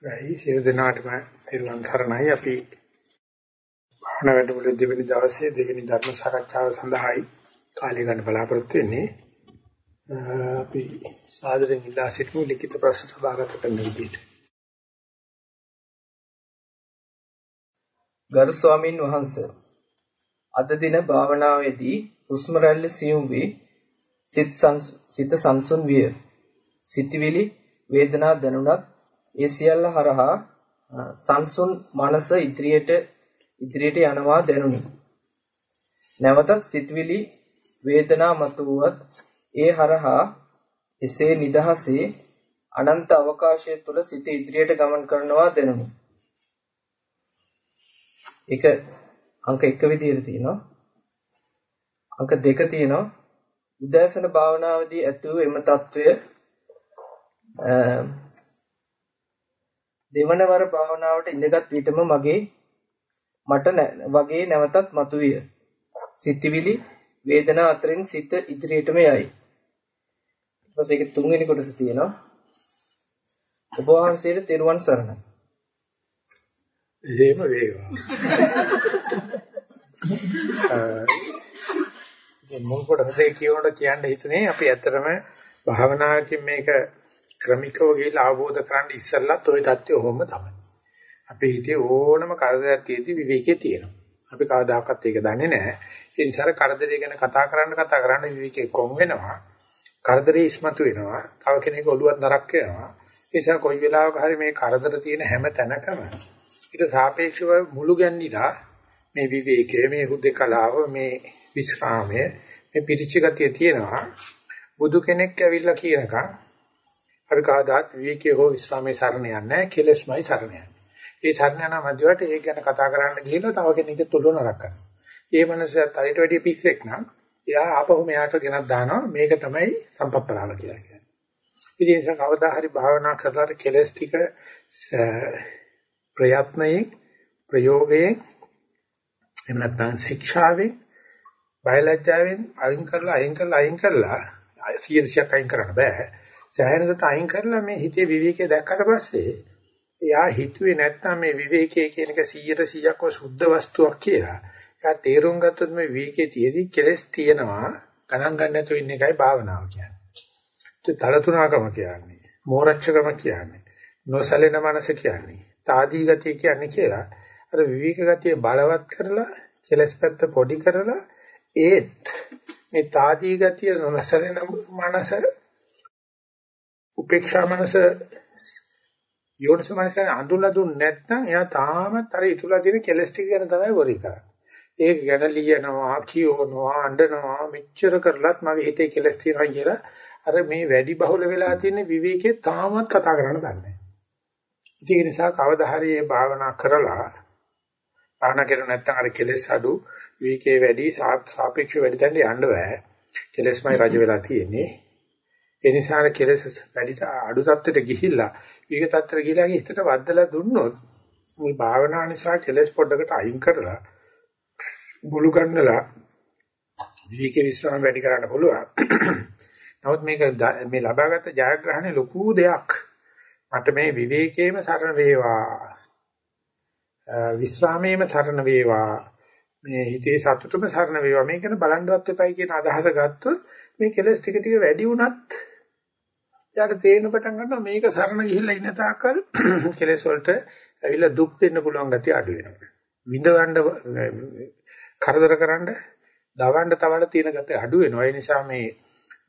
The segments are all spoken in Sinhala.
ඒ සියලු දෙනාටම සිරුවන් සරණයි අපි භාවනා වැඩමුළුවේ දෙවෙනි දවසේ දෙවෙනි ධර්ම සාකච්ඡාව සඳහායි කාලය ගන්න බලාපොරොත්තු වෙන්නේ. අපි සාදරයෙන් ඉල්ලා සිටිමු ලිඛිත ප්‍රශ්න සභාගත කරන විදිහට. ගරු ස්වාමින් වහන්සේ අද දින භාවනාවේදී හුස්ම රැල්ල සියුම් වී සිත සිත සංසුන් විය. සිතවිලි වේදනා දැනුණත් ඒ සියල්ල හරහා සංසුන් මනස ඉදිරියට ඉදිරියට යනවා දැනුනි. නැවතත් සිතවිලි වේදනා මතුවත් ඒ හරහා එසේ නිදහසේ අනන්ත අවකාශය තුළ සිත ඉදිරියට ගමන් කරනවා දැනුනි. ඒක අංක 1 විදිහට තියෙනවා. අංක 2 තියෙනවා. උදෑසන භාවනාවේදී ඇතුළු එම తত্ত্বය දෙවන වර භාවනාවට ඉඳගත් විටම මගේ මට වගේ නැවතත් මතුවිය. සිතවිලි වේදනා අතරින් සිත ඉදිරියටම යයි. ඊට පස්සේ ඒක තුන්වෙනි කොටස තියෙනවා. ඔබ වහන්සේට තෙරුවන් සරණයි. එහෙම වේවා. මොන් කොටසේ කියනකොට කියන්න හිතුනේ අපි ඇත්තටම භාවනාවකින් මේක ක්‍රමිකව ගිහිලා අවබෝධ කරගන්න ඉස්සෙල්ලත් ওই தත්ත්වය ඔහොම තමයි. අපේ හිතේ ඕනම කරදරයක් තියෙද්දි විවේකයේ තියෙනවා. අපි කවදාකවත් ඒක දන්නේ නැහැ. ඒ නිසා කරදරය ගැන කතා කරන්න කතා කරන්න විවේකයේ කොම් වෙනවා. කරදරේ ඉස්මතු වෙනවා. තව කෙනෙක් ඔළුවත් නරක් වෙනවා. ඒ නිසා කොයි වෙලාවක හරි මේ කරදර තියෙන හැම තැනකම ඊට සාපේක්ෂව මුළු ගැන්නිලා මේ විවේකයේ මේ හුදේකලාව මේ විස්රාමයේ මේ පිරිචිගතිය තියෙනවා. බුදු කෙනෙක් ඇවිල්ලා කියනකම් අපි කවදාත් විවේකයේ හෝ විස්රාමයේ සරණ යන්නේ නැහැ කෙලස්මයි සරණ යන්නේ. ඒ සරණ යන මැදවට ඒක ගැන කතා කරන්න ගිහිල්ලා තව කෙනෙක්ගේ තුල නරක කරනවා. ඒ මනුස්සයා තරිට වැඩි පිස්සෙක් නම් එයා ආපහු මෙයාට ගෙනත් දානවා මේක තමයි සම්පප්පලාව කියලා කියන්නේ. ඉතින් ඒ නිසා කවදා හරි භාවනා කරලා කෙලස් ටික ප්‍රයත්නයෙන් ප්‍රයෝගයෙන් එහෙම නැත්නම් ශික්ෂාවෙන් බයලජ්ජාවෙන් අයින් කරලා අයින් කරලා අයින් කරලා 100ක් අයින් කරන්න බෑ. සෑහෙනකට අයින් කරලා මේ හිතේ විවේකය දැක්කට පස්සේ එයා හිතුවේ නැත්තම් මේ විවේකයේ කියන එක 100ට 100ක්ව සුද්ධ වස්තුවක් කියලා. එයා තේරුම් ගත්තොත් මේ විවේකයේ තියේදී කෙලස් තියෙනවා ගණන් ගන්න නැතුව ඉන්න එකයි භාවනාව කියන්නේ. තලතුණකම කියන්නේ, මෝරච්චකම කියන්නේ, නොසලෙන මනස කියන්නේ, తాදී ගතිය කියන්නේ කියලා. අර විවේක ගතිය බලවත් කරලා කෙලස් පැත්ත පොඩි කරලා ඒත් මේ తాදී ගතිය නොසලෙන මනස උපේක්ෂා මනස යෝනිසමනස අඳුල්ලා දුන්නේ නැත්නම් එයා තාමත් අර ඉතුරුලා තියෙන කෙලස් ටික ගැන තමයි වරි කරන්නේ. ඒක ගැන ලියනවා, කියවනවා, අඬනවා, මෙච්චර කරලත් මගේ හිතේ කෙලස් තියෙනවා කියලා අර මේ වැඩි බහුල වෙලා තියෙන විවේකේ තාමත් කතා කරන්න දන්නේ නැහැ. ඒ නිසා කවදා හරි මේ භාවනා කරලා භාවනා කර නැත්නම් අර කෙලස් අඩු විවේකේ වැඩි සාපේක්ෂව වැඩි තැනට යන්න බෑ. කෙලස්මයි රජ වෙලා තියෙන්නේ. ඒ නිසා කෙලෙස් වැඩි අඩු තත්ත්වයට ගිහිල්ලා විවේක තත්ත්වයට ගිහිල්ලා හිතට වද්දලා දුන්නොත් මේ භාවනා නිසා කෙලෙස් පොඩ්ඩකට අයින් කරලා බුළු ගන්නලා විවේක විශ්‍රාම වැඩි කරන්න පුළුවන්. නමුත් මේක මේ ලබාගත් ජයග්‍රහණය ලොකු දෙයක්. මට මේ විවේකයේම සරණ වේවා. විශ්‍රාමයේම සරණ වේවා. මේ හිතේ සතුටම සරණ වේවා. මේක ගැන බලන්නවත් එපයි කියන අදහස ගත්තොත් මේ කෙලස් ටික ටික වැඩි වුණත් යාට තේරෙන පටන් ගන්නවා මේක සරණ ගිහිල්ලා ඉන්න තාක්කල් කෙලස් වලට ඇවිල්ලා දුක් දෙන්න පුළුවන් ගතිය අඩු වෙනවා. විඳ ගන්න කරදර කරන්න දවන්න තවන්න තියෙන ගතිය අඩු වෙනවා. ඒ නිසා මේ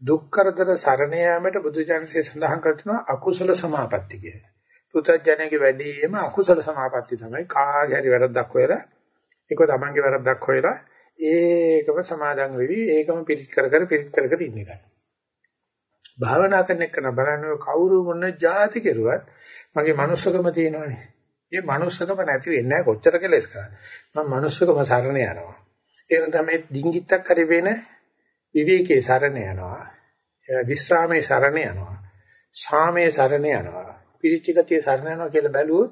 දුක් කරදර සරණ යාමට බුදුජානකසේ සඳහන් කරනවා අකුසල සමාපatti කියලා. පුතඥයේ වැඩිම අකුසල සමාපatti තමයි කාගේ හරි වැරද්දක් හොයලා ඒක තමන්ගේ වැරද්දක් හොයලා ඒකම සමාදන් වෙවි ඒකම පිළිත් කර කර පිළිත් කර කර ඉන්න එකයි. භාවනා කරන එක බලන්නේ කවුරු මොන જાති කෙරුවත් මගේ manussකම තියෙනවනේ. මේ manussකම නැති වෙන්නේ නැහැ කොච්චර කෙලස් කරා. මම manussකම සරණ යනවා. ඒක තමයි ඩිංගිත්තක් හරි වෙන විවේකයේ සරණ යනවා. විස්රාමයේ සරණ යනවා. ශාමයේ සරණ යනවා. පිරිචිගතියේ සරණ යනවා කියලා බැලුවොත්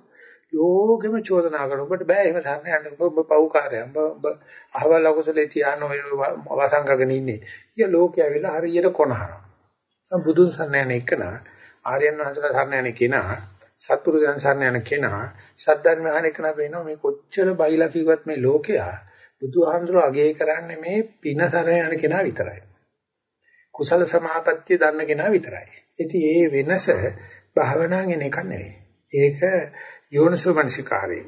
යෝගෙම චෝදනා කරන ඔබට බෑ එහෙම සරණ යන්න ඔබ පව්කාරය ඔබ ඔබ අහවල් අකුසලේ තියාන ඔය වසංගගෙන ඉන්නේ. ඊය ලෝකයා වෙලා හරියට කොනහනවා. සම් බුදුන් සරණ යන එකන ආර්යයන් වහන්සේලා සරණ යන කෙනා සත්පුරුෂයන් සරණ යන කෙනා සද්ධර්ම අහන කෙනා වෙනවා මේ කොච්චර බයිලා කිව්වත් මේ ලෝකයා බුදුහාමුදුරුවෝ අගය කරන්නේ මේ පින සරණ යන කෙනා විතරයි. කුසල සමාපත්තිය දන්න කෙනා විතරයි. ඉතින් ඒ වෙනස භාවනාවෙන් එක නෙවෙයි. ඒක යෝනිසෝ මනසිකාරේ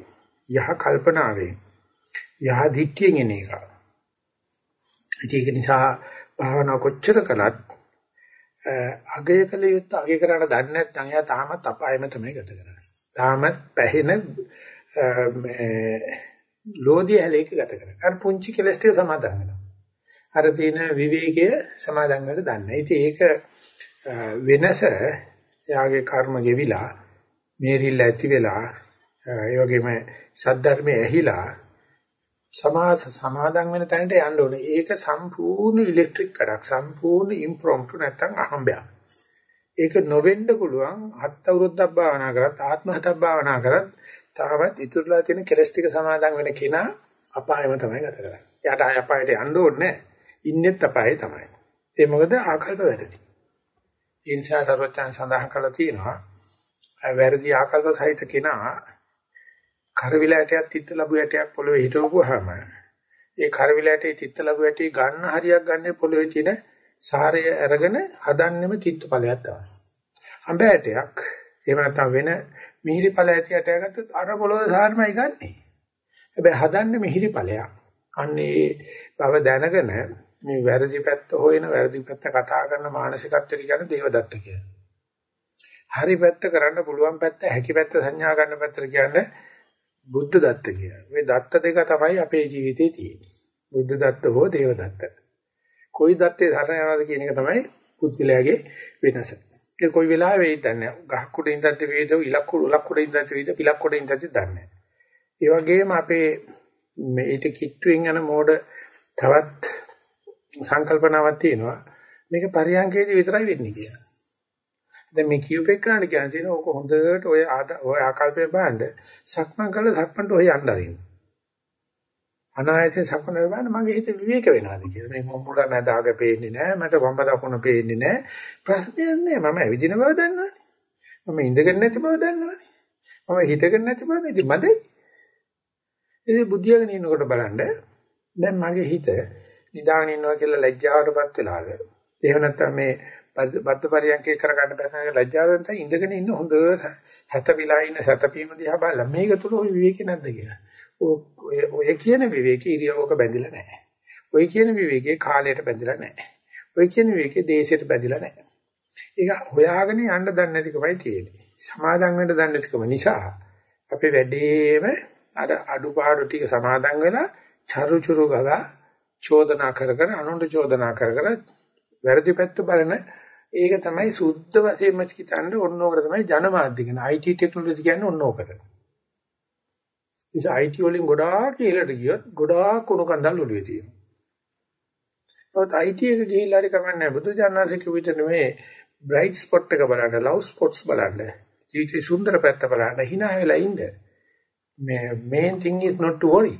යහ කල්පනාවේ යහ දිට්ඨියෙන් එන එක. ඒක නිසා භාවනාව කොච්චර කළත් අගය කළ යුත්තේ අගය කරන්න දන්නේ නැත්නම් එයා තාමත් අපායෙම තමයි ගත කරන්නේ. තාමත් පැහෙන මේ ලෝධිය හැලේක ගත කරන්නේ. අර පුංචි කෙලස් ටික සමාදන් වෙනවා. අර තියෙන විවේකය සමාදන් වෙන්න දන්නේ. ඉතින් ඒක වෙනස එයාගේ කර්ම ගෙවිලා මේරිල්ල ඇති වෙලා ඒ වගේම සද්ධර්මයේ ඇහිලා සමාස සමාදන් වෙන තැනට යන්න ඕනේ. ඒක සම්පූර්ණ ඉලෙක්ට්‍රික් කඩක් සම්පූර්ණ ඉම්ප්‍රොම්ප්ටු නැත්තම් අහඹයක්. ඒක නොවෙන්න පුළුවන් හත් අවුරුද්දක් භාවනා කරත් ආත්ම හතක් භාවනා කරත් තාමත් ඉතුරුලා තියෙන කෙලස් ටික සමාදන් වෙන කෙනා අපායම තමයි ගත කරන්නේ. එයාට ආය අපායට යන්න ඕනේ ඉන්නෙත් අපායේ තමයි. ඒ මොකද ආකල්ප වැරදි. ඒ නිසා සර්වචන් සඳහන් කළා තියෙනවා වැරදි ආකල්ප සහිත කෙනා කරවිල ඇටයක් තිත්ත ලැබු ඇටයක් පොළවේ හිටවපුවාම ඒ කරවිල ඇටේ තිත්ත ලැබු ඇටේ ගන්න හරියක් ගන්න පොළවේ තියෙන සාරය අරගෙන හදන්නෙම තිත්ත ඵලයක් තමයි. අඹ ඇටයක් එහෙම නැත්නම් වෙන මිහිරි ඵල ඇටයක් ගත්තොත් අර පොළවේ සාරමයි ගන්නෙ. හැබැයි හදන්නේ මිහිරි ඵලයක්. අන්නේ බව දැනගෙන මේ වැරදි පැත්ත හොයන වැරදි පැත්ත කතා කරන මානසිකත්වය කියන්නේ දේවදත්ත කියලා. හරි පැත්ත කරන්න පුළුවන් පැත්ත හැකි පැත්ත සංඥා ගන්න පැත්තට කියන්නේ බුද්ධ දත්ත කියලා. මේ දත්ත දෙක තමයි අපේ ජීවිතේ තියෙන්නේ. බුද්ධ දත්ත හෝ දේව දත්ත. කොයි දත්තේ ධර්ම යනවාද කියන එක තමයි පුද්ගලයාගේ වෙනස. ඒක කොයි වෙලාවෙ වෙයිද දන්නේ නැහැ. ගහක් උඩ ඉඳන්ද වේද ඉලක්ක උලක් උඩ ඉඳන්ද වේද පිලක් උඩ ඉඳන්ද දන්නේ නැහැ. ඒ වගේම අපේ මේ ඊට කිට්ටුවෙන් යන මෝඩ තවත් සංකල්පනාවක් තියෙනවා. මේක පරියන්කේදී විතරයි වෙන්නේ කියලා. දැන් මේ කියූපෙක් කරන්න කියන තියෙන ඕක හොඳට ඔය ඔය ආකල්පය බලන්න සක්මන් කළා සක්මන්ට ඔය යන්න අරින්න. අනායසෙන් සක්මන් කරන මගේ හිත විවේක වෙනවාද කියලා. මේ මොම්මුඩ මැදාග පේන්නේ නැහැ. මට වම්බ දකුණ පේන්නේ නැහැ. ප්‍රශ්නයක් නැහැ. මම ඇවිදින බව දන්නවනේ. මම ඉඳගෙන නැති බව දන්නවනේ. මම හිතගෙන නැති බව ඉතින් මදේ. ඉතින් බුද්ධියගෙන ඉන්නකොට බලන්න දැන් මගේ හිත නිදාගෙන ඉන්නවා කියලා ලැජ්ජාවටපත් වෙලාද. එහෙම නැත්නම් මේ බද්ද පරියන්කේ කරගන්න බැහැ ලැජ්ජාවෙන් තමයි ඉඳගෙන ඉන්න හොඳ හැතවිලා ඉන්න සතපීම දිහා බලලා මේක තුල ওই විවේකේ නැද්ද කියලා. ඔය ඔය කියන විවේකේ ඉරියව්වක බැඳිලා නැහැ. ඔය කියන විවේකේ කාලයට බැඳිලා නැහැ. ඔය කියන විවේකේ දේශයට බැඳිලා නැහැ. ඒක හොයාගෙන යන්න දන්නේ නැතිකමයි තියෙන්නේ. සමාදම් වෙන්න දන්නේ නැතිකම නිසා අපේ වැඩේම අර අඩුපාඩු ටික සමාදම් වෙලා චරුචුරු ගගා චෝදනා කර කර අනුන්ට චෝදනා කර කර වැරදි පැත්ත බලන ඒක තමයි සුද්ධ වශයෙන්ම හිතන්නේ ඔන්න ඕකට තමයි ජනමාධ්‍ය කියන IT ටෙක්නොලොජි කියන්නේ ඔන්න ඕකට. ඉතින් IT වලින් ගොඩාක් ඉහළට ගියොත් ගොඩාක් කුණු කන්දල් ඔළුවේ තියෙනවා. නමුත් IT එක ගිහිල්ලා හරි කමන්නේ බුදුජානනාසික විතර නෙමෙයි බ්‍රයිට් ස්පොට් එක බලන්න, ලව් ස්පොට්ස් බලන්න, ජීවිතේ සුන්දර පැත්ත බලන්න, hina වෙලා ඉන්න. මේ main thing is not to worry.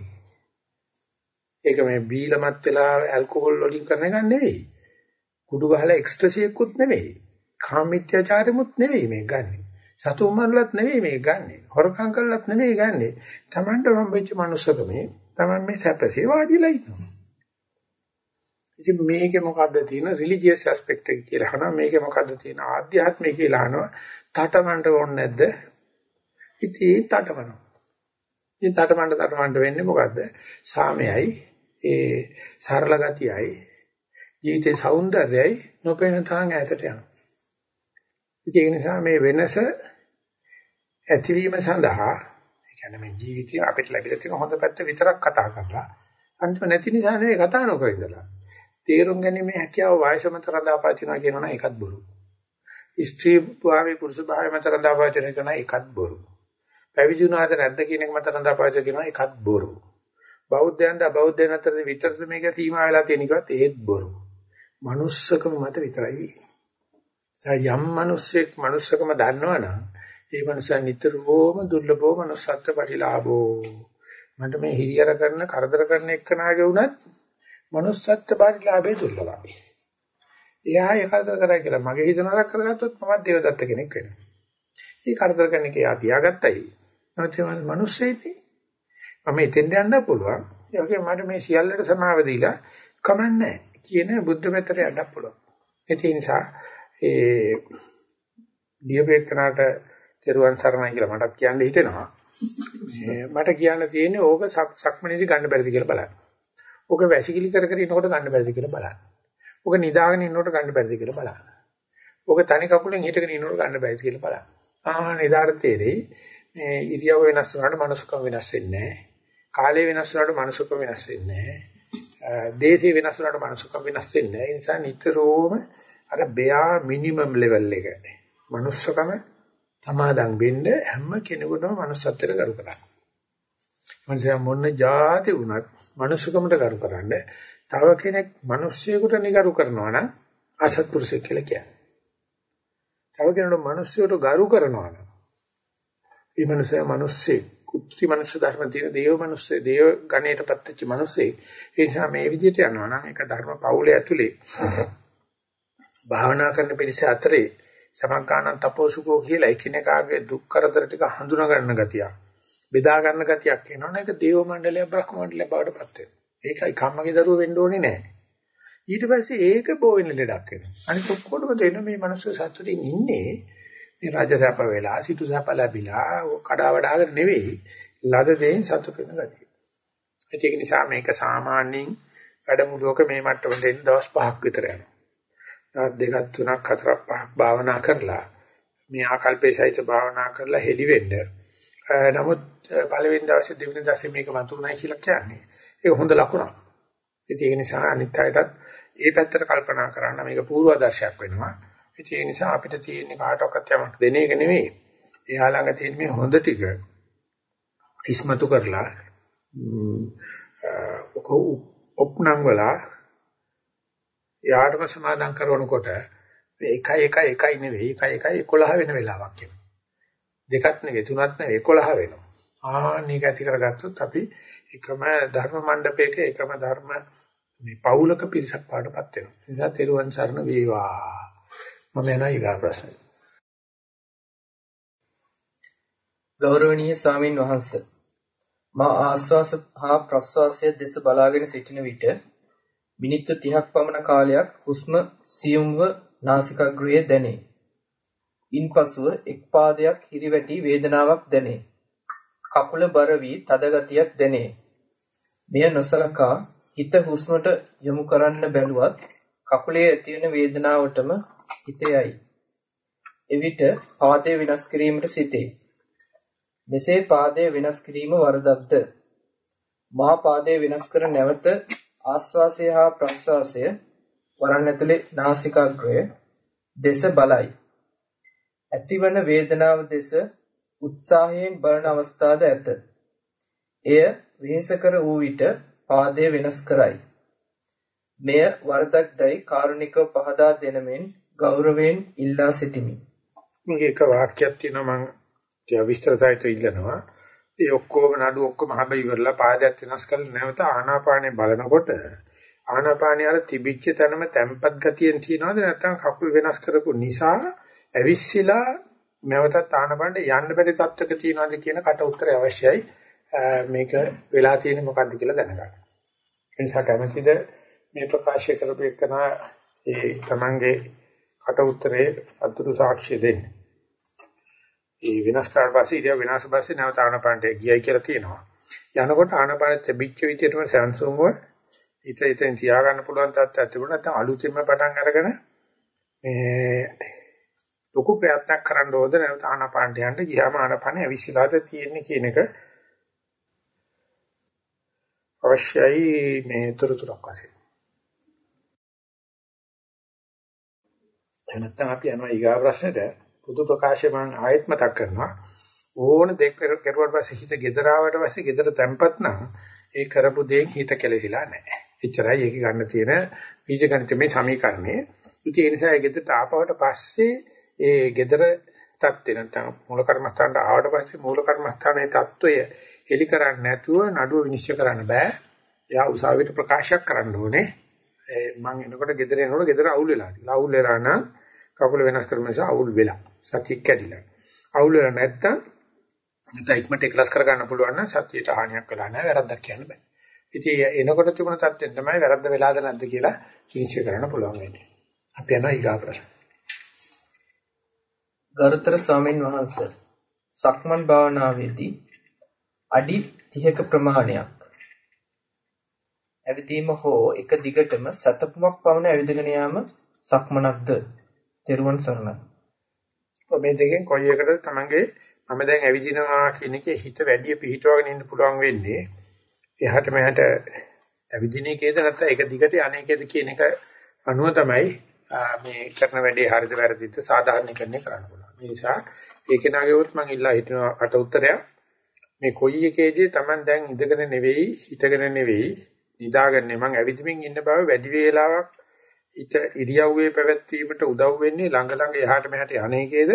ඒක මේ බීලමත් වෙලා ඇල්කොහොල් වලින් කරන එක නෙවෙයි. කුඩු ගහලා එක්ස්ට්‍රසි එකකුත් නෙවෙයි. කාමීත්‍යචාරෙමුත් නෙවෙයි මේ ගන්නෙ. සතුන් මරලත් නෙවෙයි මේ ගන්නෙ. හොරකම් කළත් නෙවෙයි ගන්නෙ. Tamanට හම්බෙච්ච මනුස්සකමේ Taman මේ සැපසේ වාඩිලා ඉන්නවා. ඉතින් මේකේ මොකද්ද තියෙන රිලිජියස් ඇස්පෙක්ට් එක කියලා අහනවා මේකේ මොකද්ද තියෙන ආධ්‍යාත්මික කියලා අහනවා තටමඬ ඕනේ නැද්ද ඉතින් තටමනවා ඉතින් තටමඬ තටමඬ වෙන්නේ මොකද්ද සාමයයි ඒ සරල ගතියයි ජීවිතේ సౌందර්යයි නොපෙනෙන තරම් ඈතට යනවා. ඒක නිසා මේ වෙනස ඇතිවීම සඳහා ඒ කියන්නේ මේ ජීවිතය අපිට ලැබිලා තියෙන හොඳ පැත්ත විතරක් කතා කරලා අන්තිම නැති නිසා නෙවෙයි කතා නොකර ඉඳලා. තේරුම් ගැනීමේ හැකියාව වයස මත රඳාපවතිනවා කියනවා නම් ඒකත් බොරු. ස්ත්‍රී භාවයේ පුරුෂ භාවයේ මත රඳාපවතින කරන ඒකත් බොරු. පැවිදි වුණාද නැද්ද කියන එක මත රඳාපවතින කියනවා ඒකත් බොරු. බෞද්ධයන්ද අබෞද්ධයන් අතර විතරද මේක සීමා වෙලා තියෙන එකවත් ඒත් බොරු. Manussකම මත විතරයි වෙන්නේ. යම් මිනිස්සෙක් manussකම දන්නවනම් ඒ මනුස්සයා නිතරම දුර්ලභව manussත්ව පරිලාභෝ. මන්ට මේ හිරියර කරන කරදර කරන එක්කනාගේ වුණත් manussත්ව පරිලාභේ දුර්ලභයි. එයා ඒ කරදර කරා කියලා මගේ හිත නරක කරගත්තොත් මමත් දේවදත්ත කෙනෙක් වෙනවා. ඒ කරදර කරන එක යා තියාගත්තයි. නැත්නම් මිනිස්සෙයිනේ. මම එතෙන්ට යන්න පුළුවන්. ඒ වගේ මට මේ සියල්ලට සමාව දීලා කමන්නේ කියන බුද්ධ මෙතර යන්න පුළුවන්. ඒ නිසා ඒ ලියපෙකනට තෙරුවන් සරණයි කියලා මටත් කියන්න හිතෙනවා. මට කියන්න තියෙන්නේ ඕක සක්මනේදී ගන්න බැරිද කියලා බලන්න. ඕක වැසිකිලි කර කර ඉන්නකොට ගන්න බැරිද කියලා බලන්න. ඕක නිදාගෙන ඉන්නකොට ගන්න බැරිද කියලා බලන්න. ඕක තනි කකුලෙන් හිටගෙන ඉන්නකොට ගන්න බැරිද කියලා බලන්න. ආ නිදාර තේරෙයි. මේ ඉරියව් වෙනස් වුණාට මනසකම වෙනස් වෙන්නේ නැහැ. කාලය වෙනස් වුණාට මනසකම වෙනස් වෙන්නේ නැහැ. දේශය වෙනස් වුණාට මනසකම වෙනස් වෙන්නේ නැහැ. ඒ නිසා නිතරම අර බෙයා මිනිමම් ලෙවල් එක. මනුස්සකම සමාදන් වෙන්න හැම කෙනෙකුටම manussත්වයට කරු කරන්න. මනුස්සයා මොන જાති වුණත් manussකමට කරු කරන්න. තව කෙනෙක් මිනිස්සෙකුට නිකරු කරනවා නම් අසත්පුරුෂයෙක් කියලා කියන්නේ. තව කෙනෙකුට මිනිස්සුන්ට ගරු කරනවා නම් මේ මනුස්සයා මිනිස්සෙක් කුත්‍රි මනුස්ස ධර්ම තියෙන දේව මනුස්ස දේව ගණයටපත් වෙච්ච මිනිස්සෙක්. ඒ නිසා මේ විදිහට යනවා නම් ඒක ධර්ම පෞලේ ඇතුලේ භාවනා කරන පිළිස අතරේ සමග්ගානන් තපෝසුකෝ කියලා එකිනෙකාගේ දුක් කරදර ටික හඳුනා ගන්න ගතියක්. බෙදා ගන්න ගතියක් එනවනේ ඒක දේව මණ්ඩලය බ්‍රහ්ම මණ්ඩලය බවට පත් වෙනවා. ඒකයි කම්මගේ දරුවෝ වෙන්න ඕනේ නැහැ. ඊට පස්සේ ඒක බෝ වෙන ලෙඩක් වෙනවා. අනිත් ඔක්කොටම දෙන මේ මනුස්ස සතුටින් ඉන්නේ මේ රාජසප වෙලා සිටුසප ලැබිලා කඩා වඩාගෙන නෙවෙයි ලද දෙයින් සතුට වෙන ගතිය. ඒක නිසා මේක සාමාන්‍යයෙන් වැඩමුළුවක මේ මට්ටම දෙන්න දවස් 5ක් විතර යනවා. දවස් දෙකක් තුනක් හතරක් පහක් භාවනා කරලා මේ ආකල්පේ සහිත භාවනා කරලා හෙලි වෙන්න. නමුත් පළවෙනි දවසේ දෙවෙනි දවසේ මේක වතුරුණයි කියලා කියන්නේ. ඒක හොඳ ලකුණක්. ඒක නිසා අනිත් අයටත් ඒ පැත්තට කල්පනා කරන්න මේක පූර්වාදර්ශයක් වෙනවා. ඒ නිසා අපිට තියෙන්නේ කාටවත් යමක් දෙන එක නෙවෙයි. එයා ළඟ තියෙන මේ හොඳ ටික ඉස්මතු කරලා ඔප්නම් වලා යාටම සමාදම් කරනකොට මේ 1 1 1 නෙවෙයි 1 1 11 වෙන වෙලාවක් එනවා. දෙකක් නෙවෙයි තුනක් නෙවෙයි 11 වෙනවා. ආන්නේක ඇති කරගත්තොත් අපි එකම ධර්ම මණ්ඩපයක එකම ධර්ම මේ පෞලක පිරිසක් පාඩපත් වෙනවා. ඒ නිසා තෙරුවන් සරණ වේවා. මම යනවා ඊගා ප්‍රශ්න. ගෞරවනීය ස්වාමින් වහන්සේ මා ආස්වාස හා ප්‍රස්වාසය දෙස බලාගෙන සිටින විට මිනිත්තු 30ක් පමණ කාලයක් හුස්ම සියුම්ව නාසිකාග්‍රයේ දැනේ. ඉන්පසුව එක් පාදයක් හිරිවැටි වේදනාවක් දැනේ. කකුල බර වී තද ගතියක් දැනේ. මෙය නොසලකා හිත හුස්මට යොමු කරන්න බැලුවත් කකුලේ ඇතිවන වේදනාවටම හිත යයි. එවිට පාදය වෙනස් කිරීමට සිටේ. මෙසේ පාදය වෙනස් කිරීම වරදක්ද? මහා පාදය වෙනස් කර නැවත ආස්වාසය හා ප්‍රස්වාසය වරන් ඇතුලේ නාසිකාග්‍රය දෙස බලයි. ඇතිවන වේදනාව දෙස උත්සාහයෙන් බලන අවස්ථාද ඇත. එය වෙහෙසකර වූ විට පාදය වෙනස් කරයි. මෙය වරදක්දයි කාරුණිකව පහදා දෙනමෙන් ගෞරවයෙන් ඉල්ලා සිටිමි. මේක එක වාක්‍යයක් තියෙනවා මම ටික විස්තර සහිතව ඉල්ලනවා. ඒ ඔක්කොම නඩු ඔක්කොම හැබ ඉවරලා පාදයක් වෙනස් කරලා නැවත ආනාපානේ බලනකොට ආනාපානිය අර තිබිච්ච තැනම තැම්පත් ගතියෙන් තියනවද නැත්නම් කකුල් වෙනස් කරපු නිසා ඇවිස්සීලා නැවතත් ආනාපානට යන්න බැරි තත්ත්වක තියනවද කියන කට උත්තරය අවශ්‍යයි මේක වෙලා තියෙන්නේ මොකද්ද කියලා දැනගන්න. ඒ නිසා කැමැතිද මේ ප්‍රකාශය කරපු එකන ඒ තමන්ගේ කට උත්තරේ අතුරු සාක්ෂිය දෙන්න. ඒ වෙනස් කරලා පස්සේ ඉතින් වෙනස් පස්සේ නැවත ආනපානට ගියයි කියලා කියනවා. යනකොට ආනපානෙත් බිච්ච විදියටම සංසුන්ව හිත හිතෙන් තියාගන්න පුළුවන් තත්ත්වයක් තිබුණා. නැත්නම් අලුතින්ම පටන් අරගෙන මේ ලොකු ප්‍රයත්නයක් කරන්න ඕද නැවත ආනපානට යන්න ගියාම ආනපානෙ අවිශ්ලාද තියෙන්නේ කියන එක අවශ්‍යයි මේ තොරතුරක් වශයෙන්. එහෙම නැත්නම් අපි යනවා ඊගා ප්‍රශ්නෙට පොදු ප්‍රකාශය මම ආයෙත් මතක් කරනවා ඕන දෙයක් කරුවාට පස්සේ හිත gedaraවට පස්සේ gedara තැම්පත් නම් ඒ කරපු දෙයින් හිත කෙලෙහිලා නැහැ. එච්චරයි ඒක ගන්න තියෙන බීජ ගණිතයේ සමීකරණය. ඉතින් ඒ නිසා ඒ gedට ආපවට පස්සේ ඒ gedara තත්ත්වේ නැත්නම් මූල කර්මස්ථානට ආවට පස්සේ මූල කර්මස්ථානයේ తত্ত্বය හෙලි කරන්නේ නැතුව නඩුව විනිශ්චය කරන්න බෑ. එයා උසාවියට ප්‍රකාශයක් කරන්න ඕනේ. මම එනකොට gedara එනකොට gedara අවුල් වෙලා. අවුල් වෙලා නම් කකුල වෙනස් කරන නිසා අවුල් වෙලා. සතිය කැඩිලා. අවුල නැත්තම් නැත්නම් ඉක්මනට එකලස් කර ගන්න පුළුවන් නම් සත්‍යයට හානියක් වෙලා නැහැ වැරද්දක් කියන්න බෑ. ඉතින් එනකොට තිබුණ තත්ත්වෙන් තමයි වැරද්ද වෙලාද නැද්ද කියලා විනිශ්චය කරන්න පුළුවන් වෙන්නේ. අපි යනවා ඊගා ප්‍රශ්න. ගරුතර ස්වාමින් වහන්සේ සක්මන් භාවනාවේදී අඩි 30ක ප්‍රමාණයක් ඇවිදීම හෝ එක දිගටම සතපුමක් පමණ ඇවිදගෙන යාම සක්මනක්ද? තෙරුවන් සරණයි. මේ දෙකෙන් කොයි එකටද තමන්ගේ මම දැන් ඇවිදිනවා කියන එකේ හිත වැඩි පිහිටවගෙන ඉන්න පුළුවන් වෙන්නේ එහාට මෙහාට ඇවිදින එකේද නැත්නම් එක දිගට අනේකේද කියන එක අනුව තමයි මේ කරන වැඩේ හරිද වැරදිද සාධාරණීකරණය කරන්න පුළුවන්. ඒ නිසා ඒක නාගෙවොත් මම ඉල්ලා හිටිනවා අට උත්තරයක්. මේ කොයි එකේදී Taman දැන් ඉඳගෙන නෙවෙයි හිටගෙන නෙවෙයි නිදාගන්නේ මම ඇවිදින්මින් ඉන්න බව වැඩි වේලාවක් හිත ඉරියව්වේ පැවැත්වීමට උදව් වෙන්නේ ළඟ ළඟ එහාට මෙහාට යන්නේකේද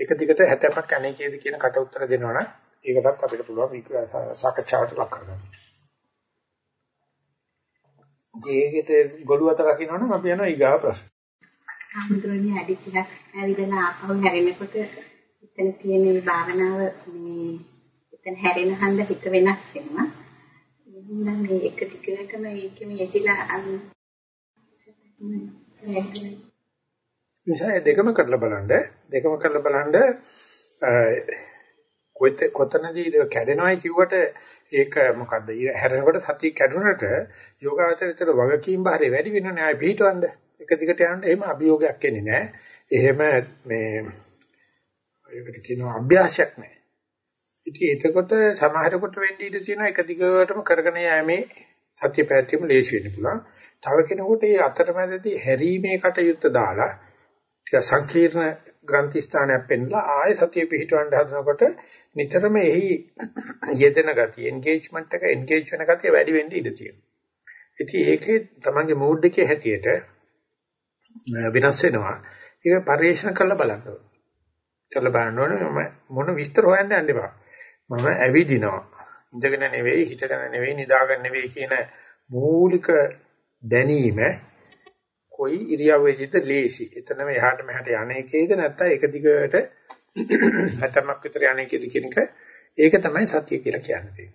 එක දිගට 70ක් අනේකේද කියන කට උත්තර දෙනවනම් ඒකටත් අපිට පුළුවන් සාකච්ඡාවට ලක් කරගන්න. ඒකට ගොළු අත රකින්නවනම් අපි යනවා ඊගා ප්‍රශ්න. අමුතුරනේ අඩි ටිකක් ඇවිදලා ආපහු හැරෙනකොට එතන තියෙන මේ භාවනාව මේ එතන හැරෙන හන්ද හිත වෙනස් වෙනවා. එහෙනම් මේ එක ටිකකටම ඒකෙම යෙදිලා නිසා දෙකම කරලා බලන්න. දෙකම කරලා බලන්න කොයිත කොතනදීද කැඩෙනවයි කිව්වට ඒක මොකද්ද? හැරෙනකොට සතිය කැඩුනට යෝගාචරිතර වගකීම් බාරේ වැඩි වෙනවනේ ආයි පිටවන්න එක දිගට යන්න එහෙම අභියෝගයක් එන්නේ නැහැ එහෙම මේ ඒකට කියනවා අභ්‍යාසයක් නැහැ ඉතින් එතකොට සමහරකට වෙන්න ඉඩ තියෙනවා එක දිගටම කරගෙන යෑමේ සතිය පැවැත්වීම ලේසි වෙන්න පුළුවන්. තව කෙනෙකුට මේ අතරමැදදී හැරීමේ කටයුත්ත දාලා ටික සංකීර්ණ ග්‍රන්ථි ස්ථානයක් පෙන්ලා ආය සතිය පිහිටවන්න හදනකොට නිතරම එහි යෙදෙන ගතිය එන්ගේජ්මන්ට් එක එන්ගේජ් වෙන ගතිය වැඩි වෙන්න ඉඩ තියෙනවා. ඉතින් ඒකේ තමන්ගේ මූඩ් එකේ හැටියට වෙනස් වෙනවා. ඒක පරිශන කරලා බලන්න ඕනේ. කරලා බලන්න ඕනේ මම මොන විස්තර හොයන්න යන්න එපා. මම ඇවිදිනවා. ඉඳගෙන නෙවෙයි, හිටගෙන නෙවෙයි, නිදාගෙන නෙවෙයි කියන මූලික දැනීම කොයි ඉරියව්වෙදිද ලේසි. එතනම එහාට මෙහාට යන එකේද නැත්නම් එක දිගට හතරමක් විතර යන එකේද කියන එක ඒක තමයි සතිය කියලා කියන්නේ.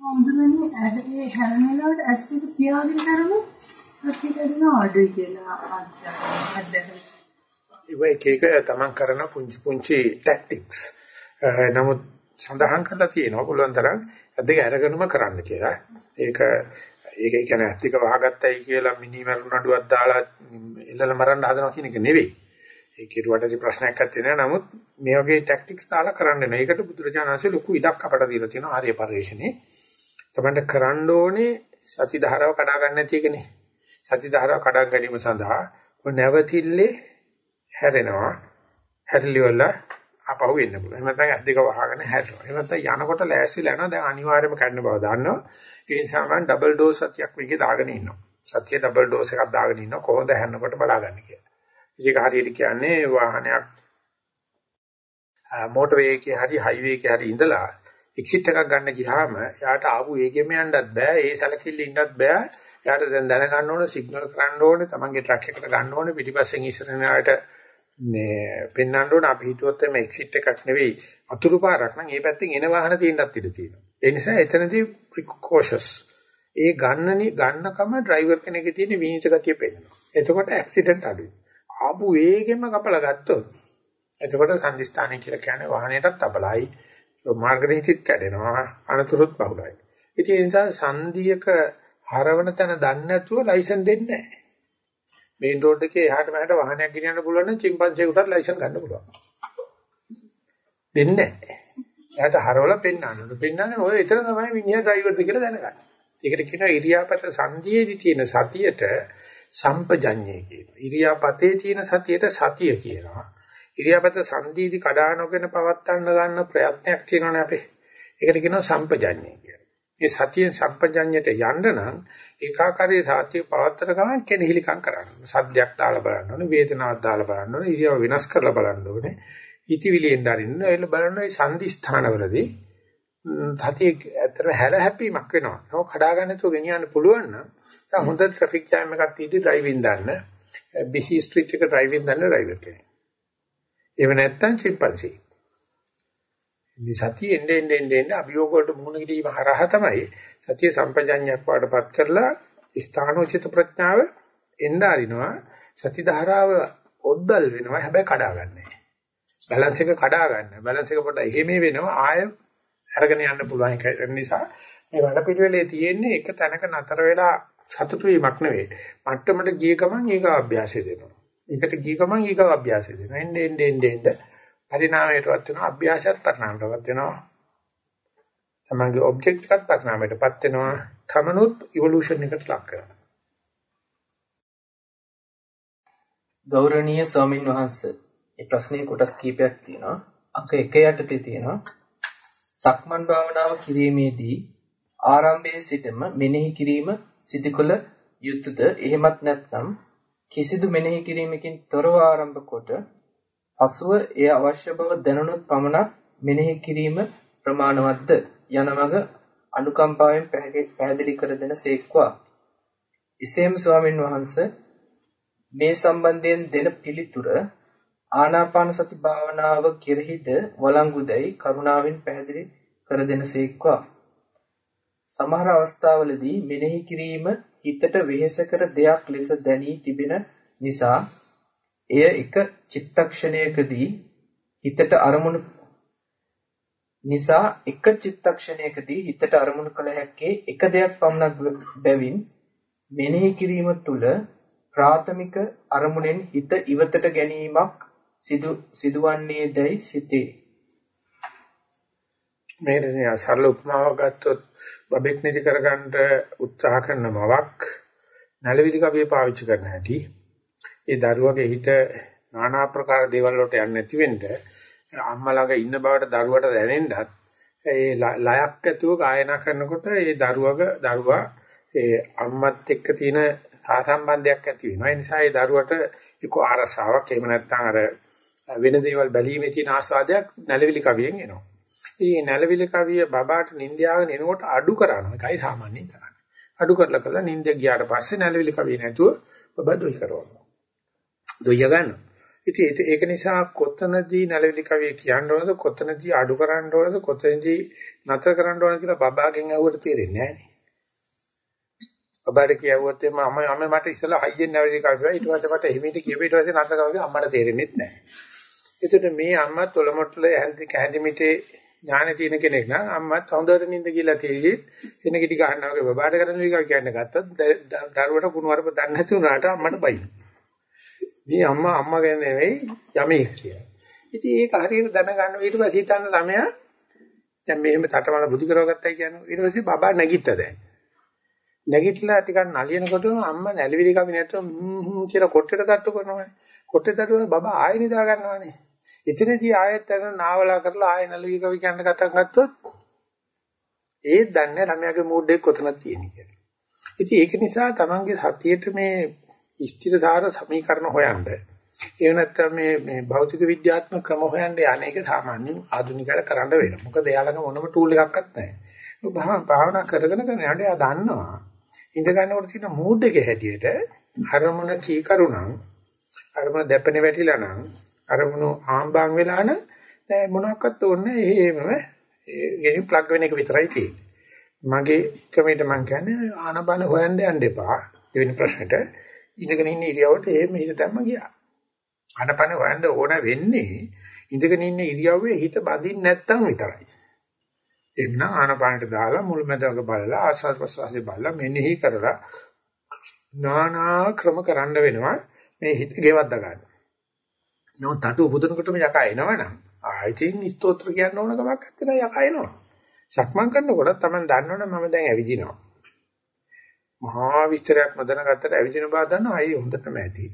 හඳුනන්නේ ඇහැේ හැරෙන වෙලාවට ඇස් දෙක පියාගෙන කරමු සතිය දෙන අඩුයි කියලා අත්දැකීම. ඒක එක තමන් කරන පුංචි පුංචි ටැක්ටික්ස්. නමුත් සඳහන් කරලා තියෙනවා පුළුවන් තරම් අදක අරගෙනම කරන්න කියලා. ඒක ඒක කියන්නේ ඇත්තික වහගත්තයි කියලා මිනි මරුණ නඩුවක් දාලා එල්ලල මරන්න හදනවා කියන එක නෙවෙයි. ඒ කිරුවටදී ප්‍රශ්නයක් නැත්තේ නෑ. නමුත් මේ වගේ ටැක්ටික්ස් දාලා කරන්න නෑ. ඒකට බුදුරජාණන්සේ ලොකු ඉඩක් අපට දීලා තියෙනවා ආර්ය පරිශ්‍රණේ. තමන්ට කරන්න ඕනේ සති ධාරාව කඩා ගන්න නැති එකනේ. සති ධාරාව කඩා ගැනීම සඳහා නැවතිල්ලේ හැරෙනවා. හැරිලිවල අපහු වෙන්න පුළුවන්. එහෙම නැත්නම් ඇස් දෙක වහගෙන හැරෙනවා. එහෙම නැත්නම් යනකොට ලෑස්තිලා යනවා. දැන් අනිවාර්යයෙන්ම කන්න බව දන්නවා. ඒ නිසා මම ඩබල් ඩෝස් සතියක් මේකේ දාගෙන ඉන්නවා. සතිය ඩබල් ඩෝස් එකක් දාගෙන ඉන්නවා. කොහොමද හැරෙනකොට බලාගන්න කියලා. ඒක හරියට කියන්නේ වාහනයක් මෝටර් වේ එකේ හරි හයිවේ එකේ හරි ඉඳලා එක්සිට් එකක් ගන්න ගියාම යාට ආපු වේගෙම යන්නත් බෑ. ඒ සැලකිල්ල ඉන්නත් බෑ. යාට දැන් දැනගන්න ඕනේ සිග්නල් කරන්න ඕනේ. තමන්ගේ ට්‍රක් එකට ගන්න ඕනේ. පිටිපස්සෙන් ඉස්සරහට මේ පෙන්වන්න ඕන අපි හිතුවත් මේ එක්සිට් එකක් නෙවෙයි අතුරු පාරක් නම් ඒ පැත්තෙන් එන වාහන තියෙන්නත් ඉඩ තියෙනවා. ඒ නිසා එතනදී ප්‍රිකෝෂස් ඒ ගන්නනි ගන්නකම ඩ්‍රයිවර් කෙනෙක්ගේ තියෙන විනිශ්චය ගතිය පෙන්නනවා. එතකොට ඇක්සිඩන්ට් අඩුයි. ආපු වේගෙම කපලා ගත්තොත් එතකොට සංදිස්ථානය කියලා කියන්නේ වාහනයටත් අබලයි මාර්ගරීතිත් කැඩෙනවා අනතුරුත් බහුලයි. ඉතින් ඒ නිසා සංදියක හරවන තැන දන්නේ නැතුව ලයිසන් දෙන්නේ නැහැ. මේන් රෝඩ් එකේ එහාට මෙහාට වාහනයක් ගෙනියන්න පුළුවන් නම් චිම්පන්සියෙකුටත් ලයිසන් ගන්න පුළුවන්. දෙන්නේ නැහැ. එයාට හරවලා පෙන්නන්න ඕන. පෙන්නන්නේ ඔය එතන තමයි මිනිහා ඩ්‍රයිවර්ද කියලා දැනගන්න. ඒකට කියනවා ඉරියාපත සංදීයේදී තියෙන සතියට සම්පජඤ්ඤය කියනවා. ඉරියාපතේ තියෙන සතියට සතිය කියනවා. ඉරියාපත සංදීදි කඩානොගෙන පවත්තන්න ගන්න ප්‍රයත්නයක් තියෙනවානේ අපේ. ඒකට කියනවා සම්පජඤ්ඤය කියලා. මේ සතියෙන් සම්පජඤ්ඤයට යන්න නම් ඒකාකාරී සාතිය පවත්තර ගමන් කෙනෙහිලිකම් කරන්න. සද්දයක් දාලා බලන්න ඕනේ, වේදනාවක් දාලා බලන්න ඕනේ, ඉරියව වෙනස් කරලා බලන්න ඕනේ. හිතවිලියෙන් දරින්න එළ බලන්න මේ සංදි ස්ථානවලදී සතිය ඇතර හැල හැපීමක් වෙනවා. ඒක කඩා ගන්න තු ගෙනියන්න පුළුවන් නම් දැන් හොඳ ට්‍රැෆික් ජෑම් එකක් තියෙද්දි ඩ්‍රයිවිං දන්න, බිසි ස්ට්‍රීට් එක ඩ්‍රයිවිං දන්න ඩ්‍රයිවර් කෙනෙක්. ඒව නැත්තම් චිම්පන්සි. මේ සතිය එන්නේ එන්නේ එන්නේ අභියෝග වලට මුහුණ ගැනීම හරහා තමයි සතිය සම්පජඤ්ඤයක් වඩපත් කරලා ස්ථානෝචිත ප්‍රඥාව එන්න අරිනවා සති ධාරාව ඔද්දල් වෙනවා හැබැයි කඩා ගන්නෑ. බැලන්ස් එක කඩා ගන්න. බැලන්ස් එක පොඩ්ඩක් එහෙම වෙනවා ආය අරගෙන යන්න පුළුවන් ඒක නිසා මේ වැඩ පිළිවෙලේ තියෙන්නේ එක තැනක නතර වෙලා සතුටු වීමක් නෙවෙයි. මට්ටමට ගිය ගමන් ඒක අභ්‍යාසය දෙනවා. ඒකට ගිය ගමන් ඒක අභ්‍යාසය දෙනවා. එන්නේ එන්නේ එන්නේ පරිණාමයටවත් වෙනවා අභ්‍යාසයත් පරිණාමයටවත් වෙනවා. තමන්ගේ ඔබ්ජෙක්ට් එකත් පරිණාමයටපත් වෙනවා. තමනුත් ඉවොලුෂන් එකට ලක් කරනවා. ගෞරවනීය ස්වාමින් වහන්සේ මේ ප්‍රශ්නේ කොටස් කීපයක් තියෙනවා. අංක 1 යටතේ තියෙනවා. සක්මන් භාවනාව කිරීමේදී ආරම්භයේ සිටම මෙනෙහි කිරීම සිදුකළ යුතුයද? එහෙමත් නැත්නම් කිසිදු මෙනෙහි කිරීමකින් තොරව ආරම්භ කොට පසුව එය අවශ්‍ය බව දැනුණොත් පමණක් මෙනෙහි කිරීම ප්‍රමාණවත්ද යන මඟ අනුකම්පාවෙන් පැහැදිලි කර දෙන සේක්වා. එසේම ස්වාමින් වහන්සේ මේ සම්බන්ධයෙන් දෙන පිළිතුර ආනාපාන සති භාවනාව කෙරෙහිද වළංගුදයි කරුණාවෙන් පැහැදිලි කර දෙනසේක්වා. සමහර අවස්ථාවලදී මෙනෙහි කිරීම හිතට වෙහෙසකර දෙයක් ලෙස දැනී තිබෙන නිසා එය එක චිත්තක්ෂණයකදී හිතට අරමුණු නිසා එක චිත්තක්ෂණයකදී හිතට අරමුණු කළ හැක්කේ එක දෙයක් පමණක් බැවින් මෙනෙහි කිරීම තුළ ප්‍රාථමික අරමුණෙන් හිත ඉවතට ගැනීමක් සිදු සිදුවන්නේ දැයි සිතේ. මේ සරල උපමාවක් ගත්තොත් බබෙක් නිදි කරගන්න උත්සාහ කරන මවක් නැලවිලි කවිය පාවිච්චි කරන හැටි ඒ දරුවගේ හිත নানা ආකාර දේවල් වලට යන්නේ නැති වෙන්න අම්මා ළඟ ඉන්න බවට දරුවට දැනෙන්නත් ඒ ලයක් ඇතුව ගායනා කරනකොට ඒ දරුවග දරුවා ඒ අම්මත් එක්ක තියෙන සාසම්බන්ධයක් ඇති වෙනවා. ඒ නිසා ඒ දරුවට එක්ක ආරසාවක් එහෙම නැත්නම් අර වෙන දේවල් බැලීමේ තියෙන ආස්වාදයක් නැලවිලි කවියෙන් එනවා. ඉතින් නැලවිලි කවිය බබාට නිින්දාගෙන එනකොට අඩු කරනවා. ඒකයි සාමාන්‍යයෙන් කරන්නේ. අඩු කරලා කරලා නිින්ද ගියාට පස්සේ නැලවිලි කවිය නැතුව බබා දොයි කරනවා. දොයිය ගන්නවා. ඉතින් ඒක නිසා කොතනදී නැලවිලි කවිය කියන්න ඕනද කොතනදී අඩු කරන්න ඕනද කොතනදී නතර කරන්න ඕනද කියලා බබාගෙන් අහුවට තේරෙන්නේ නැහැ. බබාට කියවුවොත් එම අම අම මට ඉස්සලා හයියෙන් නැවලි කවිය ඊට පස්සේ මට එහිමිට කියප ඊට පස්සේ නතර කවිය අම්මට තේරෙන්නේ නැහැ. එතකොට මේ අම්මා තොලමොට්ටල හැන්දි කැහැදිමිටේ ඥාන තියෙන කෙනෙක් නම් අම්මත් හොඳට නිින්ද කියලා තේරෙයි එන කිටි ගන්නවා වගේ බබාට කරන විදිහ කියන්නේ ගත්තත් දරුවට කුණුවරප දන්නේ නැති වුණාට අම්මට බයි. මේ අම්මා අම්මා ගැන නෙවෙයි යමෙක් කියලා. ඉතින් ඒක හරියට දැනගන්න ඊට පස්සේ හිතන්න ළමයා දැන් මෙහෙම තටමල බුදු කරවගත්තයි කියන්නේ ඊට පස්සේ බබා නැගිට්ටා දැන්. නැගිටලා ටිකක් නලියනකොටම අම්මා නැලවිලි කවි නැතුව හ්ම් කියලා කොට්ටේට තට්ටු කරනවා. කොට්ටේ තට්ටු බබා ආයෙ නිදා ගන්නවානේ. එතනදී ආයෙත් අර නාවලා කරලා ආයෙ නළුවි කවි කියන්න කතා ගත්තොත් ඒත් දන්නේ ළමයාගේ මූඩ් එක කොතනද තියෙන්නේ කියලා. ඉතින් ඒක නිසා තමන්ගේ සතියේට මේ ඉෂ්ටිතසාර සමීකරණ හොයන්න. ඒ නැත්තම් මේ මේ භෞතික විද්‍යාත්මක ක්‍රම හොයන්න යන්නේක සාමාන්‍යයෙන් ආධුනිකයල කරන්න වෙනවා. මොකද එයාලක මොනම ටූල් එකක්වත් නැහැ. ඔබ භාවනා කරගෙන කරගෙන යන්න එයා දන්නවා. ඉඳ ගන්නකොට තියෙන මූඩ් එකේ හැටියට අරමුණ කීකරුණම් අරමුණ දැපෙන වැටිලා නම් අරමුණු ආම්බාන් වෙලා නම් මොනවාක්වත් ඕනේ එහෙමම ගෙනින් ප්ලග් වෙන එක විතරයි තියෙන්නේ. මගේ ක්‍රමයට මම කියන්නේ ආනබන හොයන්න යන්න එපා. දෙවෙනි ප්‍රශ්නෙට ඉඳගෙන ඉන්න ඉරියව්වට එහෙම හිත දැම්ම ගියා. ආනපන හොයන්න ඕන වෙන්නේ ඉඳගෙන ඉන්න ඉරියව්වේ හිත බඳින්න නැත්තම් විතරයි. එන්න ආනපනට දාලා මුල්මැදක බලලා ආස්වාද ප්‍රසවාසයේ බලලා මෙනෙහි කරලා නානා ක්‍රම කරන්න වෙනවා මේ හිත ගෙවද්දා ගන්න. නෝ තටු පුදුනකොටම යකා එනවනම් ආයිතින් ස්තෝත්‍ර කියන්න ඕන කමක් නැත්නම් යකා එනවා. සක්මන් කරනකොට තමයි දන්නවනේ මම දැන් ඇවිදිනවා. මහා විස්තරයක් මදනගත්තට ඇවිදින බව දන්නවා අයිය හොඳටම ඇති.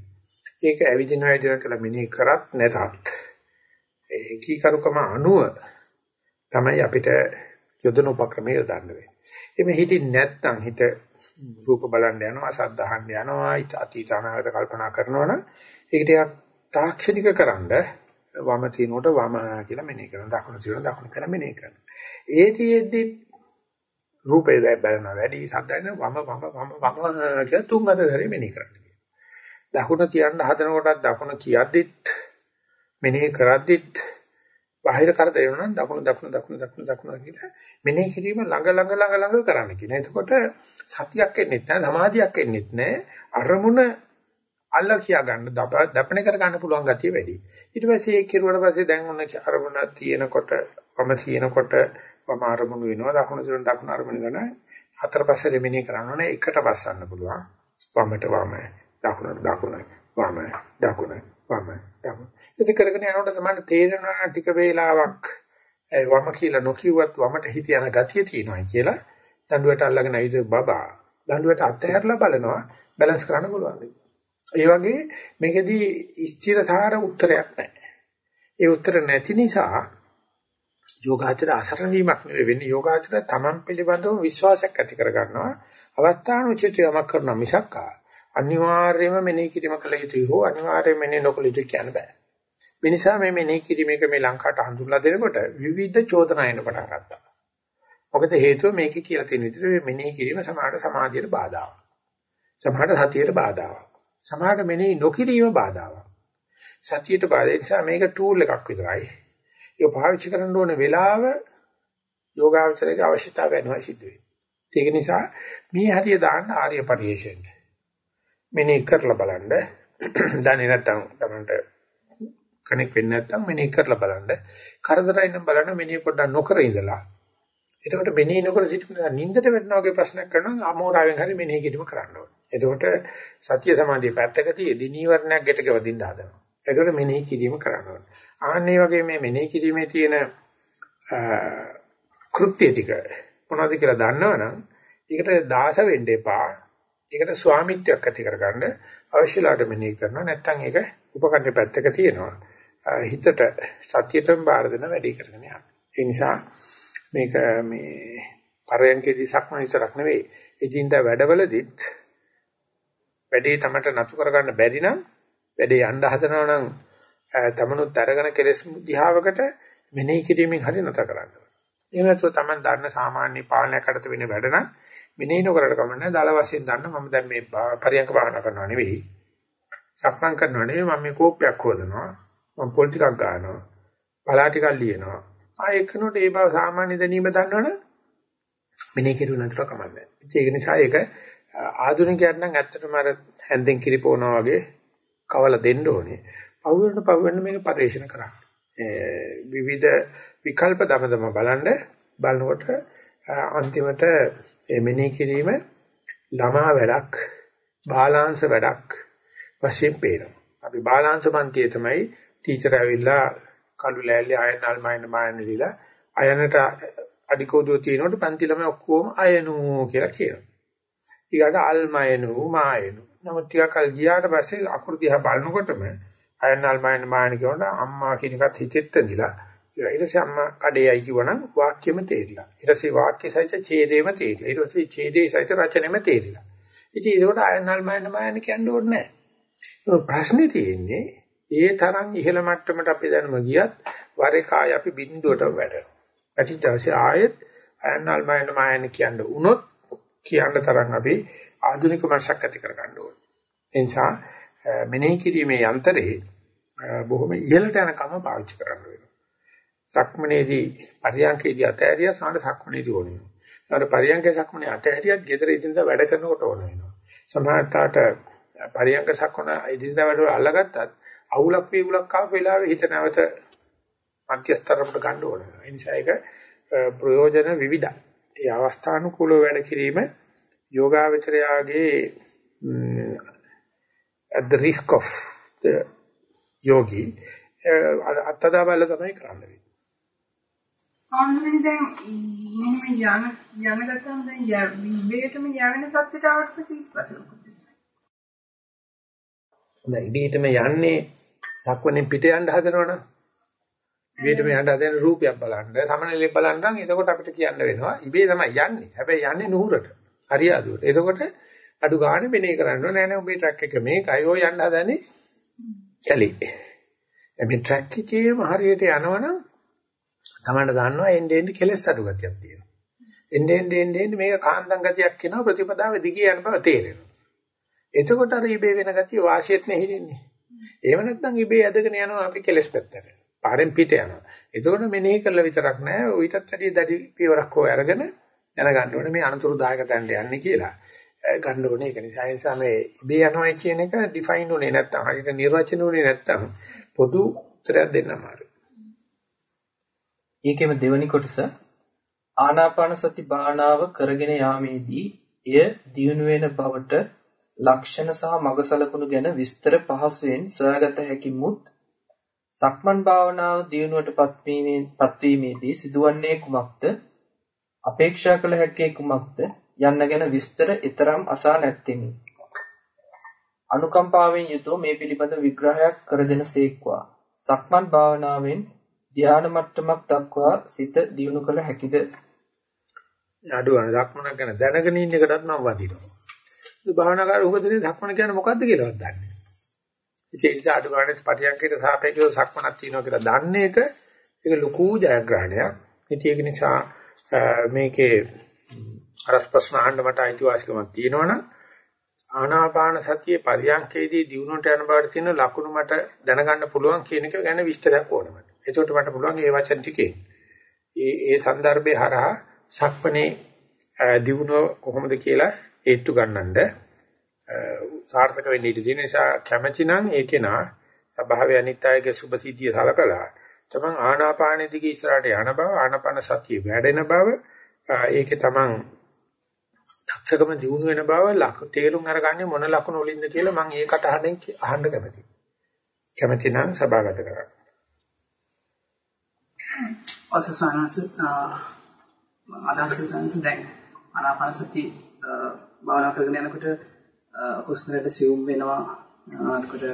ඒක ඇවිදින වැඩින කියලා මිනී කරත් නැතත් ඒ කීකරුකම අනුව තමයි අපිට යොදන උපක්‍රමය යොදන්න වෙන්නේ. එimhe හිතින් නැත්තම් හිත රූප බලන්න යනවා, ශබ්ද අහන්න යනවා, අතීත අනාගත කල්පනා කරනවනම් ඒක ටිකක් තාක්ෂණික කරන්ඩ වම තිනකොට වම කියලා මෙනෙහි කරනවා. දකුණ තිනකොට දකුණ කියලා මෙනෙහි කරනවා. ඒ තියෙද්දි රූපේ දැන් බලනවා වැඩි සද්දන වම වම වම වම කියලා තුන් හතර සැරේ මෙනෙහි කරන්න. දකුණ තියන්න හදනකොටත් දකුණ කියද්දිත් මෙනෙහි කරද්දිත් බාහිර කරදර වෙනවා නම් දකුණු දකුණු දකුණු දකුණු දකුණු කියලා මෙනෙහි කිරීම ළඟ ළඟ ළඟ ළඟ කරන්න කියන. එතකොට සතියක් එන්නේ නැහැ, සමාධියක් එන්නේ නැහැ. අරමුණ අල්ල කියා ගන්න, දපණ කර ගන්න පුළුවන් ගතිය වැඩි. ඊට පස්සේ ඒක කෙරුවට පස්සේ දැන් ඔන්න අරමුණ තියෙනකොට, වම තියෙනකොට වම අරමුණු වෙනවා, දකුණු තියෙන දකුණු අරමුණු ගන්න. හතර පස්සේ මෙනෙහි කරන්න ඕනේ එකට පස්සන්න පුළුවන්. වමට වම, දකුණට දකුණ, වම, දකුණ, වම, දකුණ. ඒක කරගෙන යනකොට තමයි තේරෙනවා ටික වේලාවක් වම කියලා නොකියුවත් වමට හිත යන ගතිය තියෙනවා කියලා දඬුවට අල්ලගෙන ඇවිද බබා දඬුවට අත්හැරලා බලනවා බැලන්ස් කරන්න පුළුවන්. ඒ වගේ මේකෙදී ස්ථිරතර උත්තරයක් නැහැ. ඒ උත්තර නැති නිසා යෝගාචර අසරණ වීමක් නෙවෙයි වෙන්නේ යෝගාචර තමන් පිළිබඳව විශ්වාසයක් ඇති කර ගන්නවා අවස්ථානුචිත යමක් කරන මිසක් අනිවාර්යයෙන්ම මෙනෙහි කිරීම කළ යුතුයි හෝ අනිවාර්යයෙන්ම මෙනෙහි නොකළ යුතුයි කියන්න බෑ. මේ නිසා මේ මෙනෙහි කිරීමේක මේ ලංකාවට හඳුන්ලා දෙනකොට විවිධ චෝදනා එන්න පටන් ගත්තා. මොකද හේතුව මේකේ කියලා තියෙන විදිහට මේ මෙනෙහි කිරීම සමාහට සමාධියට බාධාවක්. සමාහට සතියට බාධාවක්. සමාහට මෙනෙහි නොකිරීම බාධාවක්. සතියට බාධා නිසා මේක ටූල් එකක් විතරයි. ඒක පාවිච්චි කරන්න ඕන වෙලාව යෝගාවචරයේ අවශ්‍යතාවය වෙනවා සිද්ධ වෙන්නේ. ඒක නිසා මේ හරිය දාන්න ආර්ය පරිශ්‍රයෙන්. මෙනෙහි කරලා බලන්න. දන්නේ නැත්නම් තමයි කෙනෙක් වෙන්නේ නැත්නම් මෙනෙහි කරලා බලන්න. කරදරයි නම් බලන්න මෙනෙහි පොඩ්ඩක් නොකර ඉඳලා. එතකොට මෙනෙහි නොකර සිටින නින්දට වැටෙනා වගේ ප්‍රශ්නයක් කරනවා අමෝරාවෙන් හරි මෙනෙහි කිරීම කරන්න ඕනේ. එතකොට සත්‍ය සමාධිය පැත්තකදී නීවරණයක් ගැටක වදින්න හදනවා. එතකොට මෙනෙහි කිරීම කරන්න ඕනේ. ආන්නේ වගේ මේ මෙනෙහි කිරීමේ තියෙන කෘත්‍ය ටික මොනවද කියලා දන්නවනම් ඒකට දාස වෙන්න එපා. ඒකට ස්වාමිත්වයක් ඇති කරගන්න අවශ්‍යලාට මෙනෙහි කරනවා. නැත්නම් ඒක උපකරණ පැත්තක තියෙනවා. හිතට සත්‍යයටම බාර දෙන වැඩි කරගෙන යනවා. ඒ නිසා මේක මේ පරයන්කේදී සක්මන් විතරක් නෙවෙයි එදින්දා වැඩවලදීත් වැඩේ තමට නතු කරගන්න බැරි නම් වැඩේ යන්න හදනවා නම් තමනුත් අරගෙන කෙලස් දිහාවකට මෙනෙහි කිරීමෙන් හරි නැත කරන්න. එහෙම නැත්නම් තමන් දන්න සාමාන්‍ය පාලනයක් අඩත වෙන වැඩ නම් මෙනෙහි නොකරට කමන්නේ දල වශයෙන් දන්න මම දැන් මේ පරියන්ක භාවනා කරනවා නෙවෙයි. සක්මන් කරනවා නෙවෙයි මම මේ කෝප්පයක් හොදනවා. මම පොල් ටිකක් ගන්නවා. පලා ටිකක් ලියනවා. ආ එක්කනොට ඒ බව සාමාන්‍ය දැනීම දන්නවනේ මෙනේ කෙරුව නතර කමන්නේ. ඒක නිසා ඒක ආධුනිකයන් නම් ඇත්තටම අර හැන්දෙන් කිරිපෝනවා වගේ කවල දෙන්න ඕනේ. පවුවෙන්න පවුවෙන්න මේක පරිශන කරන්න. විවිධ විකල්ප දමදම බලන්න බලනකොට අන්තිමට මෙනේ කිරීම ළමා වැඩක් බාලාංශ වැඩක් වශයෙන් පේනවා. අපි බාලාංශ පන්තියේ තමයි ටීචර් ඇවිල්ලා කළු ලෑල්ලේ අයන අල්මයින් මායන දීලා අයනට අඩිකෝදුව තියෙනකොට පන්ති ළමයි ඔක්කොම අයනු කියලා කියනවා. ඊගාට අල්මයනු මායනු. නමුත් ටිකක් කල් ගියාට පස්සේ අකුරු දිහා බලනකොටම අයන අල්මයින් මායන කියනකොට අම්මා කියන එකත් හිතෙත් ඇඳිලා ඊට පස්සේ අම්මා කඩේයි කිව්වනම් වාක්‍යෙම තේරිලා. ඊට පස්සේ වාක්‍ය සහිත ඡේදෙම තේරිලා. ඊට පස්සේ ඡේදේ සහිත රචනෙම තේරිලා. ඉතින් ඒකට අයන අල්මයින් මායන කියන්න ඕනේ නැහැ. ප්‍රශ්නේ තියෙන්නේ ඒ තරම් ඉහළ මට්ටමට අපි දැනුම ගියත් වර එක ආය අපි බිඳුවටම වැටෙනවා. පැටිච්ච අවශ්‍ය ආයෙත් අයන්නල් මයන මායන කියන්න උනොත් කියන්න තරම් අපි ආධුනික මනසක් ඇති කර ගන්න ඕනේ. ඒ නිසා මෙනෙහි කිරීමේ යන්ත්‍රේ බොහොම ඉහළට යනකම පාවිච්චි කරන්න වෙනවා. සක්මනේදී පරියන්කේදී අතෑරියා සාහන සක්මනේදී ඕන වෙනවා. ඊට පරියන්කේ සක්මනේ අතෑරියත් ගෙදර ඉදින්දා වැඩ කරනකොට ඕන වෙනවා. සමහරට පරියන්ක සක්මන ඉදින්දා වැඩ වල අල්ලගත්තත් අවුලක් වේගුලක් ආව වෙලාවේ හිත නැවත මධ්‍යස්තරකට ගන්න ඕන. ඒ නිසා ඒක ප්‍රයෝජන විවිධයි. ඒ අවස්ථානුකූලව වැඩ කිරීම යෝගාවචරයාගේ at the risk of the yogi අත්තදා බල තමයි කරන්න වෙන්නේ. ආන්නනේ දැන් මෙහෙම යන යන ගතම දැන් ඉබේටම යවෙන සත්‍යට ආවට පස්සේ ඉස්පස්සේ. දැන් ඉබේටම යන්නේ සක්වනේ පිට යන්න හදනවනම් ඉබේටම යන්න හදන රූපයක් බලන්න සමනලෙ බලන්න නම් එතකොට අපිට කියන්න වෙනවා ඉබේ තමයි යන්නේ. හැබැයි යන්නේ නුහුරට. හරියාදුවට. එතකොට අඩු ගානේ මෙනේ කරන්න ඕනේ නෑ නෑ උඹේ ට්‍රැක් එක මේකයි ඔය යන්න හදන්නේ කැලි. මේ ට්‍රැක් එකේම හරියට යනවනම් තමන්න දන්නවා එන්න එන්න කෙලස් අඩු ගතියක් තියෙනවා. එන්න එන්න එන්න එන්න මේක කාන්දම් ගතියක් වෙනවා ප්‍රතිපදාවේ දිගේ යන බව තේරෙනවා. එතකොට අර ඉබේ වෙන ගතිය වාසියෙත් නැහිරින්නේ. එහෙම නැත්නම් ඉබේ ඇදගෙන යනවා අපි කෙලස් පැත්තට. පාරෙන් පිට යනවා. එතකොට මෙනෙහි කළා විතරක් නෑ. ඌටත් වැඩි දැඩි පියවරක් හොය අරගෙන දැනගන්න ඕනේ මේ අනතුරුදායක තැනට යන්නේ කියලා. ගන්න ඕනේ ඒක නිසා. ඒ නිසා මේ ඉබේ යනවා කියන එක ඩිෆයින් උනේ නැත්තම් හරියට නිර්වචන උනේ නැත්තම් පොදු උත්තරයක් දෙන්න අමාරුයි. ඒකෙම දෙවැනි කොටස ආනාපාන සති භාවනාව කරගෙන යාමේදී එය දියුණු වෙන බවට ලක්ෂණ සහ මඟ සලකුණු ගැන විස්තර පහසුවෙන් සොයාගත හැකි මුත් සක්මන් භාවනාව දියුණුවට පත්වීමේදී සිදුවන්නේ කුමක්ද අපේක්ෂා කළ හැකි කුමක්ද යන්න ගැන විස්තර ඊතරම් අසා නැත්ෙමි අනුකම්පාවෙන් යුතුව මේ පිළිබඳ විග්‍රහයක් කර දෙන සේක්වා සක්මන් භාවනාවෙන් ධ්‍යාන මට්ටමක් දක්වා සිත දියුණු කළ හැකිද අඩුවන ධක්මන ගැන දැනගෙන ඉන්න එකටත් මම වදිනවා. ඒ භාවනාකාර උපදිනේ ධක්මන කියන්නේ මොකද්ද කියලාවත් දන්නේ නැහැ. ඒ නිසා අඩු ගානේ පටියන්කයට සාපේක්ෂව සක්මනක් තියෙනවා කියලා දන්නේ එක ඒක ලොකු ජයග්‍රහණයක්. ඉතින් ඒක නිසා මේකේ අරස් ප්‍රශ්න අහන්න මට අයිතිවාසිකමක් තියෙනවනම් ආනාපාන සතියේ පරියන්කේදී දිනුනට යන බවට තියෙන ලකුණු මට දැනගන්න පුළුවන් කියන එක ගැන විස්තරයක් ඕන මට. ඒකට මට පුළුවන් මේ වචන ටිකේ ඒ ඒ સંદર્ભේ හරහා සක්මණේ දිනුව කොහොමද කියලා ඒත්තු ගන්නඳ සාර්ථක වෙන්න ඉඩ තියෙන නිසා කැමැති නම් ඒකේ නා ස්වභාවය අනිත්‍යයේ සුභසිද්ධිය සලකලා තමන් ආනාපාන දිගේ ඉස්සරහට යන බව ආනාපාන සතිය වැඩෙන බව ඒකේ තමන් දක්ෂකම දිනු වෙන බව ලක තේරුම් අරගන්නේ මොන ලකුණු වලින්ද කියලා මම ඒකට අහන්න අහන්න කැමතියි. කැමති නම් සභාගත කරන්න. අසසනස අදහස් කරන දැන් ආනාපාන සති භාවනා කරගෙන යනකොට හුස්ම රට සිවුම් වෙනවා එතකොට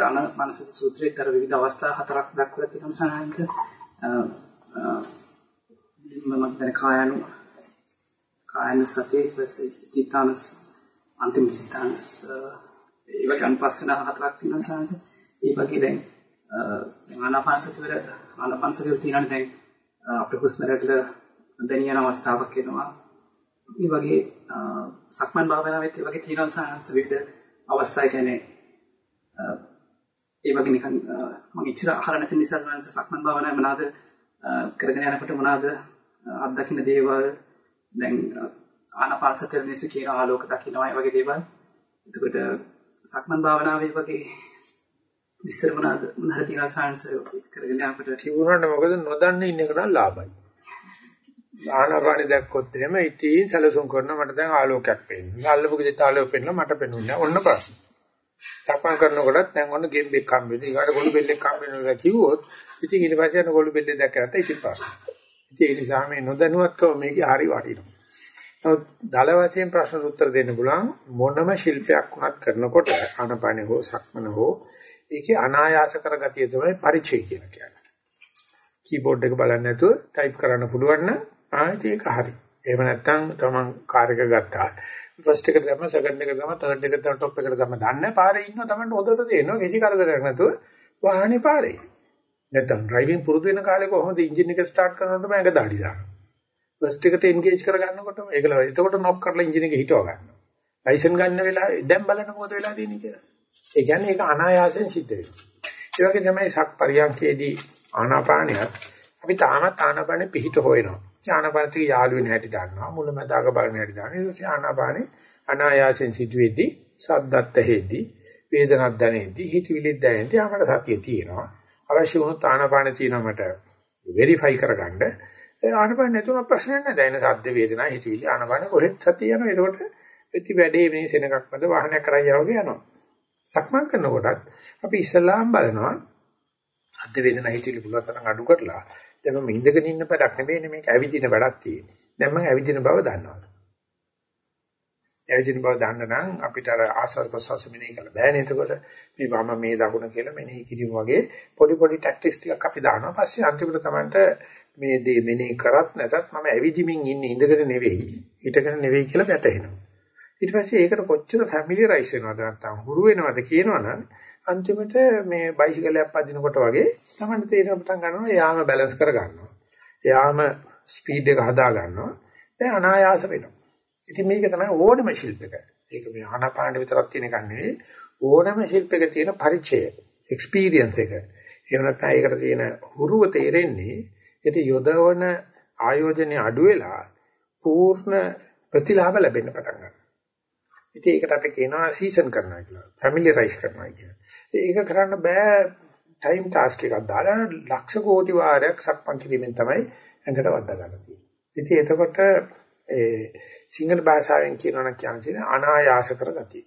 ආනාපාන සති සූත්‍රයේ තර විවිධ අවස්ථා හතරක් දක්වලා තියෙනවා සනහන්ස මම දැන් කායano කායන සතිය ඊපස්සේ චිත්තානස් අන්තිම චිත්තානස් ඒවට අනුපස්සන හතරක් තියෙනවා සනහන්ස ඒ වගේ දැන් ආනාපාන සති වල ආනාපාන සතිය තියෙනවානේ දැන් අපේ හුස්ම රටල දැනියන අවස්ථාවක් එනවා. මේ වගේ සක්මන් භාවනාවෙත් ඒ වගේ තියෙනවා සාංශ විවිධ අවස්ථා කියන්නේ ඒ වගේ නිකන් මම ඉච්චර අහලා නැති නිසා සාංශ සක්මන් භාවනාව මොනවාද කරගෙන යනකොට මොනවාද අත්දකින්න දේවල් දැන් ආනාපානසතිය වෙනස කියන ආලෝක දකින්නවා ඒ වගේ දේවල්. එතකොට සක්මන් භාවනාවේ වගේ විස්තර මොනවාද මොනවාද තියෙනවා සාංශ කරගෙන යනකොට තිබුණාට මොකද නොදන්න ඉන්න එක නම් ලාභයි. ආනාපානෙ දැක්කොත් එහෙම ඉතින් සැලසුම් කරනවා මට දැන් ආලෝකයක් පේනවා. අල්ලපු ගෙදරට ආලෝක පේනවා මට පේන්නේ නැහැ. ඔන්න ප්‍රශ්න. සක්මන් කරනකොටත් දැන් ඔන්න ගෙම්බෙක් හම්බෙන්නේ. ඊගාට ගොළු බෙල්ලෙක් හම්බෙනවා කිව්වොත් ඉතින් ඊට පස්සේ යන ගොළු බෙල්ලේ දැක්ක නැත්නම් ඉතින් ප්‍රශ්න. ඉතින් ඒ නිසා මේ නොදැනුවත්කම මේකේ හරි වටිනවා. නමුත් දල වශයෙන් ප්‍රශ්න උත්තර දෙන්න පුළුවන් මොනම ශිල්පයක් වුණත් කරනකොට ආනාපානෙ හෝ සක්මන හෝ ඒකේ අනායාස කරගතිය තමයි පරිචය කියලා කියන්නේ. කීබෝඩ් එක බලන්නේ නැතුව ටයිප් කරන්න පුළුවන් නම් ආයෙත් ඒක හරි. එහෙම නැත්නම් තමන් කාර් එක ගත්තා. ෆස්ට් එකට තමයි සෙකන්ඩ් එකට තමයි තර්ඩ් එකට තමයි টොප් එකට තමයි දන්නේ පාරේ ඉන්න තමන්ට හොඳට තේරෙනවා කිසි කරදරයක් නැතුව වාහනේ පාරේ. නැත්නම් ඩ්‍රයිවිං පුරුදු වෙන කාලේ කොහොමද එන්ජින් එක ස්ටාර්ට් කරනකොට මම ඇඟ දාඩි දානවා. ෆස්ට් එකට එන්ගේජ් කරගන්නකොටම ඒකල එතකොට නොක් කරලා එන්ජින් එක හිටව ගන්නවා. ලයිසන් ගන්න වෙලාවේ දැන් බලන්න මොකද වෙලා තියෙන්නේ කියලා. ඒ කියන්නේ ඒක අනායාසයෙන් සිද්ධ වෙනවා. ඒ වගේ තමයි සක් පරියන්කේදී ආනාපානියත් අපි තාමත් ආනාපානෙ පිහිට හොයනවා. ආනාපානතික යාළු වෙන හැටි දන්නවා. මුලමදාග බලන හැටි දන්නවා. ඊට පස්සේ ආනාපානෙ අනායාසයෙන් සිදුවේදී සද්දත් ඇහෙද්දී වේදනක් දැනෙද්දී හිතවිලිත් දැනෙද්දී අපට සතිය තියෙනවා. අවශ්‍ය වුණොත් ආනාපානෙ තියෙනවා මට වෙරිෆයි කරගන්න. ඒ ආනාපාන නැතුව ප්‍රශ්නයක් නැහැ. දැනෙන සද්ද වේදනා හිතවිලි ආනාපානෙ කොහෙත් සතිය යනවා. ඒකට ප්‍රති වැඩේ මේ සෙනගක් මැද වාහනයක් කරා යනවා යනවා. සක්මන් කරනකොටත් අපි ඉස්සලාම් බලනවා අද්ද වේදනා හිතවිලි පුළුවන් තරම් අඩු කරලා දැන් මම ඉඳගෙන ඉන්න වැඩක් නෙවෙයිනේ මේක ඇවිදින වැඩක් තියෙන්නේ. දැන් මම ඇවිදින බව දන්නවා. ඇවිදින බව දන්න නම් අපිට අර ආස්වාද ප්‍රසවාස මෙනෙහි කරලා බෑනේ. එතකොට මේ වම මේ දකුණ කියලා මෙනෙහි කිරීම වගේ පොඩි පොඩි ටැක්ටික්ස් ටිකක් අපි දානවා. පස්සේ අන්තිමට තමන්ට මේ දේ මෙනෙහි කරත් නැතත් මම ඇවිදිමින් ඉන්නේ ඉඳගෙන නෙවෙයි. හිටගෙන නෙවෙයි කියලා වැටහෙනවා. ඊට පස්සේ ඒකට කොච්චර ෆැමිලියරයිස් වෙනවද නැත්නම් හුරු වෙනවද කියනවනම් අන්තිමට මේ බයිසිකලයක් පදිනකොට වගේ තමයි තේරෙන පටන් ගන්නවා එයාම බැලන්ස් කර ගන්නවා. එයාම ස්පීඩ් එක හදා ගන්නවා. දැන් අනායාස වෙනවා. ඉතින් මේක තමයි ඕනම ශිල්පක. ඒක මේ ආනාපාන විතරක් තියෙන එකක් නෙවෙයි. ඕනම ශිල්පයක තියෙන පරිචය එක්ස්පීරියන්ස් එක. එහෙම නැත්නම් ඒකට තියෙන හුරුව තේරෙන්නේ ඒක යොදවන ආයෝජනයේ අඩු වෙලා පූර්ණ ප්‍රතිලාභ ලැබෙන්න පටන් ගන්නවා. ඉතින් ඒකට අපි කියනවා සීසන් කරනවා කියලා. ෆැමිලියරයිස් කරනවා කියලා. ඒක කරන්න බෑ ටයිම් ටාස්ක් එකක් දාලා ලක්ෂ කෝටි වාරයක් සක්මන් කිරීමෙන් තමයි ඇඟට වද්දා ගන්න තියෙන්නේ. ඉතින් එතකොට ඒ සිංහල භාෂාවෙන් කියනවා නම් කියන්නේ අනායාස කරගතිය.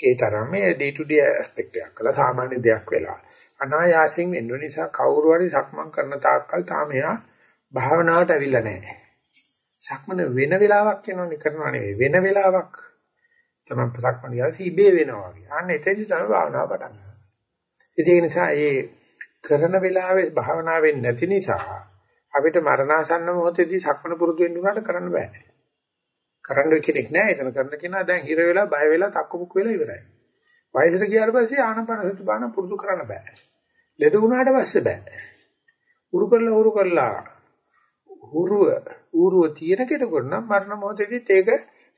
ඒ තරම් මේ day to day aspect එකක් කළා සාමාන්‍ය දෙයක් වෙලා. අනායාසයෙන් වෙන්න නිසා කවුරු හරි සක්මන් කරන තාක්කල් තාම එයා භාවනාවට අවිල්ල නැහැ. සක්මන වෙන වෙලාවක් වෙනවනේ කරනවා නෙවෙයි වෙන වෙලාවක් තමයි සක්මන ගියා සීබේ වෙනවා වගේ. අන්න එතෙන්දි තමයි භාවනාව පටන් ගන්න. ඒ නිසා ඒ කරන වෙලාවේ භාවනාවෙන් නැති නිසා අපිට මරණාසන්න මොහොතේදී සක්මන පුරුදු වෙන්න උනාට කරන්න බෑ. කරන්න කෙනෙක් නෑ එතන කරන කෙනා දැන් හිර වෙලා බය වෙලා තක්කමුක් වෙලා ඉවරයි. වයසට ගියාට පස්සේ ආනපන සති බාන පුරුදු කරන්න බෑ. ලෙඩ වුණාට පස්සේ බෑ. උරු කරලා උරු කරලා උරුව උරුව තියෙන කෙනෙකුට නම් මරණ මොහොතේදීත් ඒක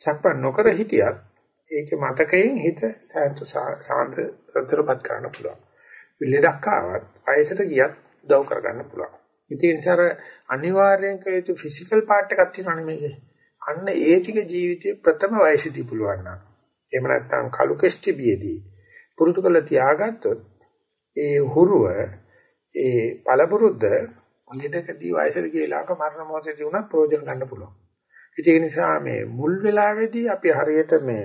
සක්මන් නොකර හිටියත් ඒකේ මතකයෙන් හිත සාන්ත සතරපත් කරන්න පුළුවන්. ලෙඩක් ආවත් වයසට ගියත් උදව් කරගන්න පුළුවන්. ඉතින් ඒ නිසා අනිවාර්යෙන් කළ යුතු ෆිසිකල් පාර්ට් එකක් තියෙනවානේ මේකේ. අන්න ඒ ටික ජීවිතයේ ප්‍රථම වයසේදී පුළුවන් නම්. එහෙම නැත්නම් කලු කෙස්ටිබියේදී පුරුදු කරලා තියාගත්තොත් ඒ හුරුව ඒ පළපුරුද්ද ලෙඩකදී වයසට ගියලාක මරණ මොහොතේදී උනත් ප්‍රයෝජන ගන්න පුළුවන්. ඒ නිසා මේ මුල් වෙලාවේදී අපි හරියට මේ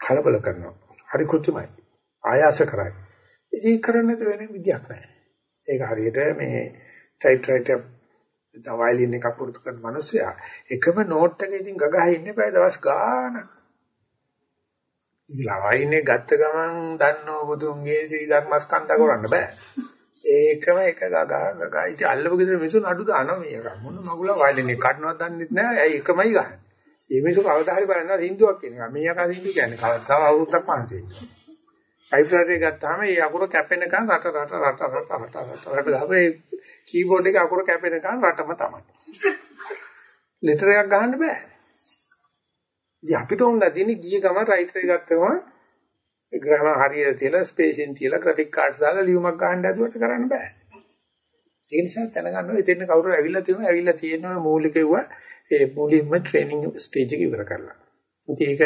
කලබල කරනවා. හරි කෘත්‍යමයි. ආයාස කරයි. ඉතින් කරන්නේ වෙන විදියක් නැහැ. ඒක හරියට මේ ටයිප් රයිටර් වයලින් එකක් පුරුදු කරන මිනිස්සයා එකම නෝට් එකේ ඉතින් ගගහ ඉන්න බෑ දවස් ගාන. ඉලවයිනේ ගත්ත ගමන් දන්නෝ බුදුන්ගේ ශ්‍රී ධර්මස්කන්ධ කරන්න බෑ. ඒකම එක ගගහ ගගහ ඉතින් අල්ලපු ගෙදර මිනිස්සු නඩු දානවා මේක. මොන මගුලා වයලින් එක කඩනවත් දන්නෙත් නෑ. ඇයි එකමයි ගහන්නේ. මේ මිනිස්සු කවදා හරි බලනවා හින්දුවක් කියනවා. මේක හින්දු කියන්නේ කවදාවත් අවුරුද්දක් පන්සේ. ටයිප්‍රයිටර් ගත්තාම ඒ අකුර කැපෙනකන් රට රට රට රට රට රට රට ගහපේ කීබෝඩ් එක අකුර කැපෙනකන් රටම තමයි. ලෙටර් එකක් ගහන්න බෑ. ඉතින් අපිට උන් නැතිනේ ගිය ගමන් රයිටර් එක ගත්තම ග්‍රාම හරියට තියලා ස්පේසින් තියලා ග්‍රැෆික් කාඩ්ස් දාලා ලියුමක් ගහන්න හදුවට කරන්න බෑ. ඒ නිසා දැනගන්න ඕනේ එතෙන් කවුරු ඇවිල්ලා තියෙනවා ඇවිල්ලා තියෙනවා මූලික ඒවා ඒ මුලින්ම ට්‍රේනින් ස්ටේජ් එක ඉවර කරලා. ඉතින් ඒක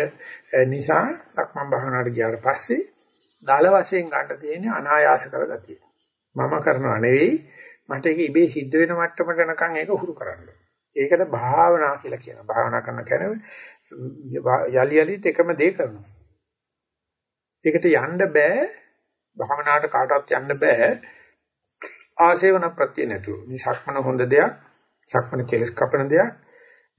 නිසා ලක්මන් භාවනාවට ගියාට පස්සේ දාල වශයෙන් ගන්න තියෙන්නේ අනායාස කරගතිය. මම කරනවා නෙවෙයි මට ඒක ඉබේ සිද්ධ වෙන මට්ටමට යනකම් ඒක හුරු කරන්න. ඒකට භාවනා කියලා කියනවා. භාවනා කරන කියන්නේ යලි යලිත් එකම දේ කරනවා. ඒකට යන්න බෑ භාවනාවට කාටවත් යන්න බෑ ආසේවන ප්‍රත්‍ය නැතුව. මේ සක්මන හොඳ දෙයක්, සක්මන කෙලස් කපන දෙයක්,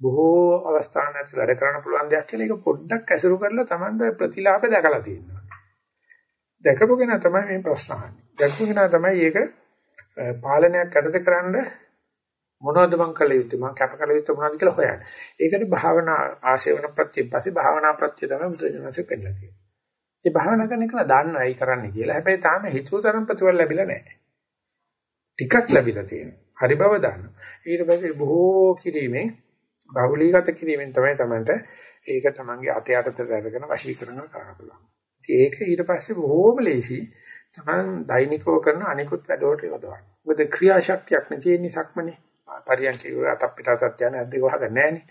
බොහෝ අවස්ථාන ඇතුළත වැඩ කරන්න පුළුවන් දෙයක් කියලා ඒක පොඩ්ඩක් ඇසුරු කරලා Tamanda ප්‍රතිලාභ දැකලා තියෙනවා. දැකපු කෙනා තමයි මේ ප්‍රශ්න අහන්නේ. දැකපු කෙනා තමයි ඒක පාලනයක් යටතේ කරන්න මොනවද මං කළ යුත්තේ මං කැප කළ යුත්තේ මොනවද කියලා හොයන්නේ. ඒකට භාවනා ආශේවන ප්‍රතිපස්සේ භාවනා ප්‍රත්‍ය තමයි මුද්‍රජනසේ පෙන්නලා තියෙන්නේ. ඒ භාවනා කරන එක දන්නවා ඇයි කරන්නේ කියලා. හැබැයි තාම හිතුව තරම් ප්‍රතිඵල ලැබිලා නැහැ. ටිකක් ලැබිලා තියෙනවා. හරි බව දන්නවා. ඊට පස්සේ බොහෝ කිරීමෙන් බහුලීගත කිරීමෙන් තමයි තමන්ට ඒක තමන්ගේ අතේ අතට අරගෙන වශීකරණ කරන්න පුළුවන්. ඒක ඊට පස්සේ බොහෝම ලේසි තමන් දෛනිකව කරන අනිකුත් වැඩවලට යොදවන්න. මොකද ක්‍රියාශක්තියක් නැති නිසක්මනේ. පරියන්කේ අතක් පිට අතක් යන ඇද්දක වහගන්නේ නැහනේ.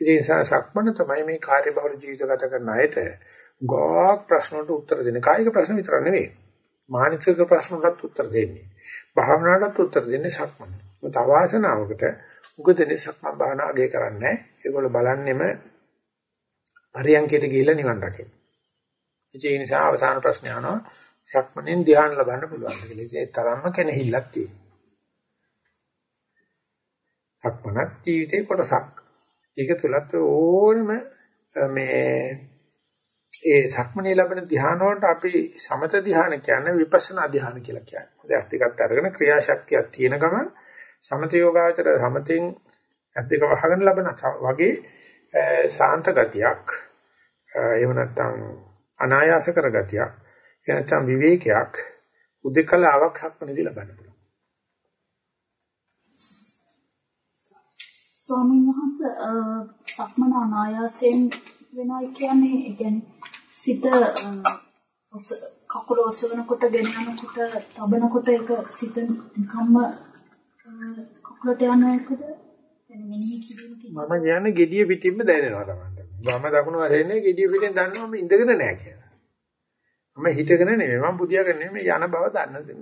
ඒ නිසා සක්මන තමයි මේ කාර්යබහුල ජීවිත ගත කරන අයට ගොඩක් ප්‍රශ්න වලට උත්තර දෙන්නේ. කායික ප්‍රශ්න විතර නෙවෙයි. මානසික ප්‍රශ්න වලට උත්තර දෙන්නේ. භාවනාවටත් උත්තර දෙන්නේ සක්මන. මොකද අවාසනාවකට උගදෙනේ සක්මන් භාවනාව අගය කරන්නේ නැහැ. ඒගොල්ලෝ බලන්නෙම පරියන්කයට ගිහිල්ලා නිවන් දකින්න. ඒ නිසා අවසාන ප්‍රශ්නය අහනවා සක්මණෙන් ධ්‍යාන ලබන්න පුළුවන් කියලා. ඒ තරම්ම කෙනෙහිල්ලක් තියෙනවා. සක්මනක් ජීවිතේ කොටසක්. ඒක තුලත් ඕනම මේ ඒ සක්මණේ ලැබෙන ධ්‍යාන වලට අපි සමත ධ්‍යාන කියන්නේ විපස්සනා ධ්‍යාන කියලා කියන්නේ. මොකද ඇත්ත එකත් අරගෙන ක්‍රියාශක්තියක් තියෙන ගමන් සමත යෝගාචර සමතෙන් ඇත්තක වහගෙන ලබන වගේ සාන්ත ගතියක් එහෙම නැත්නම් අනායාස කර ගතියක් එහෙම නැත්නම් විවේකයක් උදේකලාවක් සක්මණේදී ලබන්න පුළුවන්. ස්වාමීන් වහන්සේ සක්මන අනායාසයෙන් වෙනවා කියන්නේ ඒ කියන්නේ සිත කකුල ඔසවනකොට ගෙනනකොට තබනකොට ඒක සිත නිකම්ම කකුලට යන එකද මම කියන්නේ gediya පිටින්ම දැනෙනවා තමයි. වම දකුණු වශයෙන් gediya පිටින් දන්නවා මම ඉඳගෙන නැහැ කියලා. මම හිතගෙන නෙමෙයි මම බුදියාගෙන නෙමෙයි යන බව දන්න.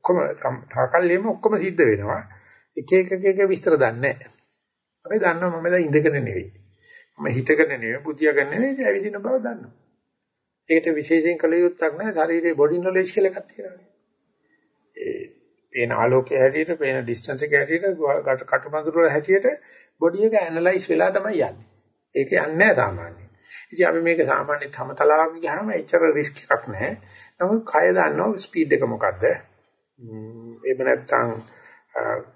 ඔක්කොම සාකල්යෙම ඔක්කොම සිද්ධ වෙනවා. එක එක එක එක විස්තර දන්නේ නැහැ. අපි දන්නවා මම දැන් ඉඳගෙන නෙවෙයි. මම හිතගෙන නෙවෙයි බුදියාගෙන නෙවෙයි ඇවිදින බව දන්නවා. ඒකට විශේෂයෙන් කළ යුත්තක් නැහැ ශරීරයේ බොඩි නොලෙජ් කියලා එකක් තියෙනවා. ඒ පේන ආලෝකයේ හැටියට, පේන ඩිස්ටන්ස් එක හැටියට, කටුමඳුර වල හැටියට බොඩි එක ඇනලයිස් වෙලා තමයි යන්නේ. ඒක යන්නේ නැහැ සාමාන්‍යයෙන්. ඉතින් අපි මේක සාමාන්‍ය තමතලාවක ගියාම එච්චර රිස්ක් එකක් නැහැ. නමුත් කය දන්නවා ස්පීඩ් එක මොකද්ද? එහෙම නැත්නම්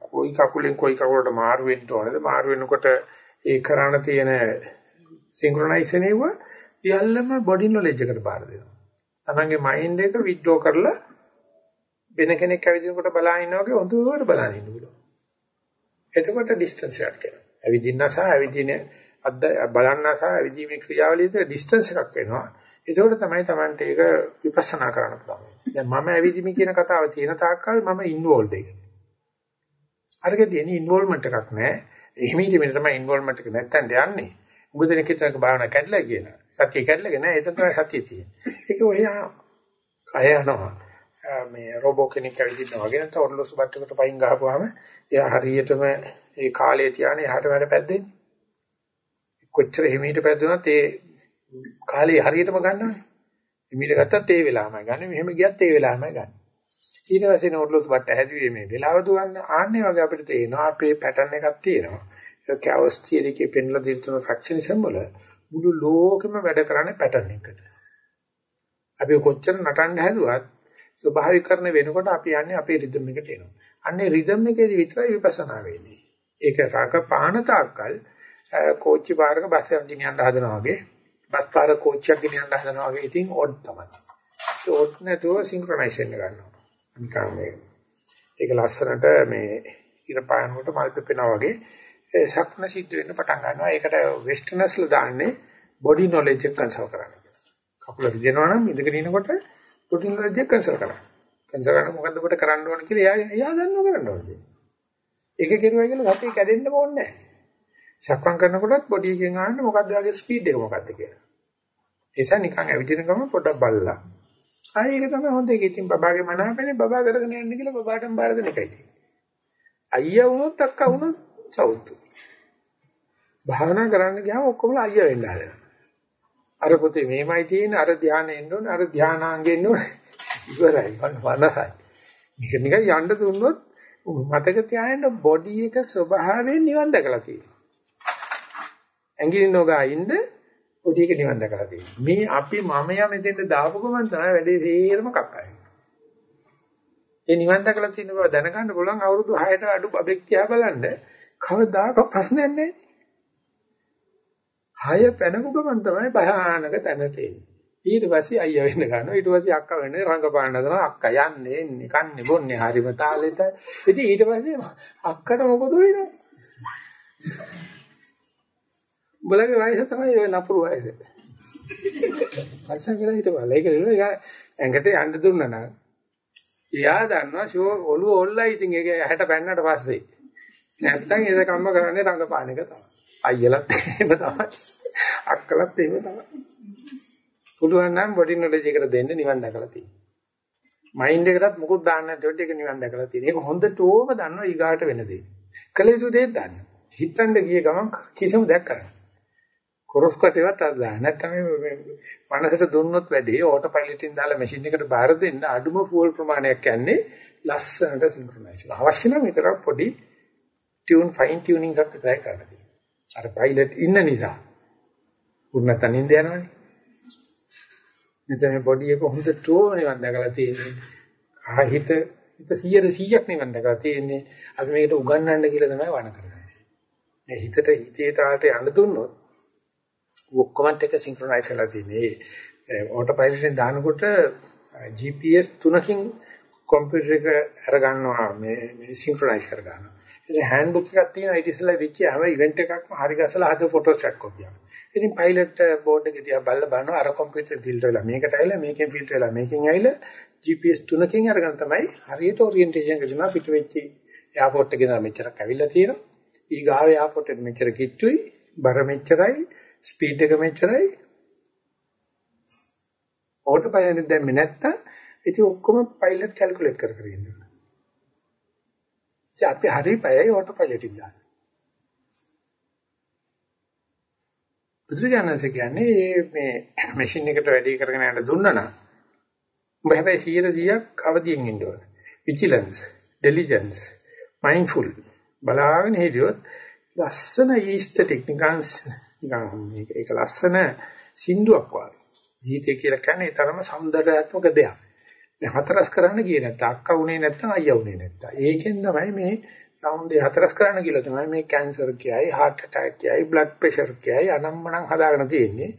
කොයි කකුලෙන් කොයි කකුලට මාරු වෙන්න ඕනද? මාරු වෙනකොට ඒ කරණ තියෙන සින්ක්‍රොනයිසේෂන් එක සියල්ලම බොඩි නොලෙජ් එකට බාර දෙනවා. තමන්ගේ මයින්ඩ් එක විඩ්‍රෝ කරලා වෙන කෙනෙක් ඇවිදිනකොට බලා ඉන්නා වගේ හොඳට බලන් ඉන්න පුළුවන්. එතකොට ඩිස්ටන්ස් එකක් එනවා. ඇවිදින්න සහ ඇවිදින අද්ද බලන්න සහ ඇවිදීමේ ක්‍රියාවලියේ ඩිස්ටන්ස් එකක් වෙනවා. ඒකෝට තමයි Tamante ඒක විපස්සනා කරන්න පුළුවන්. දැන් මම ඇවිදිමි කියන කතාව තියෙන තාක්කල් මම ඉන්වෝල්ඩ් එක. අරකදී එන්නේ ඉන්වෝල්ව්මන්ට් එකක් නැහැ. එහිමීට මෙන්න තමයි ඉන්වෝල්ව්මන්ට් එක නැත්තන් යන්නේ. උඹ දෙනෙක් හිතනක භාවනා කැඩලා කියලා. සතිය කැඩලාගෙන නෑ එතන තමයි සතිය තියෙන්නේ. ඒක ඔය කය යනවා. මේ රෝබෝ කෙනෙක් ඇවිදිනවා වගේ නැත්නම් ඔරලෝසු බට්ටකට පයින් ගහපුවාම එයා හරියටම ඒ කාලය තියානේ එහාට වැඩ පැද්දෙන්නේ. කොච්චර හිමීට පැද්දුනත් ඒ කාලේ හරියටම ගන්නවනේ. හිමීට ගත්තත් ඒ වෙලාවමයි ගන්න. මෙහෙම ගියත් ඒ වෙලාවමයි ගන්න. ඊට පස්සේ නෝර්ලොස් බට්ට හැදුවේ මේ වෙලාව දුවන්න ආන්නේ වගේ අපිට තේනවා අපේ පැටර්න් එකක් තියෙනවා. ඒක කැවස් තියරි එකේ පෙන්ලා දෙන තුන ෆ්‍රැක්ෂනිසම් වල මුළු ලෝකෙම වැඩ කරන්නේ පැටර්න් එකට. අපි කොච්චර නටන්න හැදුවත් ස්වභාවිකරණ වෙනකොට අපි යන්නේ අපේ රිද්ම් එකට එනවා. අන්නේ රිද්ම් එකේදී විතරයි විපස්සනා වෙන්නේ. ඒක රක පාන තාක්කල් කෝච්චි පාරක බස් එකක් ගෙනියන්න හදනවා වගේ බස් පාර කෝච්චියක් ගෙනියන්න හදනවා වගේ ඉතින් ඔඩ් තමයි. ඒ ඔඩ් නැතුව සින්ක්‍රොනයිසේෂන් ගන්නවා. නිකන් මේ ඒක ලස්සනට මේ ඉර පායනකොට මල් පෙපෙනා වගේ සක්න සිද්ධ වෙන්න පටන් ගන්නවා. ඒකට වෙස්ටර්නස්ලා දාන්නේ බොඩි නොලෙජ් එක කන්සල් කරන්න. කකුල රිදෙනවා නම් ඉඳගෙන ඉනකොට බොඩි නොලෙජ් එක කන්සල් කරන්න. කන්සල් කරන මොකද්ද කොට කරන්න ඕන කියලා එයා එයා දන්නව කරන්න ඕනේ. ඒක කෙරුවයි කියලා සතිය කැඩෙන්න ඕනේ නැහැ. සක්මන් කරනකොටත් බොඩි එකෙන් ආන්න මොකද්ද වගේ ස්පීඩ් එක මොකද්ද කියලා. ඒ නිසා නිකන් ඇවිදින ගමන් පොඩ්ඩක් බලලා ආයේ ඒක තමයි හොඳ එක. ඉතින් බබාගේ මනාපනේ බබා කරගෙන යන්න කියලා බබාටම බාර දෙන එකයි තියෙන්නේ. අයියා වුණොත් අක්කා වුණොත් සවුතු. භාවනා කරන්න ගියාම ඔක්කොම අයියා වෙන්න හදනවා. අර පොතේ මේමයි තියෙන්නේ අර ධානය එන්න ඕනේ අර ධානාංගෙ එන්න ඕනේ. ඉවරයි වනසයි. මේක නිකන් යන්න දුන්නොත් මතක තියාගන්න බොඩි එක ස්වභාවයෙන් නිවන් දැකලා තියෙනවා. ඇඟිලි නොගා ඉන්න ඔඩි එක නිවන් දැකලා තියෙනවා. මේ අපි මමයා මෙතෙන්ට දාපු ගමන් තමයි වැඩේ තේරම කක්කයි. ඒ නිවන් දැකලා තියෙන බව දැනගන්න පුළුවන් අවුරුදු 6ට අඩු බබෙක් තියා බලන්න කවදාක ප්‍රශ්නයක් නැහැ. හය පැනපු ගමන් තමයි භයානක තැනට එන්නේ. ඊට පස්සේ අයියා වෙන්න ගන්නවා. ඊට පස්සේ අක්කා වෙන්න රංගපාන්න හදනවා. අක්කා යන්නේ එන්නේ කන්නේ බොන්නේ හරිම තාලෙට. ඉතින් ඊට පස්සේ අක්කට මොකද වෙන්නේ? උඹලගේ වයස තමයි ඔය නපුරු වයස. පරිසම් කියලා හිටවල. ඒක නෙවෙයි ඒක ඇඟට යන්න දුන්නා නම් එයා දන්නවා ෂෝ ඔළුව ඔල්ලයි ඉතින් ඒක හැට පැන්නට පස්සේ. නැත්තම් ඒක කම්ම කරන්නේ රංගපාන එක තමයි. අයියලත් එහෙම තමයි. අක්කලත් එහෙම තමයි. පුළුවන් නම් බොඩි නොලෙජ් එකට දෙන්න නිවන් දැකලා තියෙනවා. මයින්ඩ් එකටත් මොකුත් දාන්න නැතුව ඒක නිවන් දැකලා තියෙනවා. ඒක හොඳටම දන්නවා ඊගාට වෙන දේ. කලේසු දෙයක් දන්න. හිතන්න ගිය ගමන් කිසිම දෙයක් කරන්නේ. කොරස් කටේවත් අර දාන්න. නැත්නම් මේ මනසට දුන්නොත් වැඩේ ඕටෝ පයිලට් එකෙන් දාලා මැෂින් එකට බාර දෙන්න අඩුම ෆූල් ප්‍රමාණයක් යන්නේ ලස්සනට සින්ක්‍රොනයිස්. අවශ්‍ය නම් විතරක් පොඩි ටියුන් ෆයින් ටියුනින්ග් එකක් විතරයි කරන්න තියෙන්නේ. අර පයිලට් ඉන්න නිසා. උන්න තනින්ද යනවනේ. මෙතන බොඩි එක හොඳට නිවන් දැකලා තියෙන්නේ. හිත හිත 100 100ක් නිවන් දැකලා තියෙන්නේ. අපි මේකට උගන්වන්න කියලා තමයි වණ කරන්නේ. මේ හිතට හිතේ තාලට යන්න දුන්නොත් ඔක්කොමත් එක සින්ක්‍රොනයිස් කරලා තියෙන්නේ. ඕටෝ පයිලට් එකෙන් දානකොට GPS තුනකින් කම්පියුටර් එක අර ගන්නවා මේ මේ සින්ක්‍රොනයිස් කර ගන්නවා. ඉතින් හෑන්ඩ්බුක් එකක් තියෙනවා ඊට ඉස්සෙල්ලා වෙච්ච හැම ඉවෙන්ට් එකක්ම හරි ගස්සලා හද ෆොටෝස්ටැට් කොපියක්. ඉතින් පයිලට් බෝඩ් එකේ තියා බලලා බලනවා අර කම්පියුටර් ෆිල්ටර් වෙලා මේකට ඇවිල්ලා මේකෙන් ෆිල්ටර් වෙලා මේකෙන් ඇවිල්ලා GPS තුනකින් අරගෙන තමයි හරියට ඔරියන්ටේෂන් එක දෙනවා පිට වෙච්චි එයාපෝට් එකේ ඉඳලා මෙච්චරක් ඇවිල්ලා තියෙනවා. ඊගාව එයාපෝට් එකට මෙච්චර කිට්ටුයි, බර මෙච්චරයි, ස්පීඩ් එක මෙච්චරයි. ඕටෝ පයිලට් දැම්මේ නැත්තම් ඉතින් ඔක්කොම පයිලට් කැල්කියුලේට් කර කර ඉන්නවා. ඉතින් අපි හරි පයයි ඕටෝ පයිලට් එක දාන්න. බුදුරජාණන්සේ කියන්නේ මේ මැෂින් එකට වැඩි කරගෙන යන්න දුන්නා නම් ඔබ හැබැයි 100%ක් අවදියෙන් ඉන්න ඕන. vigilance, diligence, mindful බලාගෙන හිටියොත් ලස්සන ඊස්තටික් නිකන් නිකන් මේක ඒක ලස්සන සින්දුවක් වගේ. ජීවිතය කියලා කියන්නේ ඒ තරම సౌందర్యාත්මක දෙයක්. මේ හතරස් කරන්න ගියේ නැත්නම් අක්කා උනේ නැත්නම් අයියා උනේ නැත්නම්. ඒකෙන් තමයි මේ සෞන්දර්ය හතරස් කරන්න කියලා තමයි මේ කැන්සර් කියයි, heart attack කියයි, blood pressure කියයි අනම්මනම් හදාගෙන තියෙන්නේ.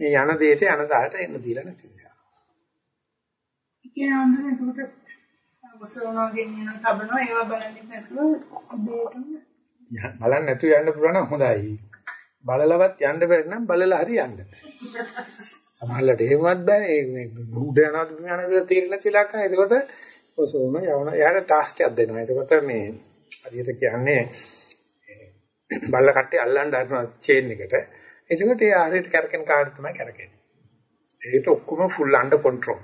මේ යන දෙයට යන දාට එන්න දීලා නැති නිසා. කියනවා නම් ඒකට ඔසවනවා ගෙනියන තබනවා ඒවා බලන්නේ නැතුව දෙයටම බලන්න නැතුව යන්න පුළුවන් නම් හොඳයි. බලලවත් යන්න බැරි නම් බලලා හරි යන්න. සමහරවිට එහෙමවත් බෑ මේ උඩ යනවාද බිම යනවාද තේරෙන්නේ නැති ලක්කන. එතකොට ඔසවන යවන එයාට ටාස්ක් එකක් දෙනවා. එතකොට මේ හරියට කියන්නේ බල්ල කට්ටේ අල්ලන්න හදනවා චේන් එකට. එතකොට ඒ හරියට කරකෙන කාර්ය තමයි කරකෙන්නේ. ඒකට ඔක්කොම ෆුල් අන්ඩර් කන්ට්‍රෝල්.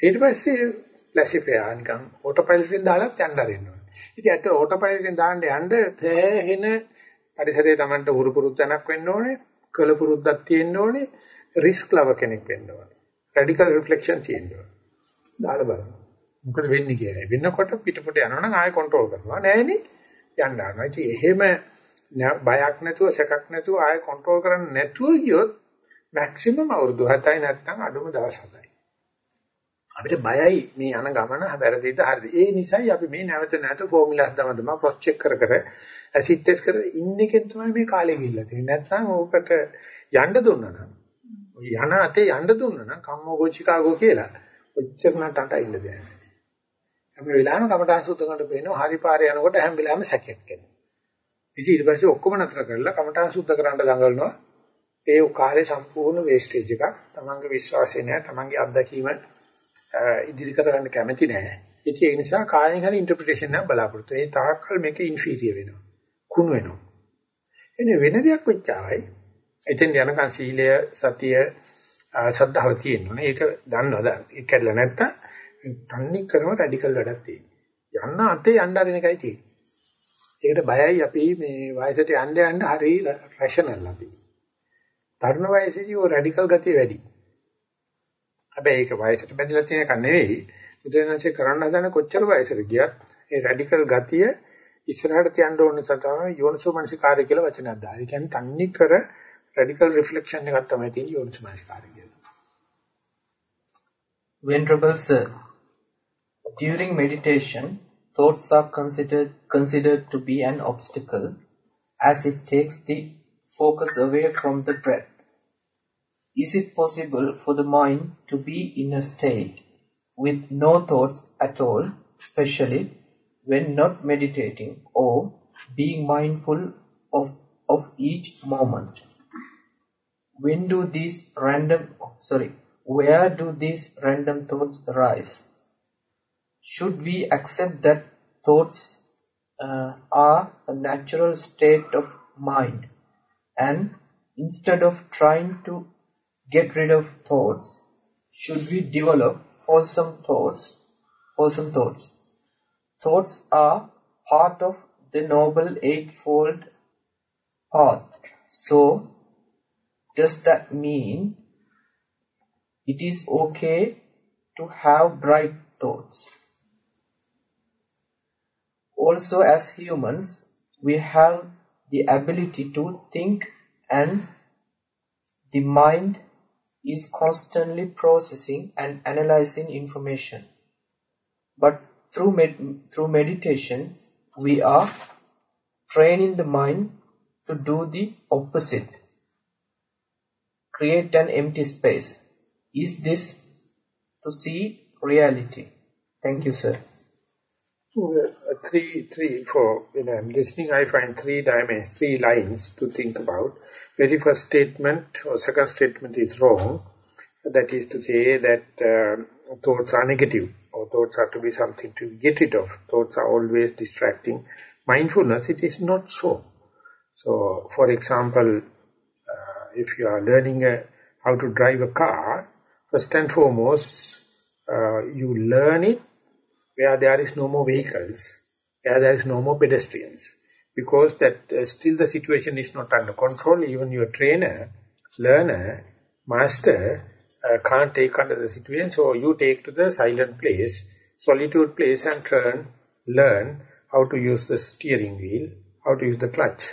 ඊට පස්සේ ලැසිෆයා නිකන් ඕටෝ පයිලට් එකෙන් දාලා යන්න අරින්නවා. ඉතින් ඇත්ත ඕටෝ පයිලට් එකෙන් දාන්න යන්න තෑහෙන පරිසරයේ Tamanට උරු පුරුද්දක් වෙන්න ඕනේ, කළ පුරුද්දක් තියෙන්න ඕනේ, රිස්ක් ලව කෙනෙක් වෙන්න ඕනේ. රැඩිකල් රිෆ්ලෙක්ෂන් තියෙන්න ඕනේ. දාලා බලන්න. මොකද වෙන්නේ කියලා. වෙනකොට පිටපොට යනවනම් ආයෙ කන්ට්‍රෝල් කරනවා. නෑනේ යන්න ගන්නවා. ඉතින් එහෙම බයක් නැතුව සැකක් නැතුව ආයෙ කන්ට්‍රෝල් කරන්නේ නැතුව ගියොත් මැක්සිමම් අවුරුදු 7යි නැත්නම් අඩුම දවස් 7යි. අපිට බයයි මේ යන ගමන වැරදිද හරිද. ඒ නිසායි අපි මේ නැවත නැවත ෆෝමියුලාස් දම දම ක්‍රොස් චෙක් කර කර ඇසිඩ් ටෙස්ට් කර ඉන්න එකෙන් තමයි මේ කාලේ ගිහිල්ලා තියෙන්නේ. නැත්නම් ඕකට යන්න දුන්නා නම් ඔය යන අතේ යන්න දුන්නා නම් කම්මෝගෝ චිකාගෝ කියලා ඔච්චර නටට ඉන්න දෙයක් නැහැ. හැම වෙලාවෙම කමටහන් සුද්ධ කරන්න පේනවා හරි පාරේ යනකොට හැම වෙලාවෙම සැකයක් එනවා. ඉතින් ඊට පස්සේ ඔක්කොම නතර කරලා කමටහන් සුද්ධ කරන්න දඟලනවා. ඒ කාර්ය සම්පූර්ණ වේස්ටේජ් එකක්. තමන්ගේ විශ්වාසය නැහැ, තමන්ගේ අත්දැකීම ඉදිරි කරගන්න කැමති නැහැ. ඉතින් ඒ නිසා කායෙන් හරි ඉන්ටර්ප්‍රිටේෂන් එක බලාපොරොත්තු. ඒ තාක්කල් මේක ඉන්ෆීරියර් වෙනවා. කුණු වෙනවා. එනේ වෙන දෙයක් වෙච්චාවයි. එතෙන් යනකන් සීලය, සතිය, ශ්‍රද්ධාව තියෙනවනේ. ඒක දන්නවද? ඒක කැඩලා නැත්තම් තන්නේ කරම රැඩිකල් වැඩක් තියෙනවා. යන්න අතේ යන්න අරින එකයි තියෙන්නේ. ඒකට බයයි අපි මේ වයසට යන්න යන්න හරි රැෂනල් අපි. තරුණ වයසේදී ඔය රැඩිකල් ගතිය වැඩි. හැබැයි ඒක වයසට බැඳලා තියෙන එක නෙවෙයි. බුදුරජාණන්සේ කරන්න හදන කොච්චර වයසට ගියත් ඒ රැඩිකල් ගතිය ඉස්සරහට තියන්න ඕන නිසා තමයි යෝනිසෝමනසිකාරය කියලා වචනයක් දාන්නේ. ඒ කියන්නේ තන්නේ කර රැඩිකල් රිෆ්ලෙක්ෂන් එකක් තමයි තියෙන්නේ යෝනිසෝමනසිකාරය කියලා. Venerable Sir, during meditation, thoughts are considered considered to be an obstacle as it takes the focus away from the breath. Is it possible for the mind to be in a state with no thoughts at all, especially when not meditating or being mindful of, of each moment? When do these random, sorry, where do these random thoughts arise? Should we accept that thoughts uh, are a natural state of mind and instead of trying to get rid of thoughts, should we develop wholesome thoughts? Wholesome thoughts. Thoughts are part of the Noble Eightfold Path. So, does that mean it is okay to have bright thoughts? Also, as humans, we have the ability to think and the mind is constantly processing and analyzing information. But through, med- through meditation, we are training the mind to do the opposite. Create an empty space. Is this to see reality? Thank you, sir. three, three, four. When I'm listening, I find three dimensions, three lines to think about. Very first statement or second statement is wrong. That is to say that uh, thoughts are negative or thoughts are to be something to get rid of. Thoughts are always distracting. Mindfulness, it is not so. So, for example, uh, if you are learning a, how to drive a car, first and foremost, uh, you learn it where there is no more vehicles, where there is no more pedestrians. Because that uh, still the situation is not under control, even your trainer, learner, master uh, can't take under the situation, so you take to the silent place, solitude place and turn, learn how to use the steering wheel, how to use the clutch,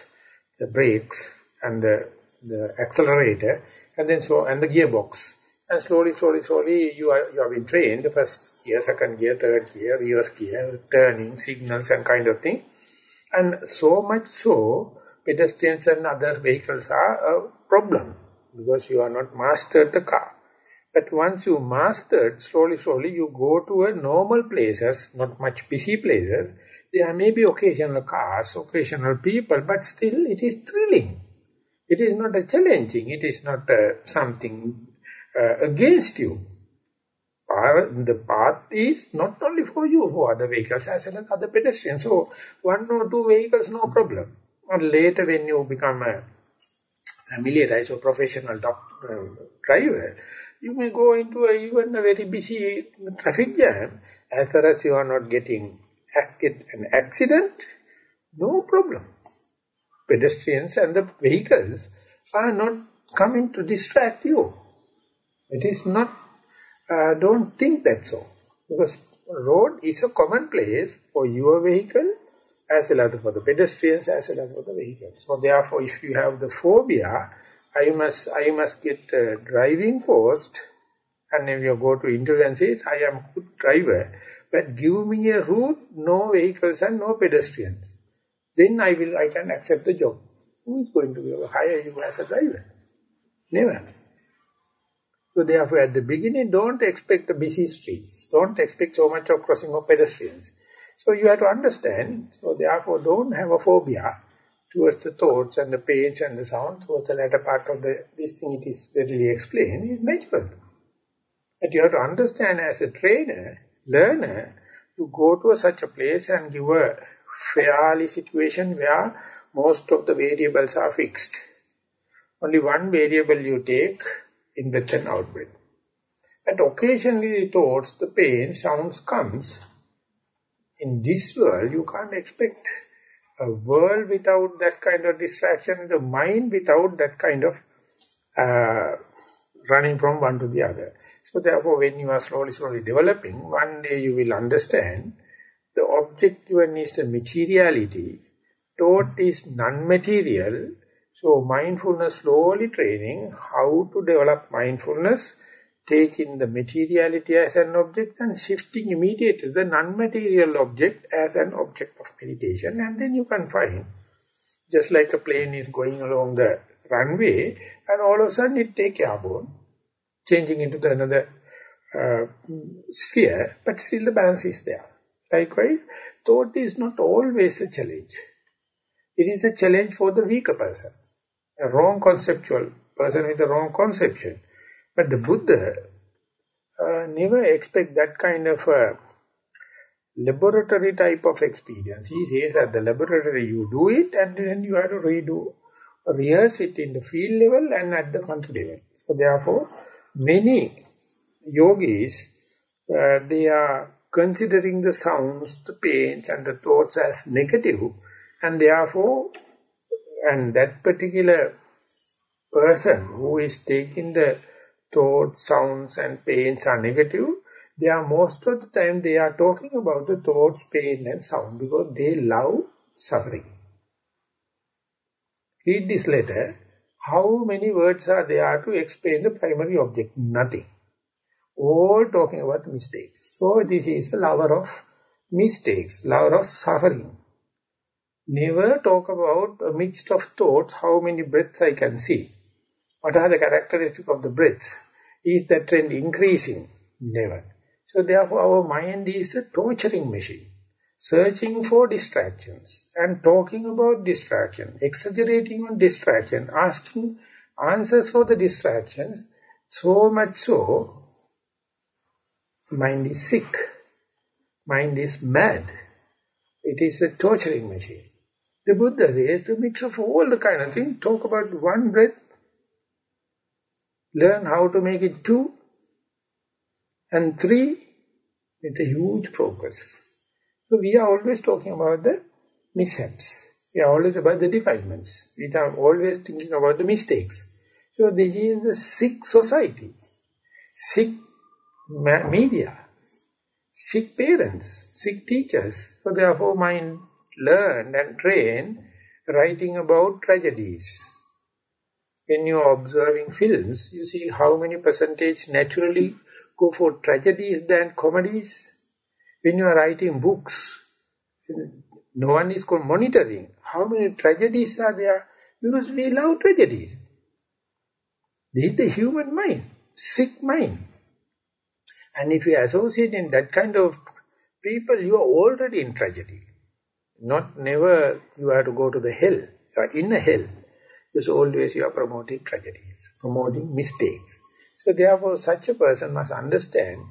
the brakes and the, the accelerator, and then so, and the gearbox. And slowly, slowly, slowly, you are you have been trained, the first gear, second gear, third gear, reverse gear, turning, signals and kind of thing. And so much so, pedestrians and other vehicles are a problem because you are not mastered the car. But once you mastered, slowly, slowly, you go to a normal places, not much busy places. There may be occasional cars, occasional people, but still it is thrilling. It is not a challenging, it is not uh, something uh, against you. The path is not only for you, for other vehicles as well as other pedestrians. So, one or two vehicles, no problem. Or later when you become a familiarized or professional doctor, uh, driver, you may go into a, even a very busy traffic jam. As far as you are not getting an accident, no problem. Pedestrians and the vehicles are not coming to distract you. It is not, uh, don't think that so. Because road is a common place for your vehicle as well as for the pedestrians as well as for the vehicle. So therefore, if you have the phobia, I must I must get driving first, and if you go to interview and say, I am good driver, but give me a route, no vehicles and no pedestrians. Then I will I can accept the job. Who is going to hire you as a driver? Never. So therefore, at the beginning, don't expect the busy streets. Don't expect so much of crossing of pedestrians. So you have to understand. So therefore, don't have a phobia towards the thoughts and the pains and the sounds. Towards the latter part of the this thing, it is readily explained. It's natural. But you have to understand as a trainer, learner, to go to a, such a place and give a fairly situation where most of the variables are fixed. Only one variable you take in-breath and out-breath. And occasionally the thoughts, the pain, sounds comes. In this world, you can't expect a world without that kind of distraction, the mind without that kind of uh, running from one to the other. So therefore, when you are slowly, slowly developing, one day you will understand the object given is the materiality, thought is non-material, so mindfulness slowly training how to develop mindfulness, taking the materiality as an object and shifting immediately the non-material object as an object of meditation. And then you can find, just like a plane is going along the runway and all of a sudden it take airborne, changing into the another uh, sphere, but still the balance is there. Likewise, thought is not always a challenge. It is a challenge for the weaker person a wrong conceptual person with a wrong conception. But the Buddha uh, never expect that kind of laboratory type of experience. He says that the laboratory you do it and then you have to redo, rehearse it in the field level and at the country level. So therefore, many yogis, uh, they are considering the sounds, the pains and the thoughts as negative and therefore and that particular person who is taking the thoughts, sounds and pains are negative, they are most of the time they are talking about the thoughts, pain and sound because they love suffering. Read this letter. How many words are there to explain the primary object? Nothing. All talking about mistakes. So this is a lover of mistakes, lover of suffering. Never talk about a mixed of thoughts, how many breaths I can see. What are the characteristics of the breath? Is that trend increasing? Never. So therefore our mind is a torturing machine. searching for distractions and talking about distraction, exaggerating on distraction, asking answers for the distractions, so much so, mind is sick, mind is mad. It is a torturing machine. The Buddha says to mix of all the kind of things, talk about one breath, learn how to make it two, and three, with a huge progress. So we are always talking about the mishaps. We are always about the defilements. We are always thinking about the mistakes. So this is the sick society, sick media, sick parents, sick teachers. So therefore mind learned and trained writing about tragedies. When you are observing films, you see how many percentage naturally go for tragedies than comedies. When you are writing books, no one is monitoring how many tragedies are there because we love tragedies. This is the human mind, sick mind. And if you associate in that kind of people, you are already in tragedy. Not never you have to go to the hell. You are in a hell. Because always you are promoting tragedies, promoting mistakes. So therefore such a person must understand,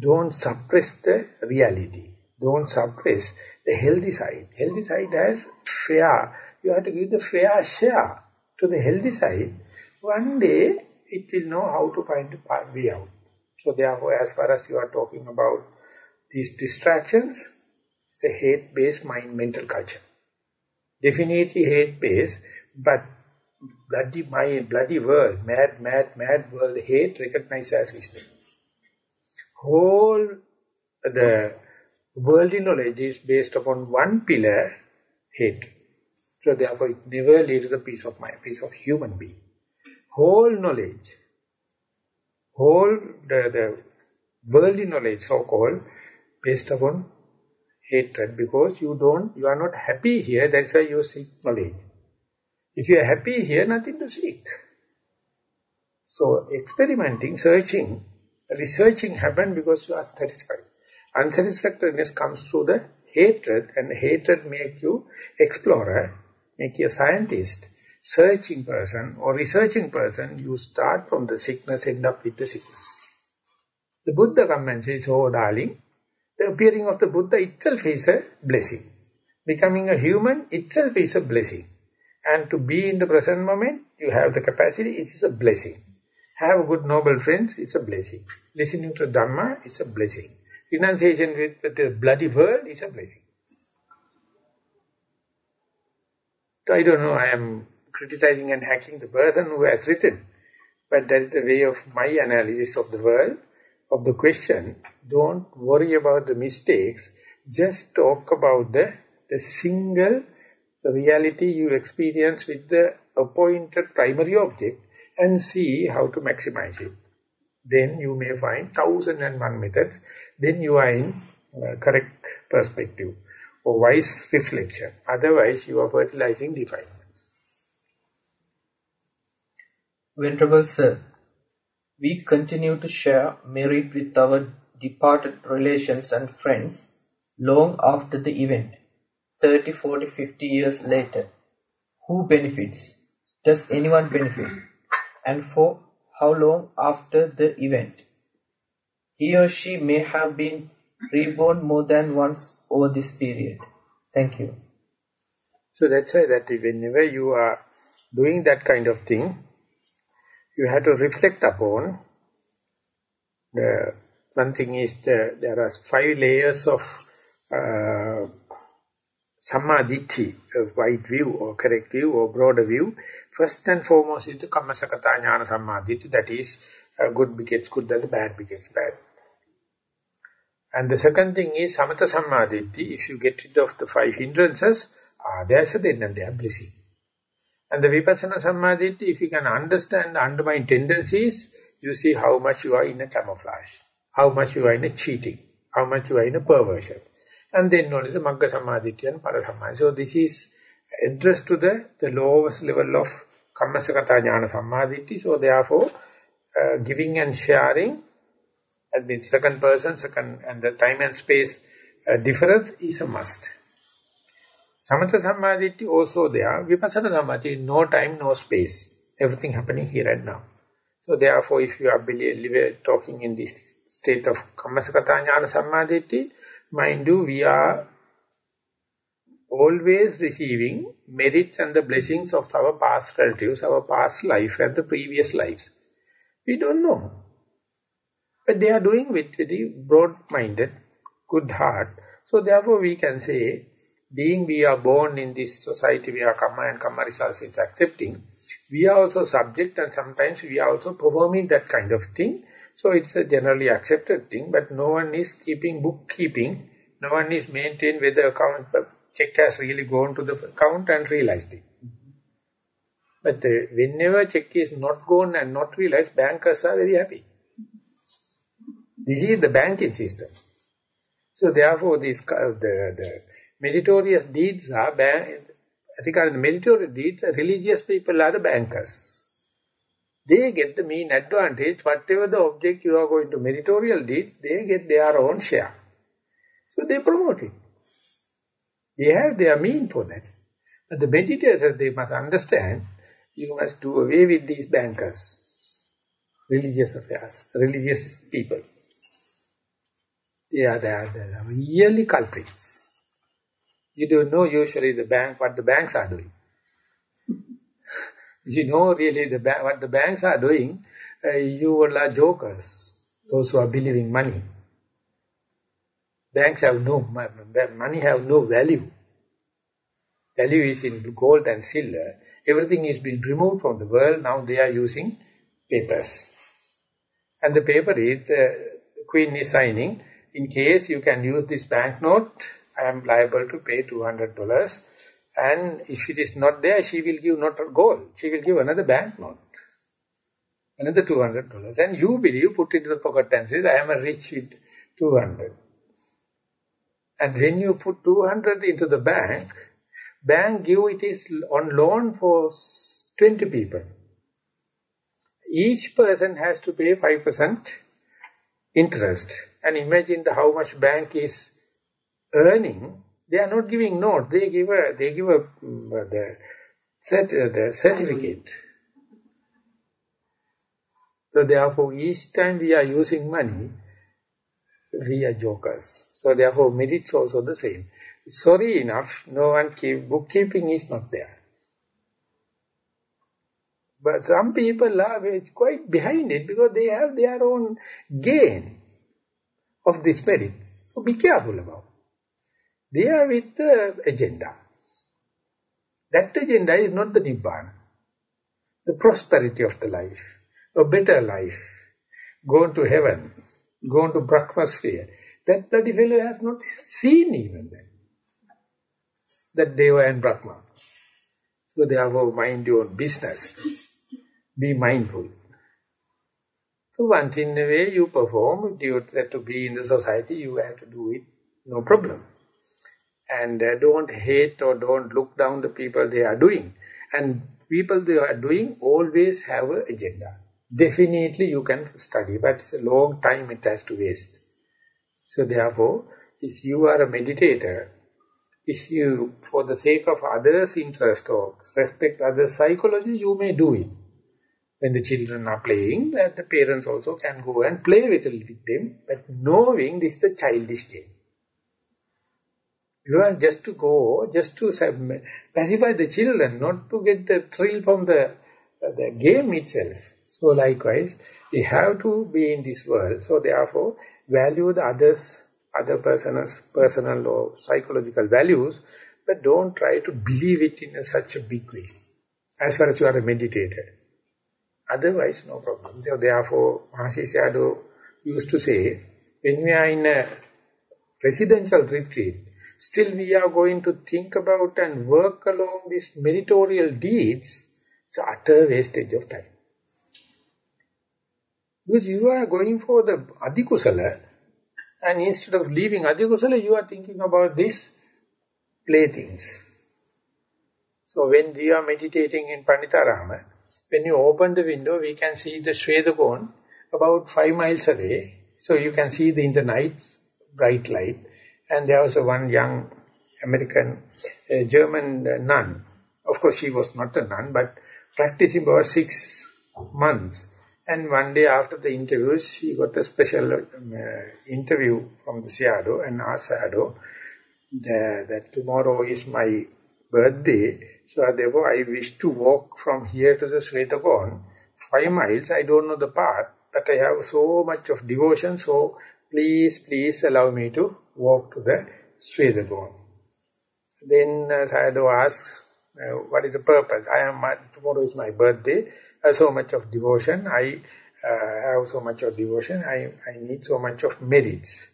don't suppress the reality. Don't suppress the healthy side. Healthy side has fair. You have to give the fair share to the healthy side. One day it will know how to find the way out. So therefore as far as you are talking about these distractions, it's a hate-based mind mental culture. Definitely hate-based, but bloody mind, bloody world, mad, mad, mad world, hate recognized as wisdom. Whole the worldly knowledge is based upon one pillar, hate. So therefore it never leads to the peace of mind, peace of human being. Whole knowledge, whole the, the worldly knowledge so-called, based upon hatred because you don't, you are not happy here, that's why you seek knowledge. If you are happy here, nothing to seek. So experimenting, searching, researching happen because you are satisfied. Unsatisfactoriness comes through the hatred and hatred make you explorer, make you a scientist, searching person or researching person, you start from the sickness, end up with the sickness. The Buddha comes and says, oh darling, the appearing of the Buddha itself is a blessing. Becoming a human itself is a blessing. And to be in the present moment, you have the capacity, it is a blessing. Have good noble friends, it's a blessing. Listening to Dhamma, it's a blessing. Renunciation with, with the bloody world is a blessing. So I don't know, I am criticizing and hacking the person who has written. But that is the way of my analysis of the world of the question, don't worry about the mistakes, just talk about the, the single reality you experience with the appointed primary object and see how to maximize it. Then you may find thousand and one methods, then you are in uh, correct perspective or wise reflection. Otherwise, you are fertilizing defilements. Venerable Sir, we continue to share merit with our departed relations and friends long after the event, 30, 40, 50 years later. Who benefits? Does anyone benefit? And for how long after the event? He or she may have been reborn more than once over this period. Thank you. So that's why that whenever you are doing that kind of thing, you have to reflect upon the one thing is the, there are five layers of uh, samadhi, a wide view or correct view or broader view. First and foremost is the kammasakata jnana samadhi, that is uh, good begets good and bad begets bad. And the second thing is samatha samadhi, if you get rid of the five hindrances, ah, there's a then and blessing. And the Vipassana Samadhi, if you can understand the tendencies, you see how much you are in a camouflage, how much you are in a cheating, how much you are in a perversion. And then only the Magga Samadhi and Parasamadhi. So this is addressed to the, the lowest level of Kammasakata Jnana Samadhi. So therefore, uh, giving and sharing, that means second person, second, and the time and space uh, difference is a must. Samatha Samadhi also there. Vipassana Samadhi, no time, no space. Everything happening here and now. So therefore, if you are talking in this state of Kammasakata Jnana Samadhi, mind you, we are always receiving merits and the blessings of our past relatives, our past life and the previous lives. We don't know. But they are doing with the broad-minded, good heart. So therefore we can say, being we are born in this society, we are karma and karma results is accepting. We are also subject and sometimes we are also performing that kind of thing. So it's a generally accepted thing, but no one is keeping bookkeeping. No one is maintaining whether account check has really gone to the account and realized it. But uh, whenever check is not gone and not realized, bankers are very happy. This is the banking system. So therefore, this uh, the, the meritorious deeds are, I think the meritorious deeds, religious people are the bankers. They get the mean advantage, whatever the object you are going to meritorial deeds, they get their own share. So they promote it. They have their mean for that. But the meditators, they must understand, you must do away with these bankers, religious affairs, religious people. They are the, the really culprits. You don't know usually the bank what the banks are doing. You know really the what the banks are doing, uh, you are jokers, those who are believing money. Banks have no, money have no value. Value is in gold and silver. Everything is being removed from the world. Now they are using papers. And the paper is, the queen is signing, in case you can use this banknote, I am liable to pay $200. And if it is not there, she will give not gold. She will give another banknote. Another $200. And you believe, put it in the pocket and says, I am a rich with 200. And when you put 200 into the bank, bank give it is on loan for 20 people. Each person has to pay 5% interest. And imagine the how much bank is earning. They are not giving note. They give a they give a mm, the, cert, the certificate. So therefore, each time we are using money, we are jokers. So therefore, merits also the same. Sorry enough, no one keep, bookkeeping is not there. But some people are quite behind it because they have their own gain of this merit. So be careful about They are with the agenda. That agenda is not the Nibbana. The prosperity of the life, a better life, going to heaven, going to Brahmasphere. That bloody fellow has not seen even that. That Deva and Brahma. So they have therefore mind your own business. Be mindful. So once in a way you perform, you have to be in the society, you have to do it, no problem. And uh, don't hate or don't look down the people they are doing. And people they are doing always have an agenda. Definitely you can study, but it's a long time it has to waste. So therefore, if you are a meditator, if you, for the sake of others' interest or respect others' psychology, you may do it. When the children are playing, the parents also can go and play with, with them, but knowing this is a childish game. You are just to go, just to pacify the children, not to get the thrill from the, the game itself. So likewise, we have to be in this world. So therefore, value the others, other person's personal or psychological values, but don't try to believe it in a, such a big way. As far as you are a meditator. Otherwise, no problem. So therefore, Mahasi Sayadaw used to say, when we are in a residential retreat, still we are going to think about and work along these meritorial deeds, it's utter wastage of time. Because you are going for the Adikusala, and instead of leaving Adikusala, you are thinking about these playthings. So when we are meditating in Panditarama, when you open the window, we can see the Shwedagon about five miles away. So you can see the in the night, bright light. And there was one young American, German uh, nun. Of course, she was not a nun, but practicing for six months. And one day after the interview, she got a special um, uh, interview from the Seado and asked Seado that, tomorrow is my birthday. So therefore, I wish to walk from here to the Swetagon, five miles. I don't know the path, but I have so much of devotion. So please, please allow me to walk to the Swetagon. Then uh, Sayadaw asks, uh, what is the purpose? I am, uh, tomorrow is my birthday, uh, so much of devotion, I uh, have so much of devotion, I, I need so much of merits.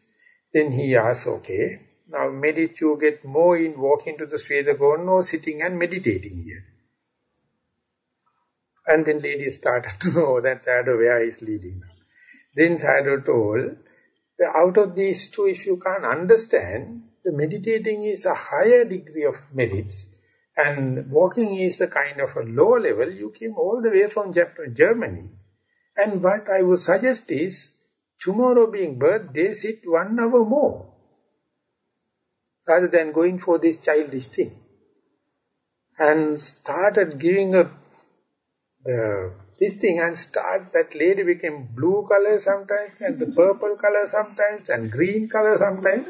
Then he asks, okay, now merit you get more in walking to the Swetagon or sitting and meditating here. And then lady started to know that Sayadaw where is leading. Then Sayadaw told, out of these two, if you can't understand, the meditating is a higher degree of merits and walking is a kind of a lower level. You came all the way from Germany. And what I would suggest is, tomorrow being birthday, sit one hour more. Rather than going for this childish thing. And started giving up the this thing and start, that lady became blue color sometimes and the purple color sometimes and green color sometimes.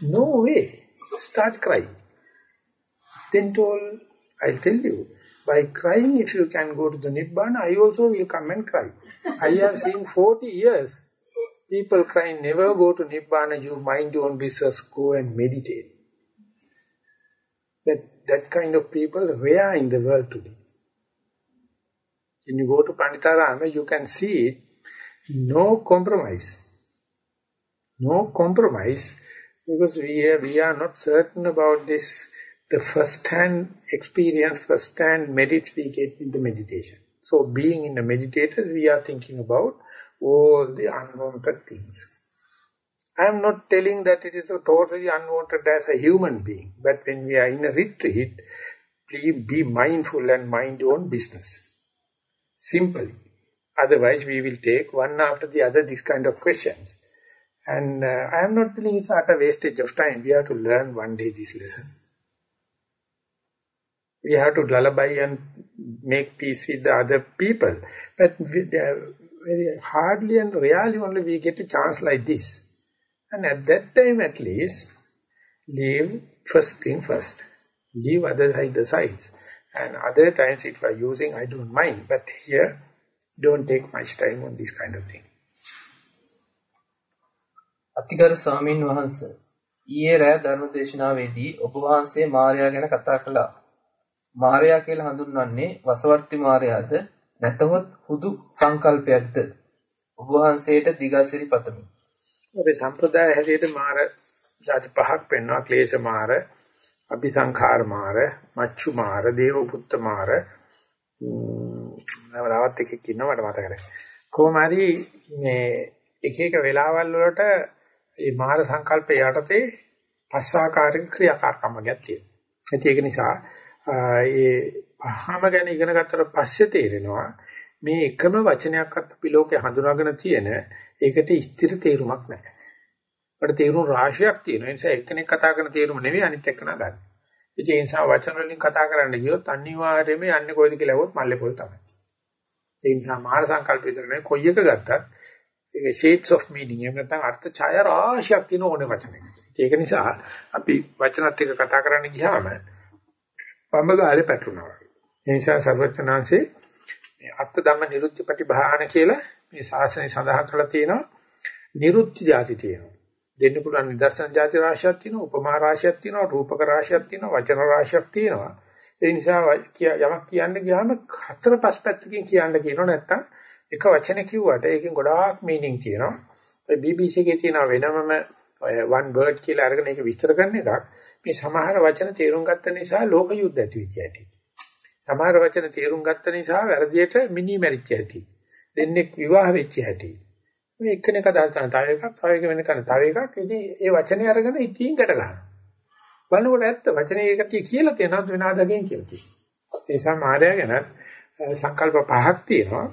No way. Start crying. Then told, I'll tell you, by crying if you can go to the Nibbana, I also will come and cry. I have seen 40 years, people crying, never go to Nibbana, you mind your own business, go and meditate. That, that kind of people rare in the world today. When you go to Panditarama, you can see it, no compromise. No compromise, because we are, we are not certain about this, the first-hand experience, first-hand merits we get in the meditation. So being in the meditator, we are thinking about all the unwanted things. I am not telling that it is totally unwanted as a human being, but when we are in a retreat, please be mindful and mind your own business. Simply. Otherwise, we will take one after the other this kind of questions. And uh, I am not telling it's utter wastage of time. We have to learn one day this lesson. We have to lullaby and make peace with the other people. But uh, very hardly and rarely only we get a chance like this. And at that time at least, leave first thing first. Leave other side the sides. And other times if are using, I don't mind. But here, don't take much time on this kind of thing. අතිගරු ස්වාමින් වහන්සේ ඊයේ රෑ ධර්ම දේශනාවේදී ඔබ වහන්සේ මාර්යා ගැන කතා කළා. මාර්යා කියලා හඳුන්වන්නේ වසවර්ති මාර්යාද නැතහොත් හුදු සංකල්පයක්ද? ඔබ වහන්සේට දිගසිරි පතමි. අපේ සම්ප්‍රදාය හැටියට මාර ජාති පහක් වෙනවා ක්ලේශ මාර, අபிසංඛාර මාර, මච්චු මාර, දේවපුත්ත මාර නවරවත් එකක් ඉන්නවා මට මතක නැහැ. කොහොම හරි මේ එක එක වෙලාවල් වලට මේ මාර සංකල්ප යටතේ පස්සාකාරක ක්‍රියාකාරකමක් තියෙනවා. ඒක නිසා ඒ පහම ගැන ඉගෙන ගත්තට පස්සේ තේරෙනවා මේ එකම වචනයක්වත් අපි ලෝකේ හඳුනාගෙන තියෙන ඒකට ස්ථිර තේරුමක් නැහැ. අපිට තේරුම් රාශියක් තියෙනවා. ඒ නිසා එක්කෙනෙක් කතා කරන තේරුම නෙවෙයි අනිත් එක්කන ගන්න. ඉතින් ඒ නිසා වචන වලින් කතා කරන්න ගියොත් අනිවාර්යයෙන්ම යන්නේ කොයිද කියලා අහුවොත් මල්ලේ පොල් තමයි. ඒ නිසා මාන සංකල්ප විතර නෙවෙයි කොයි එක ගත්තත් ඒක shades of meaning එහෙම නැත්නම් අර්ථ ඡාය රාශියක් තියෙන ඕනේ වචනයකට. ඒක නිසා අපි වචනත් එක්ක කතා කරන්න ගියාම පඹගාලේ පැටලුනවා. ඒ නිසා සර්වඥාන්සේ මේ අත්ත ධම්ම නිරුද්ධ ප්‍රතිභාන කියලා මේ ශාසනය සඳහන් කරලා තියෙනවා. නිරුද්ධ જાති තියෙනවා. දෙන්න පුළුවන් නිදර්ශන જાති රාශියක් තියෙනවා, උපමා රාශියක් තියෙනවා, රූපක රාශියක් තියෙනවා, වචන රාශියක් තියෙනවා. ඒ නිසා යමක් කියන්න ගියාම හතර පහ පැත්තකින් කියන්න කියනවා නැත්තම් එක වචන කිව්වට ඒකෙන් ගොඩාක් මීනින් තියෙනවා. ඒ BBC එකේ තියෙන වෙනමම one word කියලා අරගෙන ඒක විස්තර කරන එකක්. මේ සමහර වචන තේරුම් ගත්ත නිසා ලෝක යුද්ධ ඇති වෙච්ච ඇති. සමහර වචන තේරුම් ගත්ත නිසා වැරදියට මිනි මැරිච්ච ඇති. දෙන්නෙක් විවාහ වෙච්ච ඇති. මේ එක්කෙනෙක් අදහස් කරන තව එකක්, තව එක වෙන කරන තව එකක්. ඉතින් ඒ වචනේ අරගෙන ඉතින් ගැට ගන්නවා. බලනකොට ඇත්ත වචනේ ඒකට කියලා තියෙනවා වෙනාදගෙන් කියලා තියෙනවා. ඒ නිසා මායя ගැන සංකල්ප පහක් තියෙනවා.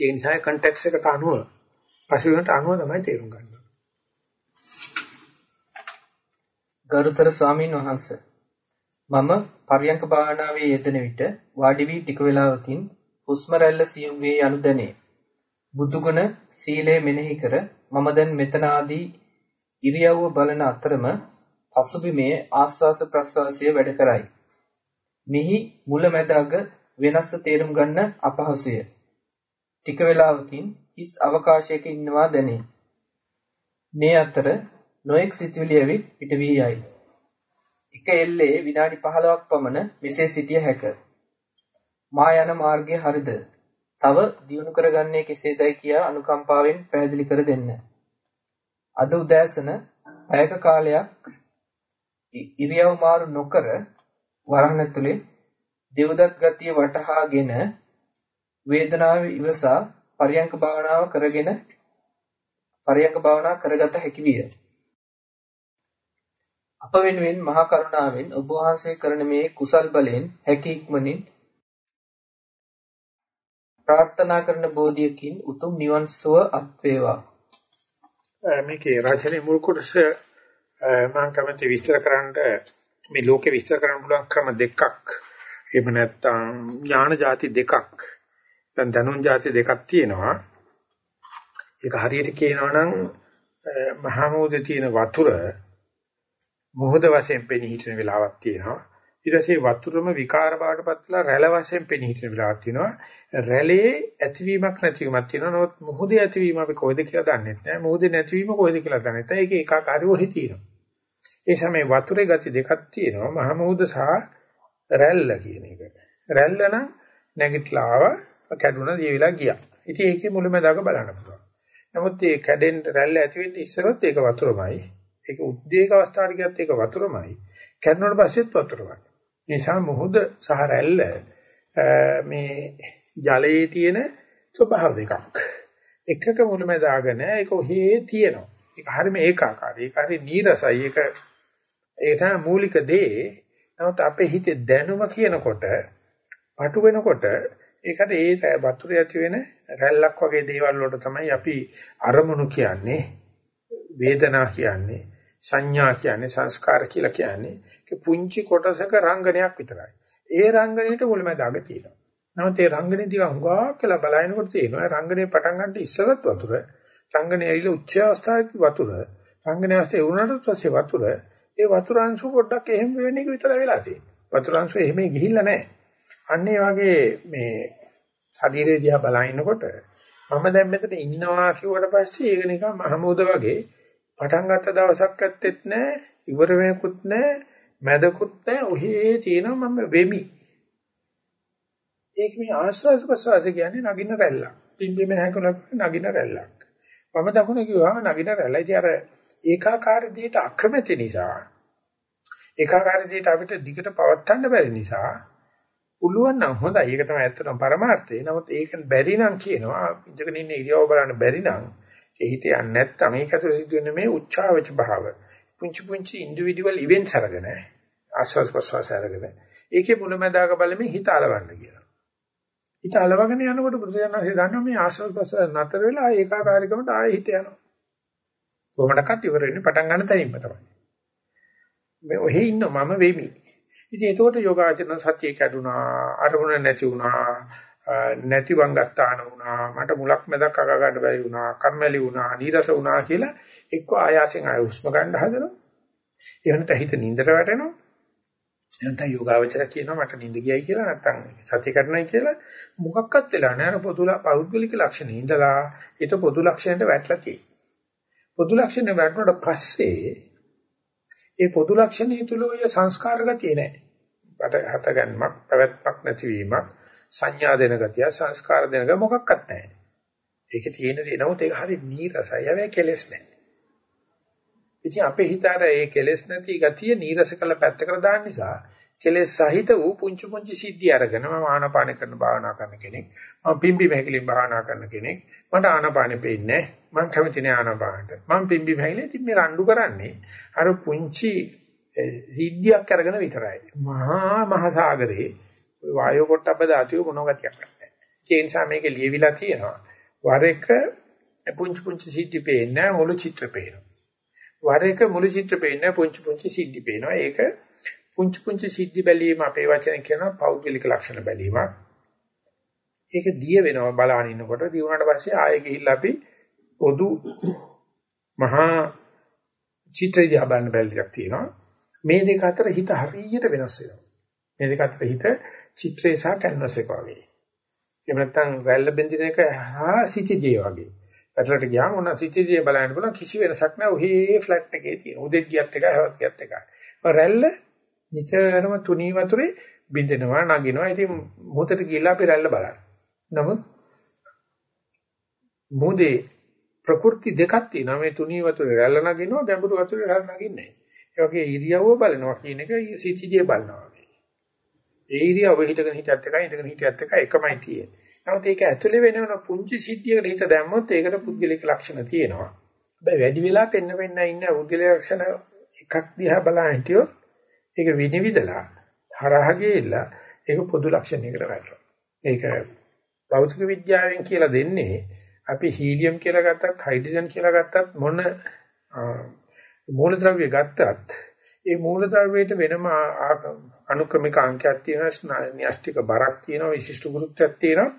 ඒ නිසා කන්ටෙක්ස්ට් එකට අනුව පසුබිමට අනුව තමයි තේරුම් ගන්න. ගරුතර ස්වාමීන් වහන්ස මම පර්යංක භාවනාවේ යෙදෙන විට වාඩි වී ටික වේලාවකින් හුස්ම රැල්ල සියුම් වේ යනු දැනේ. බුදුගුණ සීලය මෙනෙහි කර මම දැන් මෙතන ආදී ඉරියව්ව බලන අතරම පසුබිමේ ආස්වාස ප්‍රස්වාසය වැඩ කරයි. මෙහි මුලැමැද අග වෙනස තේරුම් ගන්න අපහසුය. ටික වේලාවකින් හිස් අවකාශයක ඉන්නවා දැනේ. මේ අතර නොඑක් සිතුවිලි ඇවිත් පිට වී යයි. එක එල්ලේ විනාඩි 15ක් පමණ මෙසේ සිටිය හැක. මා යන මාර්ගය හරිද? තව දියුණු කරගන්නේ කෙසේදයි කියා අනුකම්පාවෙන් පැහැදිලි කර දෙන්න. අද උදෑසන පැයක කාලයක් ඉරියව් මාරු නොකර වරහන් ඇතුලේ දෙවදත් ගතිය වටහාගෙන වේදනාව ඉවසා පරියංක භාවනාව කරගෙන පරියංක භාවනා කරගත හැකි විය. අප වෙනුවෙන් මහා කරුණාවෙන් ඔබ වහන්සේ කරන මේ කුසල් බලයෙන් හැකි ඉක්මනින් ප්‍රාර්ථනා කරන බෝධියකින් උතුම් නිවන් සුව අත් වේවා. මේකේ රචනයේ මුල් කොටස මම කැමති විස්තර කරන්න මේ ලෝකේ විස්තර කරන්න පුළුවන් ක්‍රම දෙකක්. එහෙම නැත්නම් ඥාන જાති දෙකක්. දැන් දැනුම් જાති දෙකක් තියෙනවා. ඒක හරියට කියනවා නම් මහා මොහොතේ තියෙන වතුර මොහොත වශයෙන් පෙනී හිටින වෙලාවක් තියෙනවා. ඊට පස්සේ වතුරම විකාර බවටපත් වෙලා රැළ වශයෙන් පෙනී හිටින වෙලාවක් තියෙනවා. රැළේ ඇතිවීමක් නැතිවීමක් තියෙනවා. නමුත් මුහුදේ ඇතිවීම අපි කොහෙද කියලා දන්නේ නැහැ. මුහුදේ නැතිවීම කොහෙද කියලා දන්නේ නැහැ. ඒක ඒකාකාරීව ඔහි තියෙනවා ඒ සමේ වතුරේ ගති දෙකක් තියෙනවා. මහ මුහුද සහ රැල්ල කියන එක. රැල්ල නම් නැගිටලා ආව කැඩුනා දිවිලා ගියා. ඉතින් ඒකේ මුලමදාක බලන්න පුළුවන්. නමුත් මේ කැඩෙන්න රැල්ල ඇති වෙන්න ඉස්සරොත් ඒක වතුරමයි. ඒක උද්දේක අවස්ථාවට ගියත් ඒක වතුරමයි. කැඩුණාට පස්සෙත් වතුරමයි. නිසා මුහුද සහ රැල්ල මේ ජලයේ තියෙන ස්වභාව දෙකක්. එකක මුලමදාගෙන ඒක ඔහේ තියෙනවා. ඒක හරියම ඒකාකාරයි. ඒක හරිය නීරසයි. ඒක ඒ තමයි මූලික දේ. නමුත් අපේ හිතේ දැනුම කියනකොට පටු වෙනකොට ඒකට ඒ වතුරේ ඇති වෙන රැල්ලක් වගේ දේවල් වලට තමයි අපි අරමුණු කියන්නේ වේදනා කියන්නේ සංඥා කියන්නේ සංස්කාර කියලා කියන්නේ පුංචි කොටසක රංගනයක් විතරයි. ඒ රංගනයට මුලමදාග තියෙනවා. නමුත් ඒ රංගනේ ටික හුඟක් කියලා බලනකොට තියෙනවා රංගනේ පටන් ගන්නට ඉස්සරත් වතුර, රංගනේ ඇවිල්ලා උච්ච අවස්ථාවේ වතුර, රංගනේ අවස්ථාවේ වුණාට පස්සේ වතුර, ඒ වතුර අංශු පොඩ්ඩක් එහෙම වෙන එක විතර වෙලා තියෙනවා. වතුර අංශු එහෙම ගිහිල්ලා නැහැ. අන්න ඒ වගේ මේ ශරීරය දිහා බලනකොට මම දැන් මෙතන ඉන්නවා කිව්වට පස්සේ ඒක නිකන් මහමෝද වගේ පටන් ගත්ත දවසක් ඇත්තෙත් නැහැ, ඉවර වෙනකුත් නැහැ. මැදකුත් නැහැ ඔහේ තියෙනවා මම වෙමි. ඒක මේ ආස්වාද ප්‍රසවාස කියන්නේ නගින රැල්ලක්. පිම්බෙම හැකලක් නගින රැල්ලක්. මම දකුණ කිව්වම නගින රැල්ල. ඉතින් අර ඒකාකාර දෙයට අකමැති නිසා ඒකාකාර දෙයට අපිට දිගට පවත්වන්න බැරි නිසා පුළුවන් නම් හොඳයි. ඒක තමයි ඇත්තටම පරමාර්ථය. නමුත් ඒක බැරි නම් කියනවා ඉඳගෙන ඉන්න ඉරියව බලන්න බැරි නම් ඒ හිත යන්නේ නැත්නම් මේක ඇතුළේ සිදුවෙන මේ උච්චාවච භාව. පුංචි පුංචි ඉන්ඩිවිඩුවල් ඉවෙන්ට්ස් අරගෙන ආස්වාස් ප්‍රසවාස අරගෙන ඒකේ මුලැමැදාක බලමින් හිත අලවන්න කියලා. හිත අලවගෙන යනකොට බුදුරජාණන්සේ දන්නවා මේ ආස්වාස් ප්‍රසවාස නතර වෙලා ඒකාකාරීකමට ආයෙ හිත යනවා. කොහොමඩක්වත් ඉවර වෙන්නේ පටන් ගන්න තැනින්ම තමයි. මේ ඔහෙ ඉන්න මම වෙමි. ඉතින් ඒකට යෝගාචරණ සත්‍ය කැඩුනා, අරමුණ නැති වුණා, නැති වංගස්ථාන වුණා, මට මුලක් මැදක් අග ගන්න බැරි වුණා, කම්මැලි වුණා, නීරස වුණා කියලා එක්ක ආයාසෙන් ආය උස්ම ගන්න හදනවා. එහෙම නැත්නම් හිත නින්දට වැටෙනවා. නැත්නම් යෝගාවචර කියනවා මට නිින්ද ගියයි කියලා නැත්නම් සත්‍ය කරනයි කියලා මොකක්වත් වෙලා නැහැ පොදු පෞද්ගලික ලක්ෂණ ඉඳලා ඊට පොදු ලක්ෂණයට වැටලා තියෙයි. පොදු ලක්ෂණය වැටුණාට පස්සේ ඒ පොදු ලක්ෂණය තුල ඔය සංස්කාර ගතිය නැහැ. බට හත ගන්නමක් පැවැත්මක් නැතිවීමක් සංඥා දෙන ගතිය සංස්කාර දෙන ගතිය මොකක්වත් නැහැ. ඒකේ තියෙන දේ නමුත් ඒක හරි නීරසයි. හැබැයි කෙලස් නැහැ. ඉතින් අපේ හිතාර ඒ කෙලෙස් නැති ගතිය නීරස කළ පැත්තකට දාන්න නිසා කෙලෙස් සහිත වූ පුංචි පුංචි සිද්ධි අරගෙන මම ආනාපාන කරන භාවනා කරන කෙනෙක් මම පිම්බි මහකලින් භාවනා කරන කෙනෙක් මට ආනාපානෙ පෙන්නේ මම කැමති නෑ ආනාපානට. මම පිම්බි මහකලින් ඉතින් මේ රණ්ඩු කරන්නේ අර පුංචි සිද්ධියක් අරගෙන විතරයි. මහා මහ සාගරේ වායෝ පොට්ටබ්බ ධාතුවේ මොන ගතියක් නැහැ. ඒ නිසා මේක ලියවිලා තියෙනවා. වර එක පුංචි පුංචි සිද්ධි පේන්නේ මුළු චිත්‍ර පේනවා. වර එක මුළු චිත්‍ර පේන්නේ පුංචි පුංචි සිද්ධි පේනවා. ඒක පුංචි පුංචි සිද්ධි බැලීම අපේ වචනෙන් කියනවා පෞද්ගලික ලක්ෂණ බැලීමක්. ඒක දිය වෙනවා බලාගෙන ඉන්නකොට දිය වුණාට පස්සේ ආයෙ ගිහිල්ලා අපි පොදු මහා චිත්‍රය දිහා බලන්න බැලුවක් තියෙනවා. මේ දෙක අතර හිත හරියට වෙනස් වෙනවා. මේ දෙක අතර හිත චිත්‍රය සහ කැන්වස් එක වගේ. එහෙම නැත්නම් රැල්ල බෙන්දින එක හා සිටිජේ වගේ. පැටලට ගියාම ඕන සිටිජේ බලන්න පුළුවන් කිසි වෙනසක් නැහැ. ඔහේ ෆ්ලැට් එකේ තියෙන. උදේට ගියත් එකයි හවත් ගියත් එකයි. රැල්ල නිතරම තුනී වතුරේ බින්දෙනවා නගිනවා. ඉතින් මොහොතට ගිහිල්ලා අපි රැල්ල බලන්න. නමුත් මොදේ ප්‍රකෘති දෙකක් තියෙනවා. මේ තුනී වතුරේ රැල්ල නගිනවා ගැඹුරු වතුරේ රැල්ල නගින්නේ නැහැ. ඒ වගේ ඉරියව්ව බලනවා කියන එක සිටිජේ බලනවා. ඒ ඉරියව්ව හිටගෙන හිටියත් එකයි ඉඳගෙන හිටියත් එකයි එකමයි තියෙන්නේ. නමුත් ඒක ඇතුලේ වෙනවන පුංචි සිද්ධියකට හිත දැම්මොත් ඒකට පුද්ගලික ලක්ෂණ තියෙනවා. හැබැයි වැඩි වෙලා පෙන්න පෙන්න ඉන්න පුද්ගලික ලක්ෂණ එකක් දිහා බලන හිටියොත් ඒක විනිවිදලා හරහා ගිහිල්ලා ඒක පොදු ලක්ෂණයකට වැටෙනවා. ඒක භෞතික විද්‍යාවෙන් කියලා දෙන්නේ අපි හීලියම් කියලා ගත්තත් හයිඩ්‍රජන් කියලා ගත්තත් මොන මූලද්‍රව්‍ය ගත්තත් ඒ මූලද්‍රව්‍යයට වෙනම අනුක්‍රමික අංකයක් තියෙනවා න්‍යෂ්ටික බරක් තියෙනවා විශිෂ්ට ගුරුත්වයක් තියෙනවා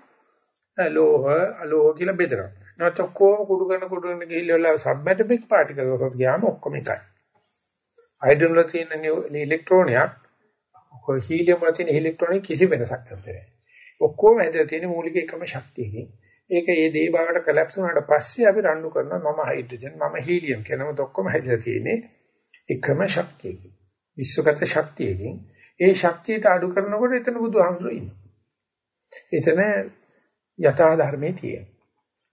ලෝහ අලෝහ කියලා බෙදනවා. නැත්නම් ඔක්කොම කුඩු කරන කුඩු කරන ගිහිල්ලා සබ්ඇටොමික් පාටිකල් වලට ගියාම ඔක්කොම එකයි. හයිඩ්‍රජන් වල තියෙන ඉලෙක්ට්‍රෝනයක් ඔය හීලියම් වල තියෙන ඉලෙක්ට්‍රෝනයක් කිසි වෙනසක් නැහැ. ඔක්කොම ඇදලා තියෙන මූලික එකම ශක්තියකින්. ඒක ඒ දේ බවට කලැප්ස් වුණාට පස්සේ අපි රණ්ඩු කරනවා මම හයිඩ්‍රජන් මම හීලියම් කියනම ඔක්කොම හැදිලා තියෙන්නේ එකම ශක්තියකින්. විශ්වගත ශක්තියකින්. ඒ ශක්තියට අඩු කරනකොට එතන බුදුහාමුදුරු ඉන්නේ. එතන යථා ධර්මයේ තියෙන.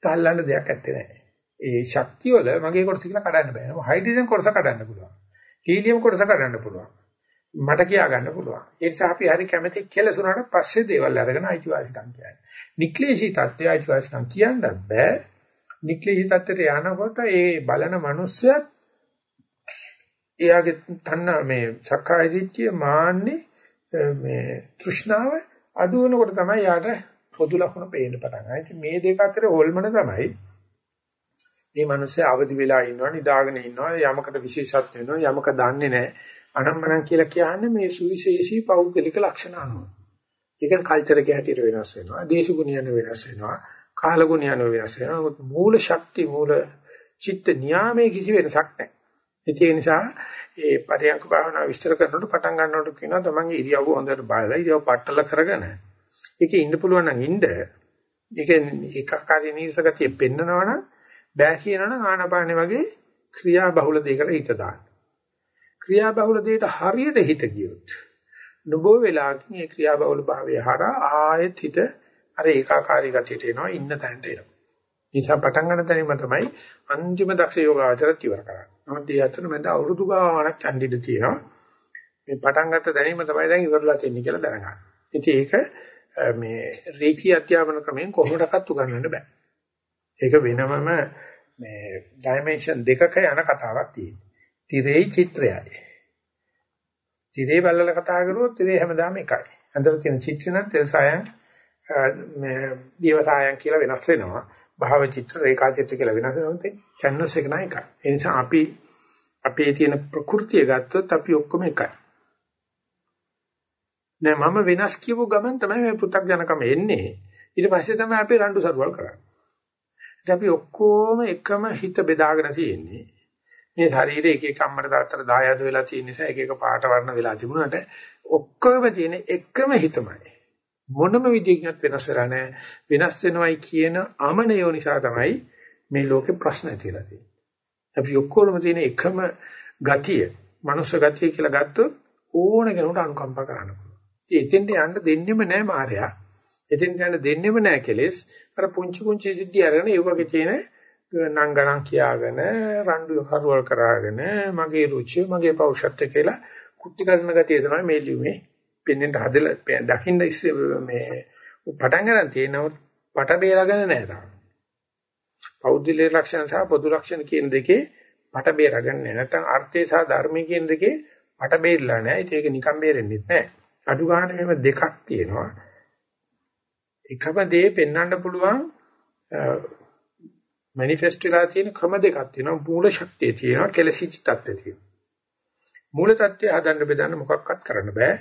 තල්ලන්න දෙයක් ඇත්තේ නැහැ. ඒ ශක්තිය වල මගේ කොටස කියලා කඩන්න බෑ. හයිඩ්‍රජන් කොටස කඩන්න පුළුවන්. හීලියම් කොටස කඩන්න පුළුවන්. මට කියා ගන්න පුළුවන්. ඒ නිසා අපි හරි කැමැති කෙලසුනට පස්සේ දේවල් අරගෙන අයිතිවාසිකම් කියන්නේ. නික්ලේශී தත්ත්වය අයිතිවාසිකම් කියන්න බෑ. නික්ලේශී தත්ත්වයට යනකොට ඒ බලන මිනිස්සයත් එයාගේ තණ්හා මේ සක්කාය දිට්ඨිය මාන්නේ මේ තෘෂ්ණාව අඩු වෙනකොට තමයි යාට පොදු ලක්ෂණ පේන්න පටන් ගන්නේ. ඉතින් මේ දෙක අතර හොල්මන තමයි මේ මිනිස්සේ අවදි වෙලා ඉන්නවා නිදාගෙන ඉන්නවා යමකට විශේෂත්ව වෙනවා යමක දන්නේ නැහැ අනම්මනම් කියලා කියන්නේ මේ සුවිශේෂී පෞද්ගලික ලක්ෂණ අනුව. ඒක කල්චර් එකේ හැටියට වෙනස් වෙනවා. දේශගුණ යන වෙනස් වෙනවා. කාලගුණ යන වෙනස් වෙනවා. මූල ශක්ති මූල චිත්ත නියාමයේ කිසි වෙනසක් නැහැ. ඒ නිසා ඒ පරියන්ක භාවනා විස්තර කරනකොට පටන් ගන්නකොට කියනවා තමන්ගේ ඉරියව්ව හොඳට බලලා ඉරියව් පట్టල කරගෙන ඒකේ ඉන්න පුළුවන් නම් ඉන්න ඒක ඒකාකාරී නීසගතිය පෙන්නනවනම් බෑ කියනවනම් ආනාපානෙ වගේ ක්‍රියා බහුල දෙයකට හිත දාන්න. ක්‍රියා බහුල දෙයට හරියට හිත ගියොත් නොබෝ වෙලාවකින් ඒ ක්‍රියා බහුල භාවය හරහා ආයෙත් හිත අර ඒකාකාරී ගතියට එනවා ඉන්න තැනට එනවා. නිසා පටන් ගන්න තැනම තමයි අන්තිම දක්ෂ යෝගාවචරත් ඉවර කරන්නේ. නමුත් ඒ අතර මැද අවුරුදු ගාණක් යන්නිට තියෙනවා. මේ පටන් ගත්ත දැනීම තමයි දැන් ඉවරලා තියෙන්නේ කියලා දැනගන්න. ඉතින් ඒක මේ රේඛී අධ්‍යාපන ක්‍රමයෙන් කොහොමඩක්වත් උගන්වන්න බෑ. ඒක වෙනමම මේ ඩයිමන්ෂන් දෙකක යන කතාවක් තියෙනවා. තිරේ චිත්‍රයයි. තිරේ බලලා කතා කරුවොත් තිරේ හැමදාම එකයි. අතර තියෙන චිත්‍ර නම් තෙල් සායන් මේ දිව සායන් කියලා වෙනස් වෙනවා. භාව චිත්‍ර රේඛා චිත්‍ර කියලා වෙනස් වෙනවා. කැන්වස් එක නෑ එකයි. ඒ නිසා අපි අපේ තියෙන ප්‍රകൃතිය ගත්තොත් අපි ඔක්කොම එකයි. නෑ මම වෙනස් කියපු ගමන් තමයි මේ පෘථග්ජනකම එන්නේ. ඊට පස්සේ තමයි අපි රණ්ඩු සරුවල් කරන්නේ. ඉතින් අපි ඔක්කොම එකම හිත බෙදාගෙන තියෙන්නේ. මේ ශරීරයේ එක එක අම්මර තාත්තට දායද වෙලා තියෙන නිසා එක එක පාට වර්ණ වෙලා තිබුණාට ඔක්කොම තියෙන එකම හිතමයි. මොනම විදිහකින්වත් වෙනස් වෙලා නැහැ. වෙනස් වෙනවයි කියන අමනයෝ නිසා තමයි මේ ලෝකේ ප්‍රශ්න ඇතිලා තියෙන්නේ. අපි ඔක්කොම තියෙන එකම ගතිය, මනුෂ්‍ය ගතිය කියලා ගත්තොත් ඕන කෙනෙකුට අනුකම්පා කරන්න පුළුවන්. ඉතින් එතෙන්ට යන්න දෙන්නෙම නැහැ මායя. එතෙන්ට යන්න දෙන්නෙම නැහැ කෙලෙස්. අර පුංචි පුංචි සිද්ධි අරගෙන ඒ වගේ තියෙන නංගණන් කියාගෙන රණ්ඩු හරුවල් කරාගෙන මගේ රුචිය මගේ පෞෂත්වය කියලා කුටි කරන ගතිය තමයි මේ ලියුමේ පෙන්ෙන්ට හදලා දකින්න මේ පටන් ගන්න තියෙනවොත් පට බේරගෙන නැහැ තාම. පෞද්ගලික ලක්ෂණ සහ පොදු ලක්ෂණ කියන දෙකේ පට බේරගන්නේ නැහැ. නැත්නම් අර්ථය සහ ධර්මය කියන දෙකේ පට බේරලා නැහැ. ඒක නිකම් බේරෙන්නේ නැහැ. අඩු ගන්න මෙහෙම දෙකක් තියෙනවා. එකම දේ පෙන්වන්න පුළුවන් මැනිෆෙස්ට් වෙලා තියෙන ක්‍රම දෙකක් තියෙනවා. මූල ශක්තිය තියෙනවා, කෙලසිච්ච තත්ත්වය තියෙනවා. මූල තත්ත්වය හදන්න බෙදන්න මොකක්වත් කරන්න බෑ.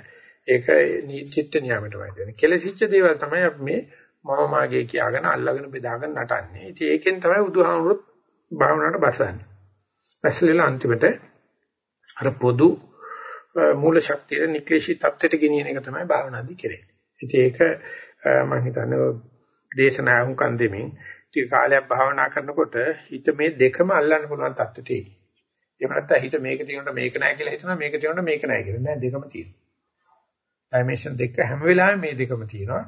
ඒක නිචිත්ත නියමයටමයි දෙන්නේ. කෙලසිච්ච දේවල් තමයි අපි මේ මම මාගේ කියාගෙන අල්ලගෙන බෙදාගෙන නටන්නේ. ඉතින් ඒකෙන් තමයි බුදුහාමුදුරුවෝ භාවනාවට බසන්නේ. බැසලිලා අන්තිමට අර පොදු මූල ශක්තිය නික්ලේශී තත්ත්වයට ගෙනියන එක තමයි භාවනාදී කෙරෙන්නේ. ඉතින් ඒක මම හිතන්නේ දේශනා වුකන් දෙමින් ටික කාලයක් භාවනා කරනකොට හිත මේ දෙකම අල්ලන්න පුළුවන් තත්ත්වයට එයි. එහෙම නැත්නම් හිත මේක තියෙනකොට මේක නැහැ කියලා හිතනවා මේක තියෙනකොට මේක නැහැ කියලා. නෑ දෙකම තියෙනවා. ඩයිමන්ෂන් දෙක හැම වෙලාවෙම මේ දෙකම තියෙනවා.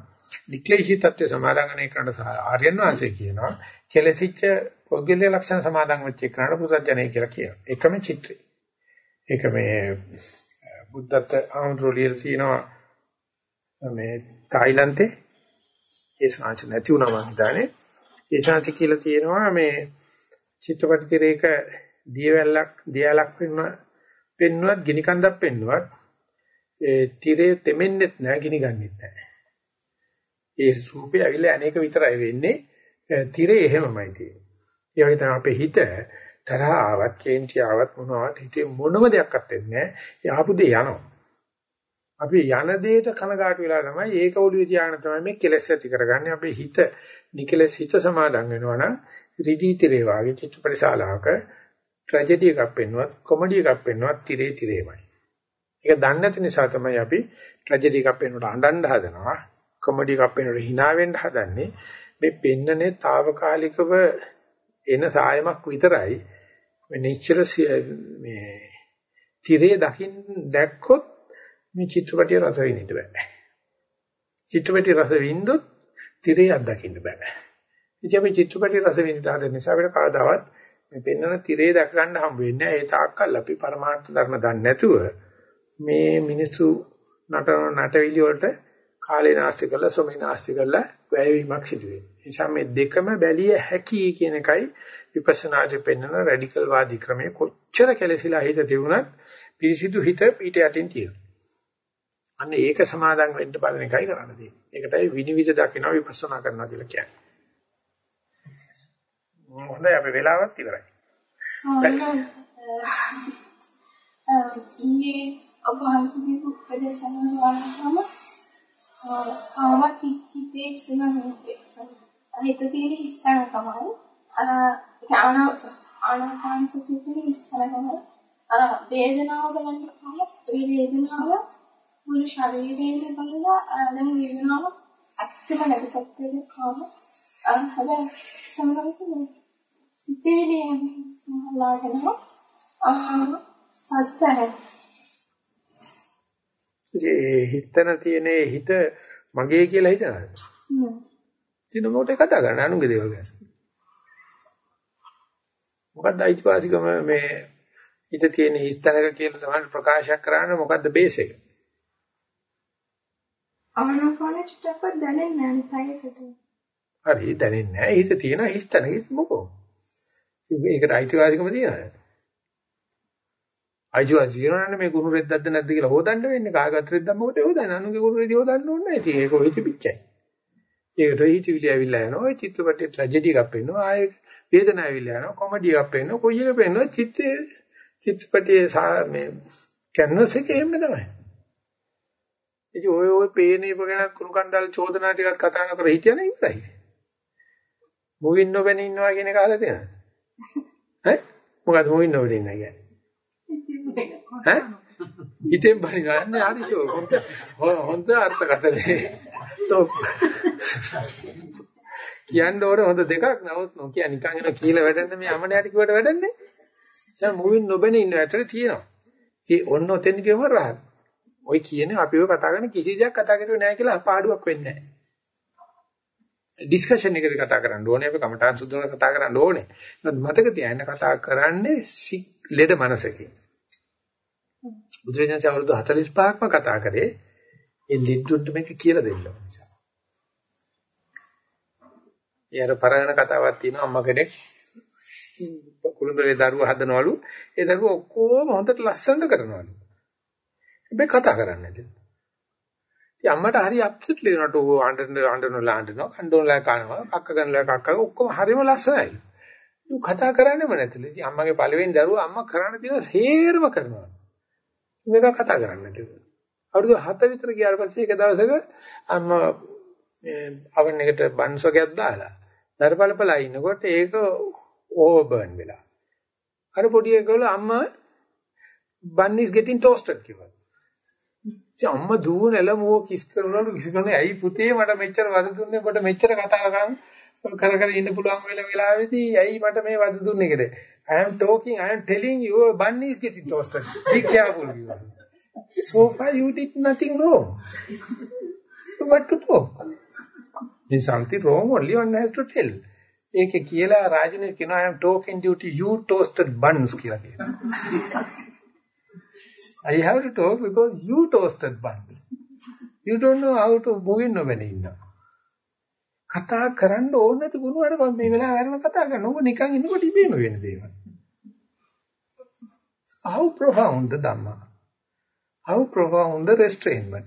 නික්ලේශී தත්ත්ව සමාදන් කරන ආර්යයන් වහන්සේ කියනවා කෙලසිච්ච පොද්ගලික ලක්ෂණ සමාදන් වෙච්ච එකනට පුසත්ජනයි කියලා කියනවා. එකම චිත්‍රය. ඒක මේ බුද්ධත් ආමතුලියල් තියෙනවා මේ තායිලන්තේ ඒ ශාංශ නැති වුණා මම හිතන්නේ. ඒ ශාංශ කියලා තියෙනවා මේ චිත්‍රපට තිරයක දියවැල්ලක් දියලක් පෙන්වන පෙන්වුවත් ගිනි කන්දක් පෙන්වුවත් ඒ තිරේ තෙමෙන්නෙත් නැහැ ගිනි ගන්නෙත් නැහැ. ඒ රූපේ ඇවිල්ලා අනේක විතරයි වෙන්නේ. තිරේ එහෙමමයි තියෙන්නේ. ඒ වගේ තමයි අපේ හිත තරහ ආවත්, කේන්ති ආවත් මොනවත් හිතේ මොනම දෙයක්වත් වෙන්නේ නැහැ. ඒ ආපු දේ යනවා. අපි යන දෙයට කනගාටු වෙලා තමයි ඒක ඔළුවේ තියාගෙන තමයි මේ කෙලෙස් ඇති කරගන්නේ. අපේ හිත නිකලෙස් හිත සමාදන් වෙනවා නම් රිදී තිරේ වාගේ චිත්තපරිශාලාවක ට්‍රැජඩි එකක් පෙන්වුවත්, කොමඩි එකක් පෙන්වුවත් තිරේ තිරේමයි. ඒක දන්නේ නැති නිසා තමයි අපි ට්‍රැජඩි එකක් පෙන්වුවට අඬන්න හදනවා. කොමඩි එකක් පෙන්වුවට hina වෙන්න හදන්නේ. මේ පෙන්නනේ తాවකාලිකව එන සායමක් විතරයි. මේ නිශ්චල මේ තිරේ දකින් දැක්කොත් මේ චිත්‍රපටිය රස විඳින්න බෑ. චිත්‍රපටිය රස විඳොත් තිරේ අත්දකින්න බෑ. ඉතින් අපි චිත්‍රපටිය රස විඳින්න හදන නිසා අපිට කවදාවත් මේ පෙන්වන තිරේ දැක ගන්න හම්බ වෙන්නේ නැහැ. ඒ තාක්කල් අපි පරමාර්ථ ධර්ම දන්නේ නැතුව මේ මිනිස්සු නටන නටවිලි වලට කාලේ නාස්ති කරලා සොමේ නාස්ති කරලා වැයවීමක් සිදු වෙනවා. ඒ නිසා මේ දෙකම බැලිය හැකි කියන එකයි විපස්සනාදී පෙන්වන රැඩිකල් වාදී ක්‍රමයේ කොච්චර කෙලසිලා හිත තිබුණත් පිරිසිදු හිත පිට යටින් තියෙනවා. අන්න ඒක සමාදන් වෙන්න බලන එකයි කරන්න තියෙන්නේ. ඒකටයි විනිවිද දකින්න විපස්සනා කරනවා කියලා කියන්නේ. හොඳයි අපි වෙලාවත් ඉවරයි. ඊයේ ඔබ වහන්සේ උපදේශන වලටම ආවත් හිතේ සනම හිත තියෙන ඉස්තන තමයි ඒක ආනාපාන සතියේ ඉස්තන තමයි වේදනාව බලන්න පුළුවන් ඒ වේදනාව මුළු ශරීරයේම බලලා දැන් වේදනාව ඇත්තම නැති තත්ත්වයක කාම හැබැයි සමහරවිට සිතේදී සමහරලාටම සත්‍යය ඒ හිතන තියෙන හිත මගේ කියලා හිතනවාද? නෑ. ඉතින් මොකට කතා කරන්නේ අනුන්ගේ දේවල් ගැන? මොකද්ද අයිතිවාසිකම මේ හිත තියෙන හිස්තනක කියලා තමයි ප්‍රකාශයක් කරන්නේ මොකද්ද බේස් එක? ආනපාන චිත්තපත් දැනෙන්නේ නැහැ? හරි දැනෙන්නේ නැහැ. හිත තියෙන හිස්තනක මොකෝ? ඒකට අයිතිවාසිකම තියනවාද? අයිතිවාසිකම තියනවනේ මේ කුණු රෙද්දක්ද නැද්ද කියලා හොදන්න වෙන්නේ. කාගත් රෙද්දක් මොකටද හොදන්නේ? අනුන්ගේ කුණු රෙදි හොදන්න ඕනේ නැහැ. ඉතින් ඒක ඔය පිච්චයි. ඒකට හිතවිලි ඇවිල්ලා යනවා. ඔය චිත්‍රපටයේ ට්‍රැජඩි එකක් පෙන්වනවා. ආයේ වේදනාව ඇවිල්ලා යනවා. කොමඩි එකක් පෙන්වනවා. කොයි එක පෙන්වනවා චිත්‍රයේ චිත්‍රපටයේ මේ කැන්වස් එකේ එන්න තමයි. ඉතින් ඔය ඔය පේන ඉප ගැන කුණු කන්දල් චෝදනා ටිකක් කතා නොකර හිටියන ඉවරයි. මුවින් නොබැන ඉන්නවා කියන එක අහලා තියෙනවද? ඈ මොකද මුවින් නොබැන ඉන්නවා කියන්නේ? ඈ හිතෙන් බනිනන්නේ හරිෂෝ හොඳ හොඳ අර්ථකථනයි. කියන්න ඕන හොඳ දෙකක් නමුත් නොකිය නිකන් එන කියලා වැඩන්න මේ අමනයට කිව්වට වැඩන්නේ. සර් මුවින් නොබැන ඉන්න ඇතර තියෙනවා. ඉතින් ඔන්න ඔතෙන් කියවම රහත්. ඔය කියන්නේ අපිව කතා කරන කිසි දෙයක් කතා කරුවේ නැහැ කියලා පාඩුවක් වෙන්නේ නැහැ. ඩිස්කෂන් එකද කතා කරන්න ඕනේ අපි කමටහන් සුදුන කතා කරන්න ඕනේ. නමුත් මතක තියාගන්න කතා කරන්නේ ලෙඩ මනසකින්. බුදුරජාණන් අවුරුදු 45ක්ම කතා කරේ ඒ ලිඩ්ඩුන්ට මේක කියලා දෙන්න නිසා. ඊයර පරණ කතාවක් තියෙනවා අම්මා කෙනෙක් කුළුඳුරේ දරුවා හදනවලු ඒ දරුවා ඔක්කොම හොඳට ලස්සනට කරනවලු. හැබැයි කතා කරන්නේ නැති. ඉතින් අම්මට හරි අප්සෙට් වෙනට ඕ අඬන අඬනලා අඬනවා කණ්ඩෝනලා කනවා කක්ක ගන්නලා කක්ක ඔක්කොම හරිම ලස්සනයි. ඌ කතා කරන්නේම නැතිලු. ඉතින් අම්මගේ පළවෙනි දරුවා අම්මා කරන්න තියෙන සේරම කරනවා. මේක කතා කරන්නේ නැතිලු. අවුරුදු 7 විතර ගියාට පස්සේ එක දවසක අම්මා අවන් එකට බන්සෝගයක් දාලා දරපලපලා ඉන්නකොට ඒක ඕවර්බර්න් වෙලා. අර පොඩි එකවල අම්මා bun is getting toasted කිව්වා. ඉතින් අම්මා දුවනල මෝ කිස් කරනවලු කිස් කරන්නේ ඇයි පුතේ මට මෙච්චර වද දුන්නේ ඔබට මෙච්චර කතා කරන් කර කර ඉන්න පුළුවන් වෙලා වෙලාවේදී ඇයි මට මේ වද දුන්නේ කියලා. I am talking I am telling you your bun is getting toasted. Be careful you. So far you did nothing wrong. So what to talk? If something wrong only one has to tell. ඒකේ කියලා රාජනේ කියනවා I am talking due to you toasted buns කියලා කියනවා. I have to talk because you toasted buns. You don't know how to move in nobody ඉන්නවා. කතා කරන්න ඕන නැති ගුණ අර මේ වෙලාව අරන කතා කරන ඕක නිකන් ඉන්නකොට ඉබේම වෙන දේවල්. How profound the Dhamma. How profound the restrainment.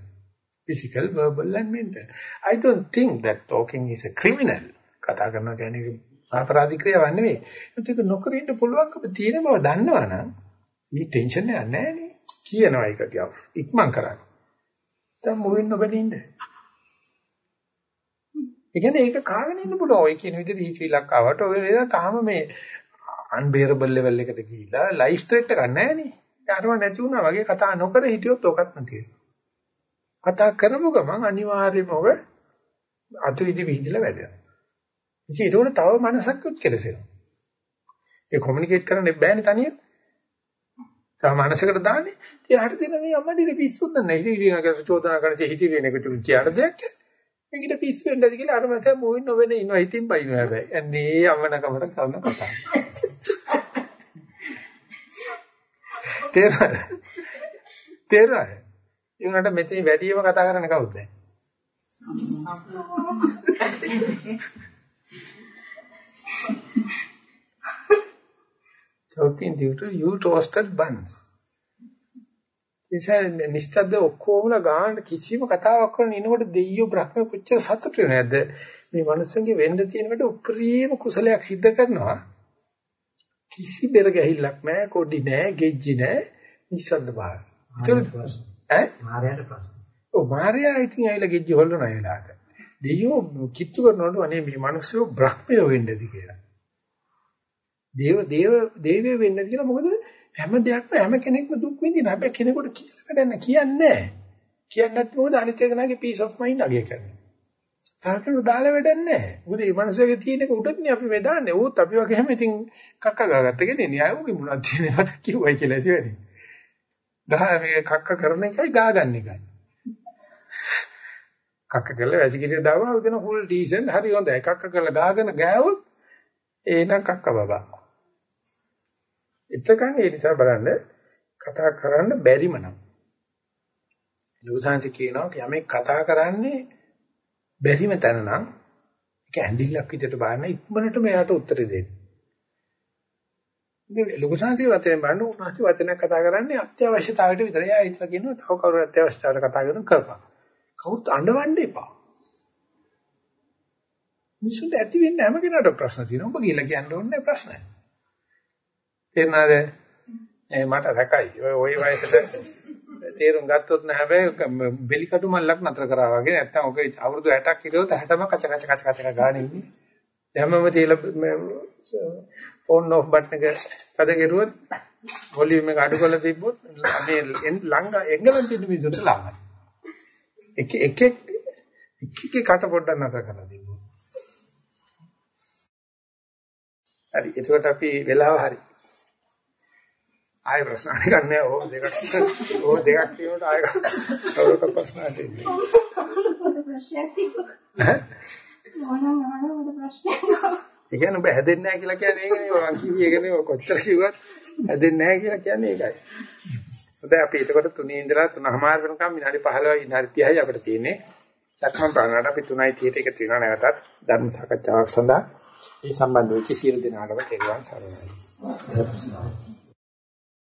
Physical, verbal and mental. I don't think that talking is a criminal. කතා කරනවා කියන්නේ අපරාධ ක්‍රියාවක් නෙවෙයි. ඒක නොකර ඉන්න පුළුවන්කම තියෙන බව දන්නවනම් මේ ටෙන්ෂන් එකක් නැහැ නේ. කියනවා ඒක ටිකක් ඉක්මන් කරන්න. දැන් මොවෙන් නොබැඳින්න. ඒ කියන්නේ ඒක කාගෙන ඉන්න පුළුවන්. ඔය කියන විදිහට හිතවිලක් ආවට ඔය වේදනා තාම මේ අන්බේරබල් ලෙවල් එකට ගිහිලා ලයිෆ් ත්‍රෙට් එකක් නැහැ නේ. අරව නැති වුණා වගේ කතා නොකර හිටියොත් ඔකත් නැති වෙනවා. කතා කරමු ගමන් අනිවාර්යයෙන්ම ඔබ අතු ඉදි විහිදලා වැඩෙනවා. ඉතින් ඒක තව මනසක් උත්කලසෙනවා. ඒ කොමියුනිකේට් කරන්න බෑනේ තනියම. තව මනසකට දාන්නේ. ඉතින් හරි දෙන මේ අම්මඩිනේ පිස්සුත් නැහැ. ඉතින් ඉතින් චෝදනා කරන චේ හිතේ වෙන එකට කියන දෙයක්. මේකට පිස්සු වෙන්නද කියලා අර මනස මොවින් නොවෙන ඉන්නවා. ඉතින් බයිනවා හැබැයි. අනේ අම්මනකමට කරන කතාව. තේරෙනවද? තේරෙනවද? ඒ උනට මෙතන වැඩිම කතා කරන්නේ කවුද දැන්? talking due to you toasted buns. ඉතින් නිස්තද්ද ඔක්කොමලා ගාන කිසිම කතාවක් කරන ඉනකොට දෙයියෝ බ්‍රහ්ම කොච්චර සතුට වෙනවද මේ මනුස්සන්ගේ වෙන්න තියෙනකොට උපරිම කුසලයක් සිද්ධ කරනවා කිසි බෙර ගැහිල්ලක් නැහැ කොඩි නැහැ ගෙජ්ජි නැහැ නිස්සද්ද බාහිර. ඈ මාර්යාට ප්‍රශ්න. ඔව් මාර්යා ඉතින් ඇවිල්ලා ගෙජ්ජි හොල්ලන වෙලාවට. දෙයියෝ කිට්ටු කරනකොට අනේ මේ මිනිස්සු බ්‍රහ්මයෝ වෙන්නද කියලා. දේව දේව දේවය වෙන්නද කියලා මොකද හැම දෙයක්ම හැම කෙනෙක්ම දුක් විඳිනවා. හැබැයි කෙනෙකුට කියලා වැඩක් කියන්නේ නැහැ. කියන්නේ නැත්නම් මොකද අනිත් එකනාගේ peace of mind අගය කරනවා. තාකේට දාලා වැඩක් නැහැ. මොකද මේ මිනිස්සුගේ තියෙන එක උඩටනේ අපි මේ දාන්නේ. ඌත් අපි වගේම ඉතින් කක්ක ගාගත්ත කෙනේ න්යායෝගේ මොනවද තියෙන්නේ මට කිව්වයි කියලා ඉතින්. ගහ මේ කක්ක කරන එකයි ගාගන්න එකයි. කක්ක කරලා වැසිකිරිය දාවම උදේන ෆුල් ඩීසන්ට් හරි හොඳයි. කක්ක කරලා ගාගෙන ගෑවොත් එහෙනම් කක්ක බබා. එතකන් ඒ නිසා බලන්න කතා කරන්න බැරිම නම්. ලෝසාංශ කියනවා යමෙක් කතා කරන්නේ බැරිම තැන නම් ඒක ඇඳිල්ලක් විදිහට බලන්න ඉක්මනටම එයාට උත්තර දෙන්න. මේ ලෝකසාන්ති වතෙන් බලන්න උනාසි වචනයක් කතා කරන්නේ අත්‍යවශ්‍යතාවයට විතරයි. එයා හිතලා කියනවා තව කවුරු අත්‍යවශ්‍යතාවයට කතා කරන කරපන්. කවුරුත් අඬවන්න එපා. මිනිසුන්ට ඇති වෙන්න හැම කෙනාටම ප්‍රශ්න තියෙනවා. ඔබ කියලා කියන්න ඕනේ ප්‍රශ්න. තේරුණාද? ඒ මට සැකයි. ඔය ওই වයසට තේරුම් ගත්තොත් නෑ හැබැයි බෙලිකටු මල්ලක් නතර කරා වගේ නැත්තම් ඔක අවුරුදු 60ක් ඉරොත් 60ම කච කච කච කච ගානේ ඉන්නේ. හැමම තියලා ෆෝන් ඔෆ් බටන් එක පද කෙරුවොත් වොලියුම් එක අඩු කරලා තිබ්බොත් මේ ළඟ එංගලන්තෙ ඉන්න මිනිස්සුන්ට ලාභයි. එක එක එක එක කට පොඩ්ඩක් නතර කරලා තිබ්බොත්. හරි එතකොට අපි වෙලාව හරි. ආයෙ ප්‍රශ්න අහන්නේ ඕ දෙකක් ඕ දෙකක් කියනකොට ආයෙ කවුරුක ප්‍රශ්න අහන්නේ ප්‍රශ්නයක් තිබුණා මොනවා මොනවා ප්‍රශ්නයක් ඒ කියන්නේ ඔබ හැදෙන්නේ නැහැ කියලා කියන්නේ ඒකනේ මං කිව්වේ ඒකනේ ඔය කොච්චර කිව්වත් හැදෙන්නේ නැහැ කියලා කියන්නේ ඒකයි. හොඳයි අපි එතකොට තුනේ ඉඳලා තුනමාර වෙනකම් විනාඩි 15යි විනාඩි 30යි අපිට තියෙන්නේ. සක්මන් ප්‍රාණාට අපි 3:30ට එකතු වෙනවා නැවතත් ධර්ම සාකච්ඡාවක් සඳහා. මේ සම්බන්ධ වෙච්ච සියලු දෙනාටම කෙරුවන් සරණයි.